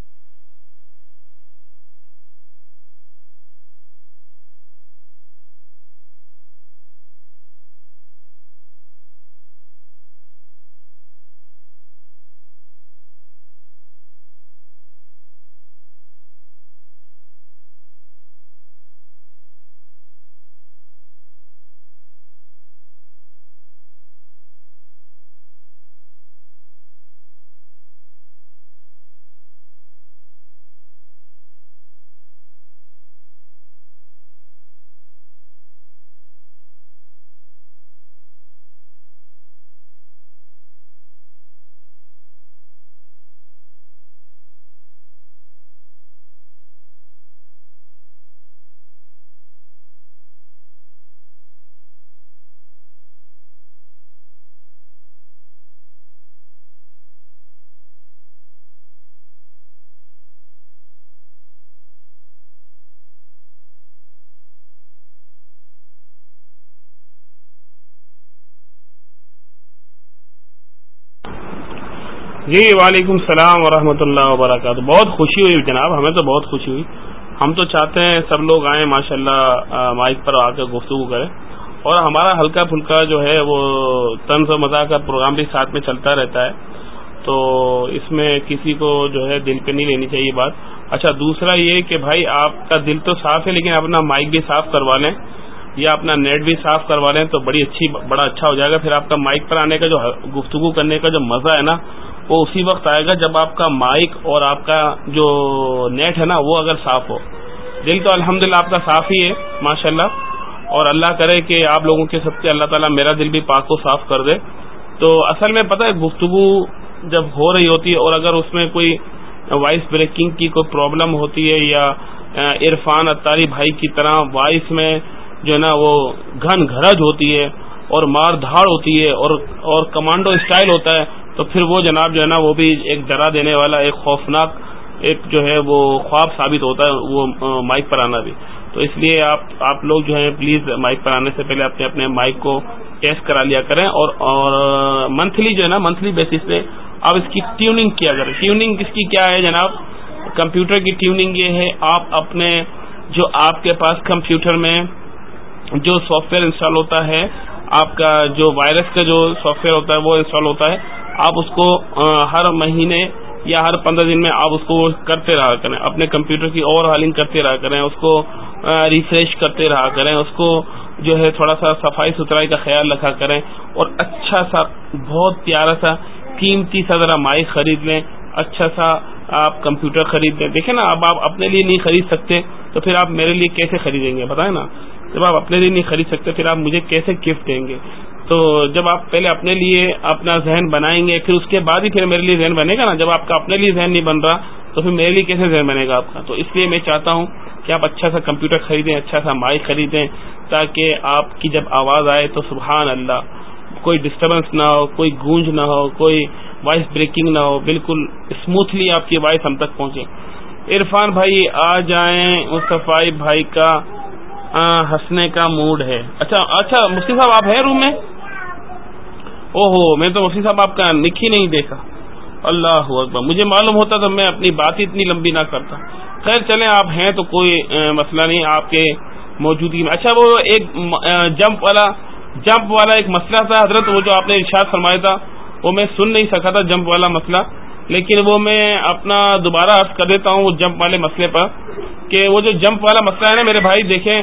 جی وعلیکم السلام ورحمۃ اللہ وبرکاتہ۔ بہت خوشی ہوئی جناب، ہمیں تو بہت خوشی ہوئی۔ ہم تو چاہتے ہیں سب لوگ آئیں ماشاء اللہ مائک پر آ کر گفتگو کریں۔ اور ہمارا ہلکا پھلکا جو ہے، وہ طنز و مزاح کا پروگرام بھی ساتھ میں چلتا رہتا ہے۔ تو اس میں کسی کو جو ہے دل پہ نہیں لینی چاہیے بات۔ اچھا دوسرا یہ کہ بھائی، آپ کا دل تو صاف ہے، لیکن اپنا مائک بھی صاف کروا لیں۔ یا اپنا نیٹ بھی صاف کروا لیں، تو بڑی اچھی، بڑا اچھا ہو جائے گا۔ پھر آپ کا مائک پر آنے کا جو گفتگو کرنے کا جو مزہ ہے نا وہ اسی وقت آئے گا جب آپ کا مائک اور آپ کا جو نیٹ ہے نا، وہ اگر صاف ہو۔ دل تو الحمد آپ کا صاف ہی ہے ماشاء اللہ اور اللہ کرے کہ آپ لوگوں کے سب سے اللہ تعالیٰ میرا دل بھی پاک کو صاف کر دے۔ تو اصل میں پتہ ہے، گفتگو جب ہو رہی ہوتی ہے اور اگر اس میں کوئی وائس بریکنگ کی کوئی پرابلم ہوتی ہے یا عرفان اتاری بھائی کی طرح وائس میں جو ہے نا، وہ گھن گھرج ہوتی ہے اور مار دھاڑ ہوتی ہے اور اور کمانڈو اسٹائل ہوتا ہے تو پھر وہ جناب جو ہے نا وہ بھی ایک ڈرا دینے والا، ایک خوفناک، ایک جو ہے وہ خواب ثابت ہوتا ہے وہ مائک پر آنا بھی۔ تو اس لیے آپ آپ لوگ جو ہے پلیز مائک پر آنے سے پہلے اپنے اپنے مائک کو ٹیسٹ کرا لیا کریں اور اور منتھلی جو ہے نا منتھلی بیسس پہ آپ اس کی ٹیوننگ کیا کریں۔ ٹیوننگ اس کی کیا ہے جناب؟ کمپیوٹر کی ٹیوننگ یہ ہے، آپ اپنے جو آپ کے پاس کمپیوٹر میں جو سافٹ ویئر انسٹال ہوتا ہے، آپ کا جو وائرس کا جو سافٹ ویئر ہوتا ہے وہ انسٹال ہوتا ہے۔ آپ اس کو ہر مہینے یا ہر پندرہ دن میں آپ اس کو کرتے رہا کریں، اپنے کمپیوٹر کی اوور ہالنگ کرتے رہا کریں، اس کو ریفریش کرتے رہا کریں، اس کو جو ہے تھوڑا سا صفائی ستھرائی کا خیال رکھا کریں اور اچھا سا، بہت پیارا سا قیمتی سا ذرا مائک خرید لیں اچھا سا آپ کمپیوٹر خرید لیں۔ دیکھیں نا، اب آپ اپنے لیے نہیں خرید سکتے تو پھر آپ میرے لیے کیسے خریدیں گے؟ بتائیں نا، جب آپ اپنے لیے نہیں خرید سکتے پھر آپ مجھے کیسے گفٹ دیں گے؟ تو جب آپ پہلے اپنے لیے اپنا ذہن بنائیں گے، پھر اس کے بعد ہی پھر میرے لیے ذہن بنے گا نا؟ جب آپ کا اپنے لیے ذہن نہیں بن رہا، تو پھر میرے لیے کیسے ذہن بنے گا آپ کا؟ تو اس لیے میں چاہتا ہوں کہ آپ اچھا سا کمپیوٹر خریدیں اچھا سا مائک خریدیں، تاکہ آپ کی جب آواز آئے تو سبحان اللہ، کوئی ڈسٹربنس نہ ہو، کوئی گونج نہ ہو، کوئی وائس بریکنگ نہ ہو، بالکل اسموتھلی آپ کی وائس ہم تک پہنچے۔ عرفان بھائی، آ جائیں۔ مصطفی بھائی کا ہنسنے کا موڈ ہے۔ اچھا اچھا مفتی صاحب، آپ ہیں روم میں؟ او ہو میں تو مفتی صاحب آپ کا نک ہی نہیں دیکھا۔ اللہ اکبر، مجھے معلوم ہوتا تو میں اپنی بات ہی اتنی لمبی نہ کرتا۔ خیر، چلیں، آپ ہیں تو کوئی مسئلہ نہیں، آپ کے موجودگی میں۔ اچھا وہ ایک جمپ والا جمپ والا ایک مسئلہ تھا حضرت، وہ جو آپ نے ارشاد فرمایا تھا، وہ میں سن نہیں سکا تھا، جمپ والا مسئلہ۔ لیکن وہ میں اپنا دوبارہ عرض کر دیتا ہوں، وہ جمپ والے مسئلے پر، کہ وہ جو جمپ والا مسئلہ ہے نا، میرے بھائی، دیکھیں،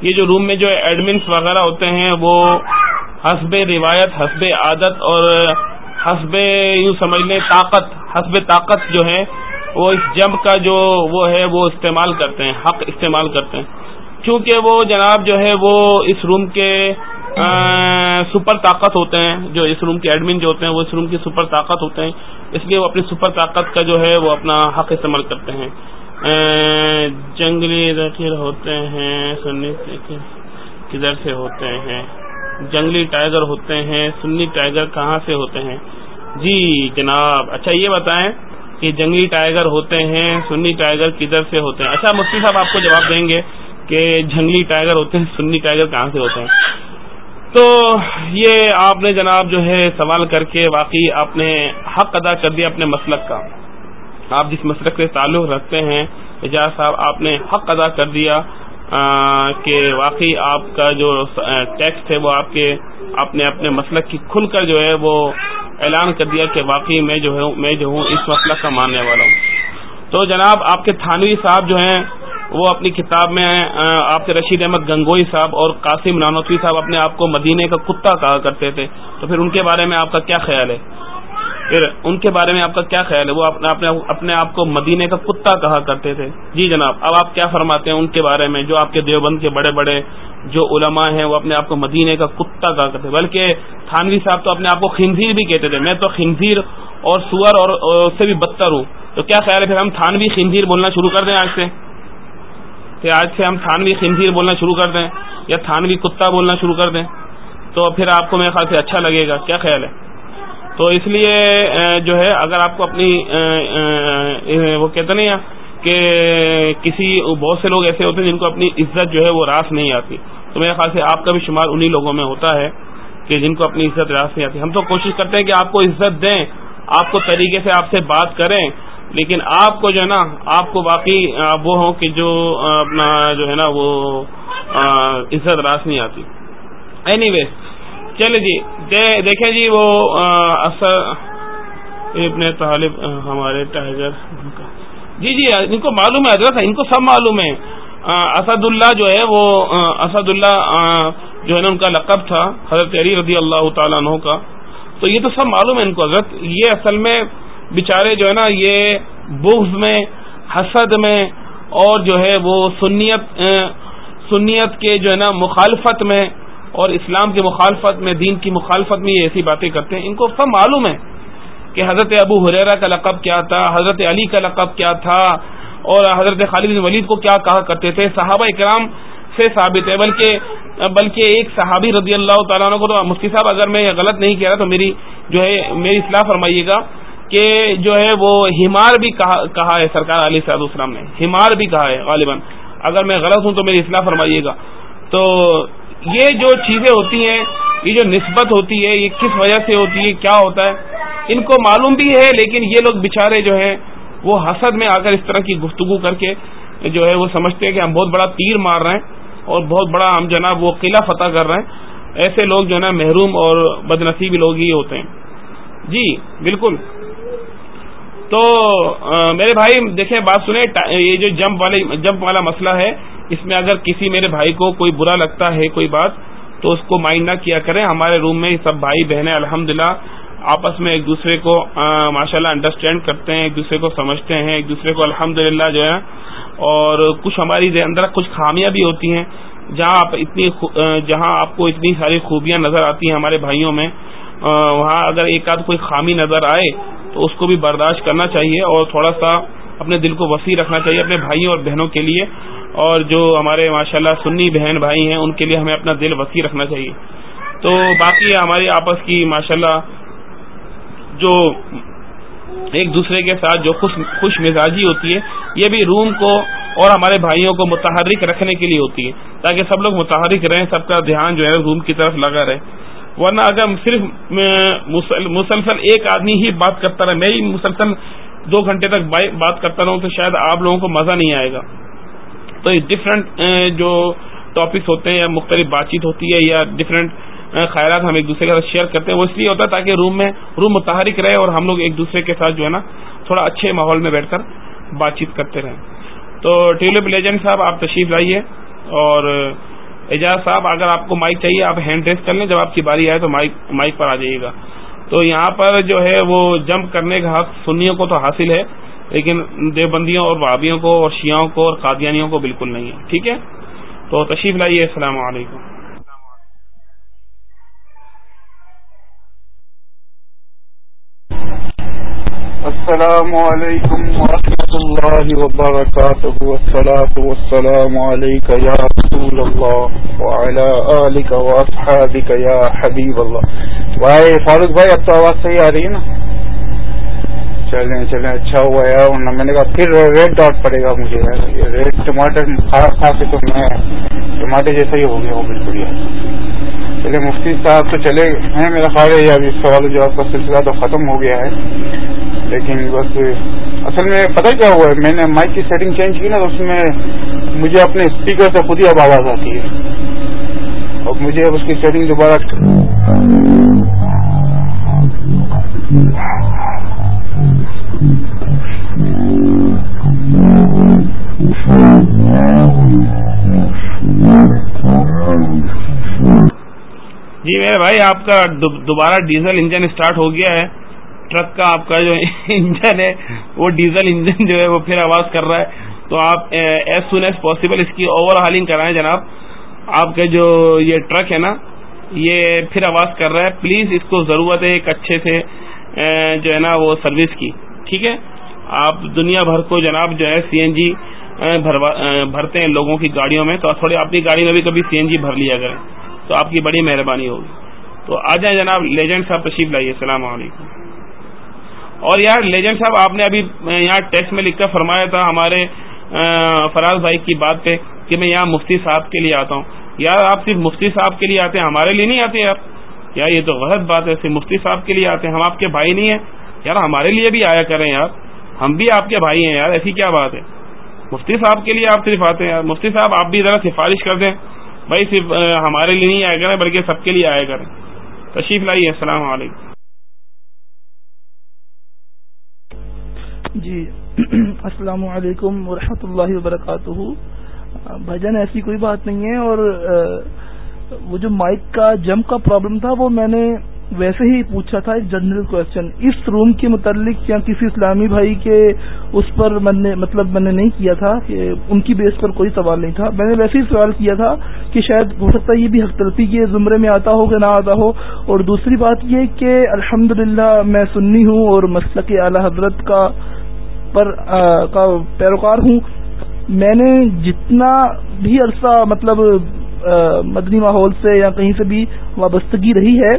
یہ جو روم میں جو ایڈمنس وغیرہ ہوتے ہیں، وہ حسب روایت، حسب عادت اور حسب یوں سمجھ لیں طاقت، حسب طاقت جو ہے، وہ اس جمپ کا جو وہ ہے، وہ استعمال کرتے ہیں، حق استعمال کرتے ہیں۔ کیونکہ وہ جناب جو ہے، وہ اس روم کے سپر طاقت ہوتے ہیں۔ جو اس روم کے ایڈمن جو ہوتے ہیں، وہ اس روم کی سپر طاقت ہوتے ہیں۔ اس لیے وہ اپنی سپر طاقت کا جو ہے، وہ اپنا حق استعمال کرتے ہیں۔ جنگلی ذخیر ہوتے ہیں، سنی کدھر سے ہوتے ہیں؟ جنگلی ٹائیگر ہوتے ہیں، سنی ٹائیگر کہاں سے ہوتے ہیں؟ جی جناب اچھا یہ بتائیں کہ جنگلی ٹائیگر ہوتے ہیں، سنی ٹائیگر کدھر سے ہوتے ہیں؟ اچھا مفتی صاحب آپ کو جواب دیں گے کہ جنگلی ٹائیگر ہوتے ہیں، سنی ٹائیگر کہاں سے ہوتے ہیں؟ تو یہ آپ نے جناب جو ہے سوال کر کے واقعی آپ نے حق ادا کر دیا اپنے مسلک کا۔ آپ جس مسلک سے تعلق رکھتے ہیں، اجاز صاحب آپ نے حق ادا کر دیا۔ کہ واقعی آپ کا جو ٹیکسٹ ہے وہ آپ کے آپ نے اپنے مسلک کی کھل کر جو ہے وہ اعلان کر دیا کہ واقعی میں جو ہے میں جو ہوں، اس مسلک کا ماننے والا ہوں۔ تو جناب، آپ کے تھانوی صاحب جو ہیں، وہ اپنی کتاب میں آپ کے رشید احمد گنگوئی صاحب اور قاسم نانوتوی صاحب اپنے آپ کو مدینے کا کتا کہا کرتے تھے۔ تو پھر ان کے بارے میں آپ کا کیا خیال ہے؟ پھر ان کے بارے میں آپ کا کیا خیال ہے؟ وہ اپنے آپ کو مدینے کا کتا کہا کرتے تھے۔ جی جناب، اب آپ کیا فرماتے ہیں ان کے بارے میں جو آپ کے دیوبند کے بڑے بڑے جو علماء ہیں وہ اپنے آپ کو مدینے کا کتا کہا کرتے بلکہ تھانوی صاحب تو اپنے آپ کو خنزیر بھی کہتے تھے۔ میں تو خنزیر اور سور اور اس سے بھی بدتر ہوں۔ تو کیا خیال ہے پھر ہم تھانوی خنزیر بولنا شروع کر دیں آج سے؟ پھر آج سے ہم تھانوی خنزیر بولنا شروع کر دیں یا تھانوی کتا بولنا شروع کر دیں؟ تو پھر آپ کو میرے خیال سے اچھا لگے گا۔ کیا خیال ہے؟ تو اس لیے جو ہے، اگر آپ کو اپنی وہ کہتے نہیں کہ کسی، بہت سے لوگ ایسے ہوتے ہیں جن کو اپنی عزت جو ہے وہ راس نہیں آتی۔ تو میرے خیال سے آپ کا بھی شمار انہی لوگوں میں ہوتا ہے کہ جن کو اپنی عزت راس نہیں آتی۔ ہم تو کوشش کرتے ہیں کہ آپ کو عزت دیں، آپ کو طریقے سے آپ سے بات کریں، لیکن آپ کو جو ہے نا، آپ کو باقی وہ ہوں کہ جو اپنا جو ہے نا، وہ عزت راس نہیں آتی۔ اینی ویز چلے جی دیکھیں جی وہ اثر ابن طالب ہمارے ٹائیگر جی جی ان کو معلوم ہے حضرت ان کو سب معلوم ہے۔ اسد اللہ جو ہے وہ اسد اللہ جو ہے نا، ان کا لقب تھا، حضرت علی رضی اللہ تعالیٰ عنہ کا۔ تو یہ تو سب معلوم ہے ان کو، حضرت، یہ اصل میں بیچارے جو ہے نا، یہ بغض میں، حسد میں، اور جو ہے وہ سنیت سنیت کے جو ہے نا، مخالفت میں اور اسلام کی مخالفت میں، دین کی مخالفت میں یہ ایسی باتیں کرتے ہیں۔ ان کو سب معلوم ہے کہ حضرت ابو حریرا کا لقب کیا تھا، حضرت علی کا لقب کیا تھا، اور حضرت خالد ولید کو کیا کہا کرتے تھے۔ صحابہ اکرام سے ثابت ہے، بلکہ بلکہ ایک صحابی رضی اللہ تعالیٰ عنہ کو تو مفتی صاحب، اگر میں غلط نہیں کہہ رہا تو میری جو ہے، میری اصلاح فرمائیے گا کہ جو ہے وہ ہمار بھی کہا ہے سرکار علی صاحب السلام نے۔ ہمار بھی کہا ہے، غالباً۔ اگر میں غلط ہوں تو میری اصلاح فرمائیے گا۔ تو یہ جو چیزیں ہوتی ہیں، یہ جو نسبت ہوتی ہے، یہ کس وجہ سے ہوتی ہے، کیا ہوتا ہے، ان کو معلوم بھی ہے، لیکن یہ لوگ بےچارے جو ہیں، وہ حسد میں آ کر اس طرح کی گفتگو کر کے جو ہے، وہ سمجھتے ہیں کہ ہم بہت بڑا تیر مار رہے ہیں اور بہت بڑا ہم جناب وہ قلعہ فتح کر رہے ہیں۔ ایسے لوگ جو ہے نا، محروم اور بد نصیب لوگ ہی ہوتے ہیں۔ جی بالکل۔ تو میرے بھائی، دیکھیں، بات سنیں یہ جو جمپ والے، جمپ والا مسئلہ ہے اس میں اگر کسی میرے بھائی کو کوئی برا لگتا ہے کوئی بات، تو اس کو مائنڈ نہ کیا کریں۔ ہمارے روم میں سب بھائی بہنیں، الحمدللہ، آپس میں ایک دوسرے کو ماشاء اللہ انڈرسٹینڈ کرتے ہیں، ایک دوسرے کو سمجھتے ہیں، ایک دوسرے کو الحمد جو ہے، اور کچھ ہماری اندر کچھ خامیاں بھی ہوتی ہیں، جہاں آپ اتنی جہاں آپ کو اتنی ساری خوبیاں نظر آتی ہیں ہمارے بھائیوں میں وہاں اگر ایک آدھ کوئی خامی نظر آئے، تو اس کو بھی برداشت کرنا چاہیے اور تھوڑا سا اپنے دل کو وسیع رکھنا چاہیے اپنے بھائیوں اور بہنوں کے لیے۔ اور جو ہمارے ماشاءاللہ سنی بہن بھائی ہیں، ان کے لیے ہمیں اپنا دل وسیع رکھنا چاہیے۔ تو باقی ہماری آپس کی ماشاءاللہ جو ایک دوسرے کے ساتھ جو خوش خوش مزاجی ہوتی ہے، یہ بھی روم کو اور ہمارے بھائیوں کو متحرک رکھنے کے لیے ہوتی ہے۔ تاکہ سب لوگ متحرک رہیں، سب کا دھیان جو ہے، روم کی طرف لگا رہے۔ ورنہ اگر صرف مسلسل ایک آدمی ہی بات کرتا رہے، میں ہی مسلسل دو گھنٹے تک بات کرتا رہوں تو شاید آپ لوگوں کو مزہ نہیں آئے گا۔ تو ڈفرینٹ جو ٹاپکس ہوتے ہیں یا مختلف بات چیت ہوتی ہے یا ڈفرینٹ خیالات ہم ایک دوسرے کے ساتھ شیئر کرتے ہیں، وہ اس لیے ہوتا ہے تاکہ روم میں روم متحرک رہے اور ہم لوگ ایک دوسرے کے ساتھ جو ہے نا، تھوڑا اچھے ماحول میں بیٹھ کر بات چیت کرتے رہیں۔ تو ٹیولپ لیجنڈ صاحب، آپ تشریف لائیے۔ اور اعجاز صاحب، اگر آپ کو مائک چاہیے، آپ ہینڈ ریس کر لیں۔ جب آپ کی باری آئے تو مائک مائک پر آ جائیے گا۔ تو یہاں پر جو ہے وہ جمپ کرنے کا حق سنیوں کو تو حاصل ہے۔ لیکن دیوبندیوں اور بابیوں کو اور شیاؤں کو اور قادیانیوں کو بالکل نہیں ہے۔ ٹھیک ہے؟ تو تشریف لائیے۔ السلام علیکم۔ السلام علیکم ورحمۃ اللہ وبرکاتہ۔ والصلاة والسلام علیکہ یا رسول اللہ وعلا آلک واصحابک یا حبیب اللہ۔ بھائی فاروق بھائی اب تو آواز صحیح آ رہی ہے نا؟ چلیں چلیں اچھا ہوا ہے۔ ورنہ میں نے کہا، پھر ریڈ ڈاٹ پڑے گا مجھے۔ ریڈ ٹماٹر کھا کھا کے تو میں ٹماٹر جیسا ہی ہو گیا وہ بالکل یار چلے مفتی صاحب تو چلے ہیں میرا خیال ہے ابھی سوال جواب کا سلسلہ تو ختم ہو گیا ہے۔ لیکن بس اصل میں پتہ کیا ہوا ہے، میں نے مائک کی سیٹنگ چینج کی نا، تو اس میں مجھے اپنے اسپیکر سے خود ہی اب آواز آتی ہے۔ اور مجھے اب اس کی سیٹنگ دوبارہ جی میرے بھائی، آپ کا دوبارہ ڈیزل انجن اسٹارٹ ہو گیا ہے۔ ٹرک کا آپ کا جو انجن ہے، وہ ڈیزل انجن جو ہے، وہ پھر آواز کر رہا ہے۔ تو آپ ایز سون ایز پاسبل اس کی اوور ہالنگ کرائیں جناب۔ آپ کا جو یہ ٹرک ہے نا، یہ پھر آواز کر رہا ہے۔ پلیز اس کو ضرورت ہے ایک اچھے سے جو ہے نا، وہ سروس کی۔ ٹھیک ہے؟ آپ دنیا بھر کو جناب جو ہے سی این جی بھرتے ہیں لوگوں کی گاڑیوں میں، تو تھوڑی اپنی گاڑی میں بھی کبھی سی این جی بھر لیا کریں، تو آپ کی بڑی مہربانی ہوگی۔ تو آ جائیں جناب، لیجنڈ صاحب تشریف لائیے، السلام علیکم۔ اور یار، لیجنڈ صاحب، آپ نے ابھی یہاں ٹیکسٹ میں لکھ کر فرمایا تھا ہمارے فراز بھائی کی بات پہ کہ میں یہاں مفتی صاحب کے لیے آتا ہوں۔ یار، آپ صرف مفتی صاحب کے لیے آتے ہیں، ہمارے لیے نہیں آتے یار۔ یار، یہ تو غلط بات ہے، صرف مفتی صاحب کے لیے آتے ہیں، ہم آپ کے بھائی نہیں ہیں۔ یار، ہمارے لیے بھی آیا کریں یار۔ ہم بھی آپ کے بھائی ہیں یار، ایسی کیا بات ہے؟ مفتی صاحب کے لیے آپ صرف آتے ہیں۔ مفتی صاحب، آپ بھی ذرا سفارش کر دیں۔ بھائی، صرف ہمارے لیے نہیں آیا کریں بلکہ سب کے لیے آیا کریں تشریف لائیے، السلام علیکم۔ جی السلام علیکم ورحمۃ اللہ وبرکاتہ۔ بھجن ایسی کوئی بات نہیں ہے اور وہ جو مائک کا جمپ کا پرابلم تھا، وہ میں نے ویسے ہی پوچھا تھا ایک جنرل کوشچن اس روم کے متعلق یا کسی اسلامی بھائی کے اس پر میں نے مطلب میں نے نہیں کیا تھا کہ ان کی بیس پر کوئی سوال نہیں تھا. میں نے ویسے ہی سوال کیا تھا کہ شاید ہو سکتا ہے یہ بھی حق تلفی کے زمرے میں آتا ہو کہ نہ آتا ہو. اور دوسری بات یہ کہ الحمد میں سنی ہوں اور مسلک اعلی حضرت کا پر کا پیروکار ہوں. میں نے جتنا بھی عرصہ مطلب مدنی ماحول سے یا کہیں سے بھی وابستگی رہی ہے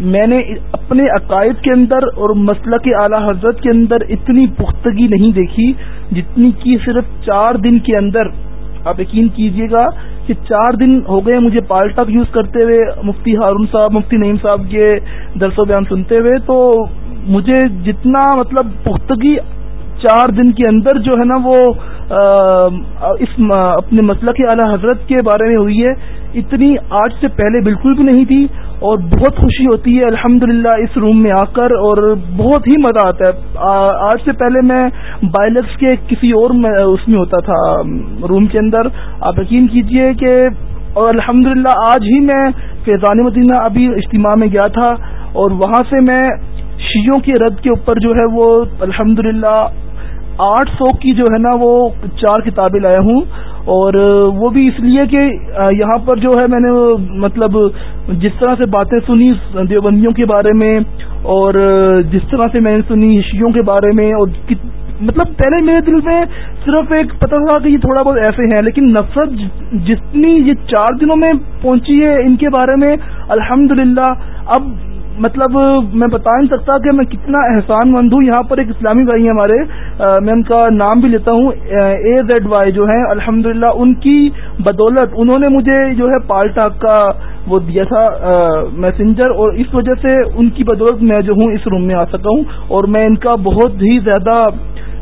میں نے اپنے عقائد کے اندر اور مسئلہ کے اعلی حضرت کے اندر اتنی پختگی نہیں دیکھی جتنی کی صرف چار دن کے اندر۔ آپ یقین کیجیے گا کہ چار دن ہو گئے مجھے پالٹا یوز کرتے ہوئے، مفتی ہارون صاحب، مفتی نعیم صاحب کے درس و بیان سنتے ہوئے۔ تو مجھے جتنا مطلب پختگی چار دن کے اندر جو ہے نا وہ اس اپنے مسئلہ کے اعلی حضرت کے بارے میں ہوئی ہے اتنی آج سے پہلے بالکل بھی نہیں تھی اور بہت خوشی ہوتی ہے الحمد اس روم میں آ کر اور بہت ہی مزہ آتا ہے۔ آج سے پہلے میں بائلکس کے کسی اور اس میں ہوتا تھا، روم کے اندر۔ آپ یقین کیجیے کہ اور الحمد آج ہی میں فیضان مدینہ ابھی اجتماع میں گیا تھا اور وہاں سے میں شیوں کے رد کے اوپر جو ہے وہ الحمد آٹھ سو کی جو ہے نا وہ چار کتابیں لایا ہوں۔ اور وہ بھی اس لیے کہ یہاں پر جو ہے میں نے مطلب جس طرح سے باتیں سنی دیوبندیوں کے بارے میں، اور جس طرح سے میں نے سنی شیوں کے بارے میں، اور مطلب پہلے میرے دل میں صرف ایک پتہ تھا کہ یہ تھوڑا بہت ایسے ہیں، لیکن نفرت جتنی یہ چار دنوں میں پہنچی ہے ان کے بارے میں الحمد اب مطلب میں بتا نہیں سکتا کہ میں کتنا احسان مند ہوں. یہاں پر ایک اسلامی بھائی ہیں ہمارے میں ان کا نام بھی لیتا ہوں اے زیڈ وائی جو ہیں الحمد ان کی بدولت، انہوں نے مجھے جو ہے پالٹاک کا وہ دیا تھا میسنجر اور اس وجہ سے ان کی بدولت میں جو ہوں اس روم میں آ سکا ہوں اور میں ان کا بہت ہی زیادہ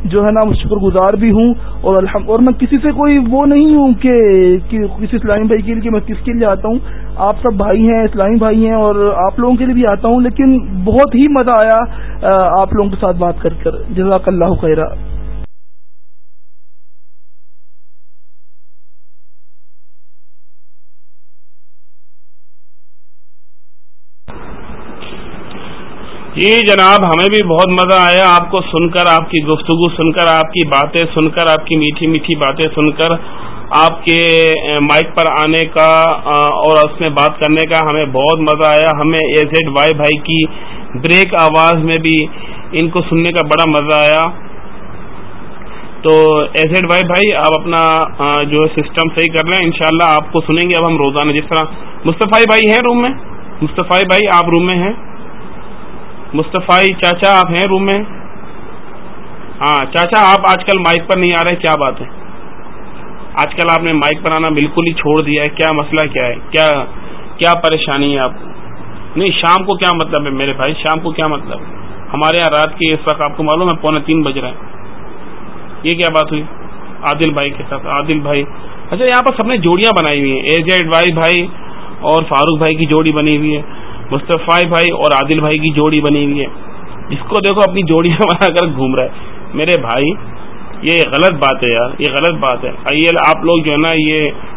جو ہے نا شکر گزار بھی ہوں اور الحمد اور میں کسی سے کوئی وہ نہیں ہوں کہ کسی اسلامی بھائی کے لیے کہ میں کس کے لیے آتا ہوں۔ آپ سب بھائی ہیں اسلامی بھائی ہیں اور آپ لوگوں کے لیے بھی آتا ہوں، لیکن بہت ہی مزہ آیا آپ لوگوں کے ساتھ بات کر کر۔ جزاک اللہ خیرہ۔ جی جناب، ہمیں بھی بہت مزہ آیا آپ کو سن کر، آپ کی گفتگو سن کر، آپ کی باتیں سن کر، آپ کی میٹھی میٹھی باتیں سن کر، آپ کے مائک پر آنے کا اور اس میں بات کرنے کا ہمیں بہت مزہ آیا۔ ہمیں اے زیڈ وائی بھائی کی بریک آواز میں بھی ان کو سننے کا بڑا مزہ آیا۔ تو اے زیڈ وائی بھائی، آپ اپنا جو سسٹم صحیح کر لیں۔ انشاءاللہ شاء آپ کو سنیں گے۔ اب ہم روزانہ، جس طرح مصطفی بھائی ہیں روم میں؟ مصطفی بھائی، آپ روم میں ہیں؟ مصطفی چاچا آپ ہیں روم میں؟ ہاں چاچا آپ آج کل مائک پر نہیں آ رہے، کیا بات ہے؟ آج کل آپ نے مائک پر آنا بالکل ہی چھوڑ دیا ہے، کیا مسئلہ کیا ہے؟ کیا کیا پریشانی ہے آپ نہیں، شام کو کیا مطلب ہے میرے بھائی؟ شام کو کیا مطلب؟ ہمارے یہاں رات کی اس وقت آپ کو معلوم ہے، پونے تین بج رہے ہیں۔ یہ کیا بات ہوئی؟ عادل بھائی کے ساتھ، عادل بھائی۔ اچھا یہاں پر سب نے جوڑیاں بنائی ہوئی ہیں۔ اے جیڈ وائی بھائی اور فاروق بھائی کی جوڑی بنی ہوئی ہے۔ مصطفی بھائی اور عادل بھائی کی جوڑی بنی ہوئی ہے۔ جس کو دیکھو اپنی جوڑیاں بنا کر گھوم رہا ہے۔ میرے بھائی، یہ غلط بات ہے یار، یہ غلط بات ہے۔ آپ لوگ جو ہے نا، یہ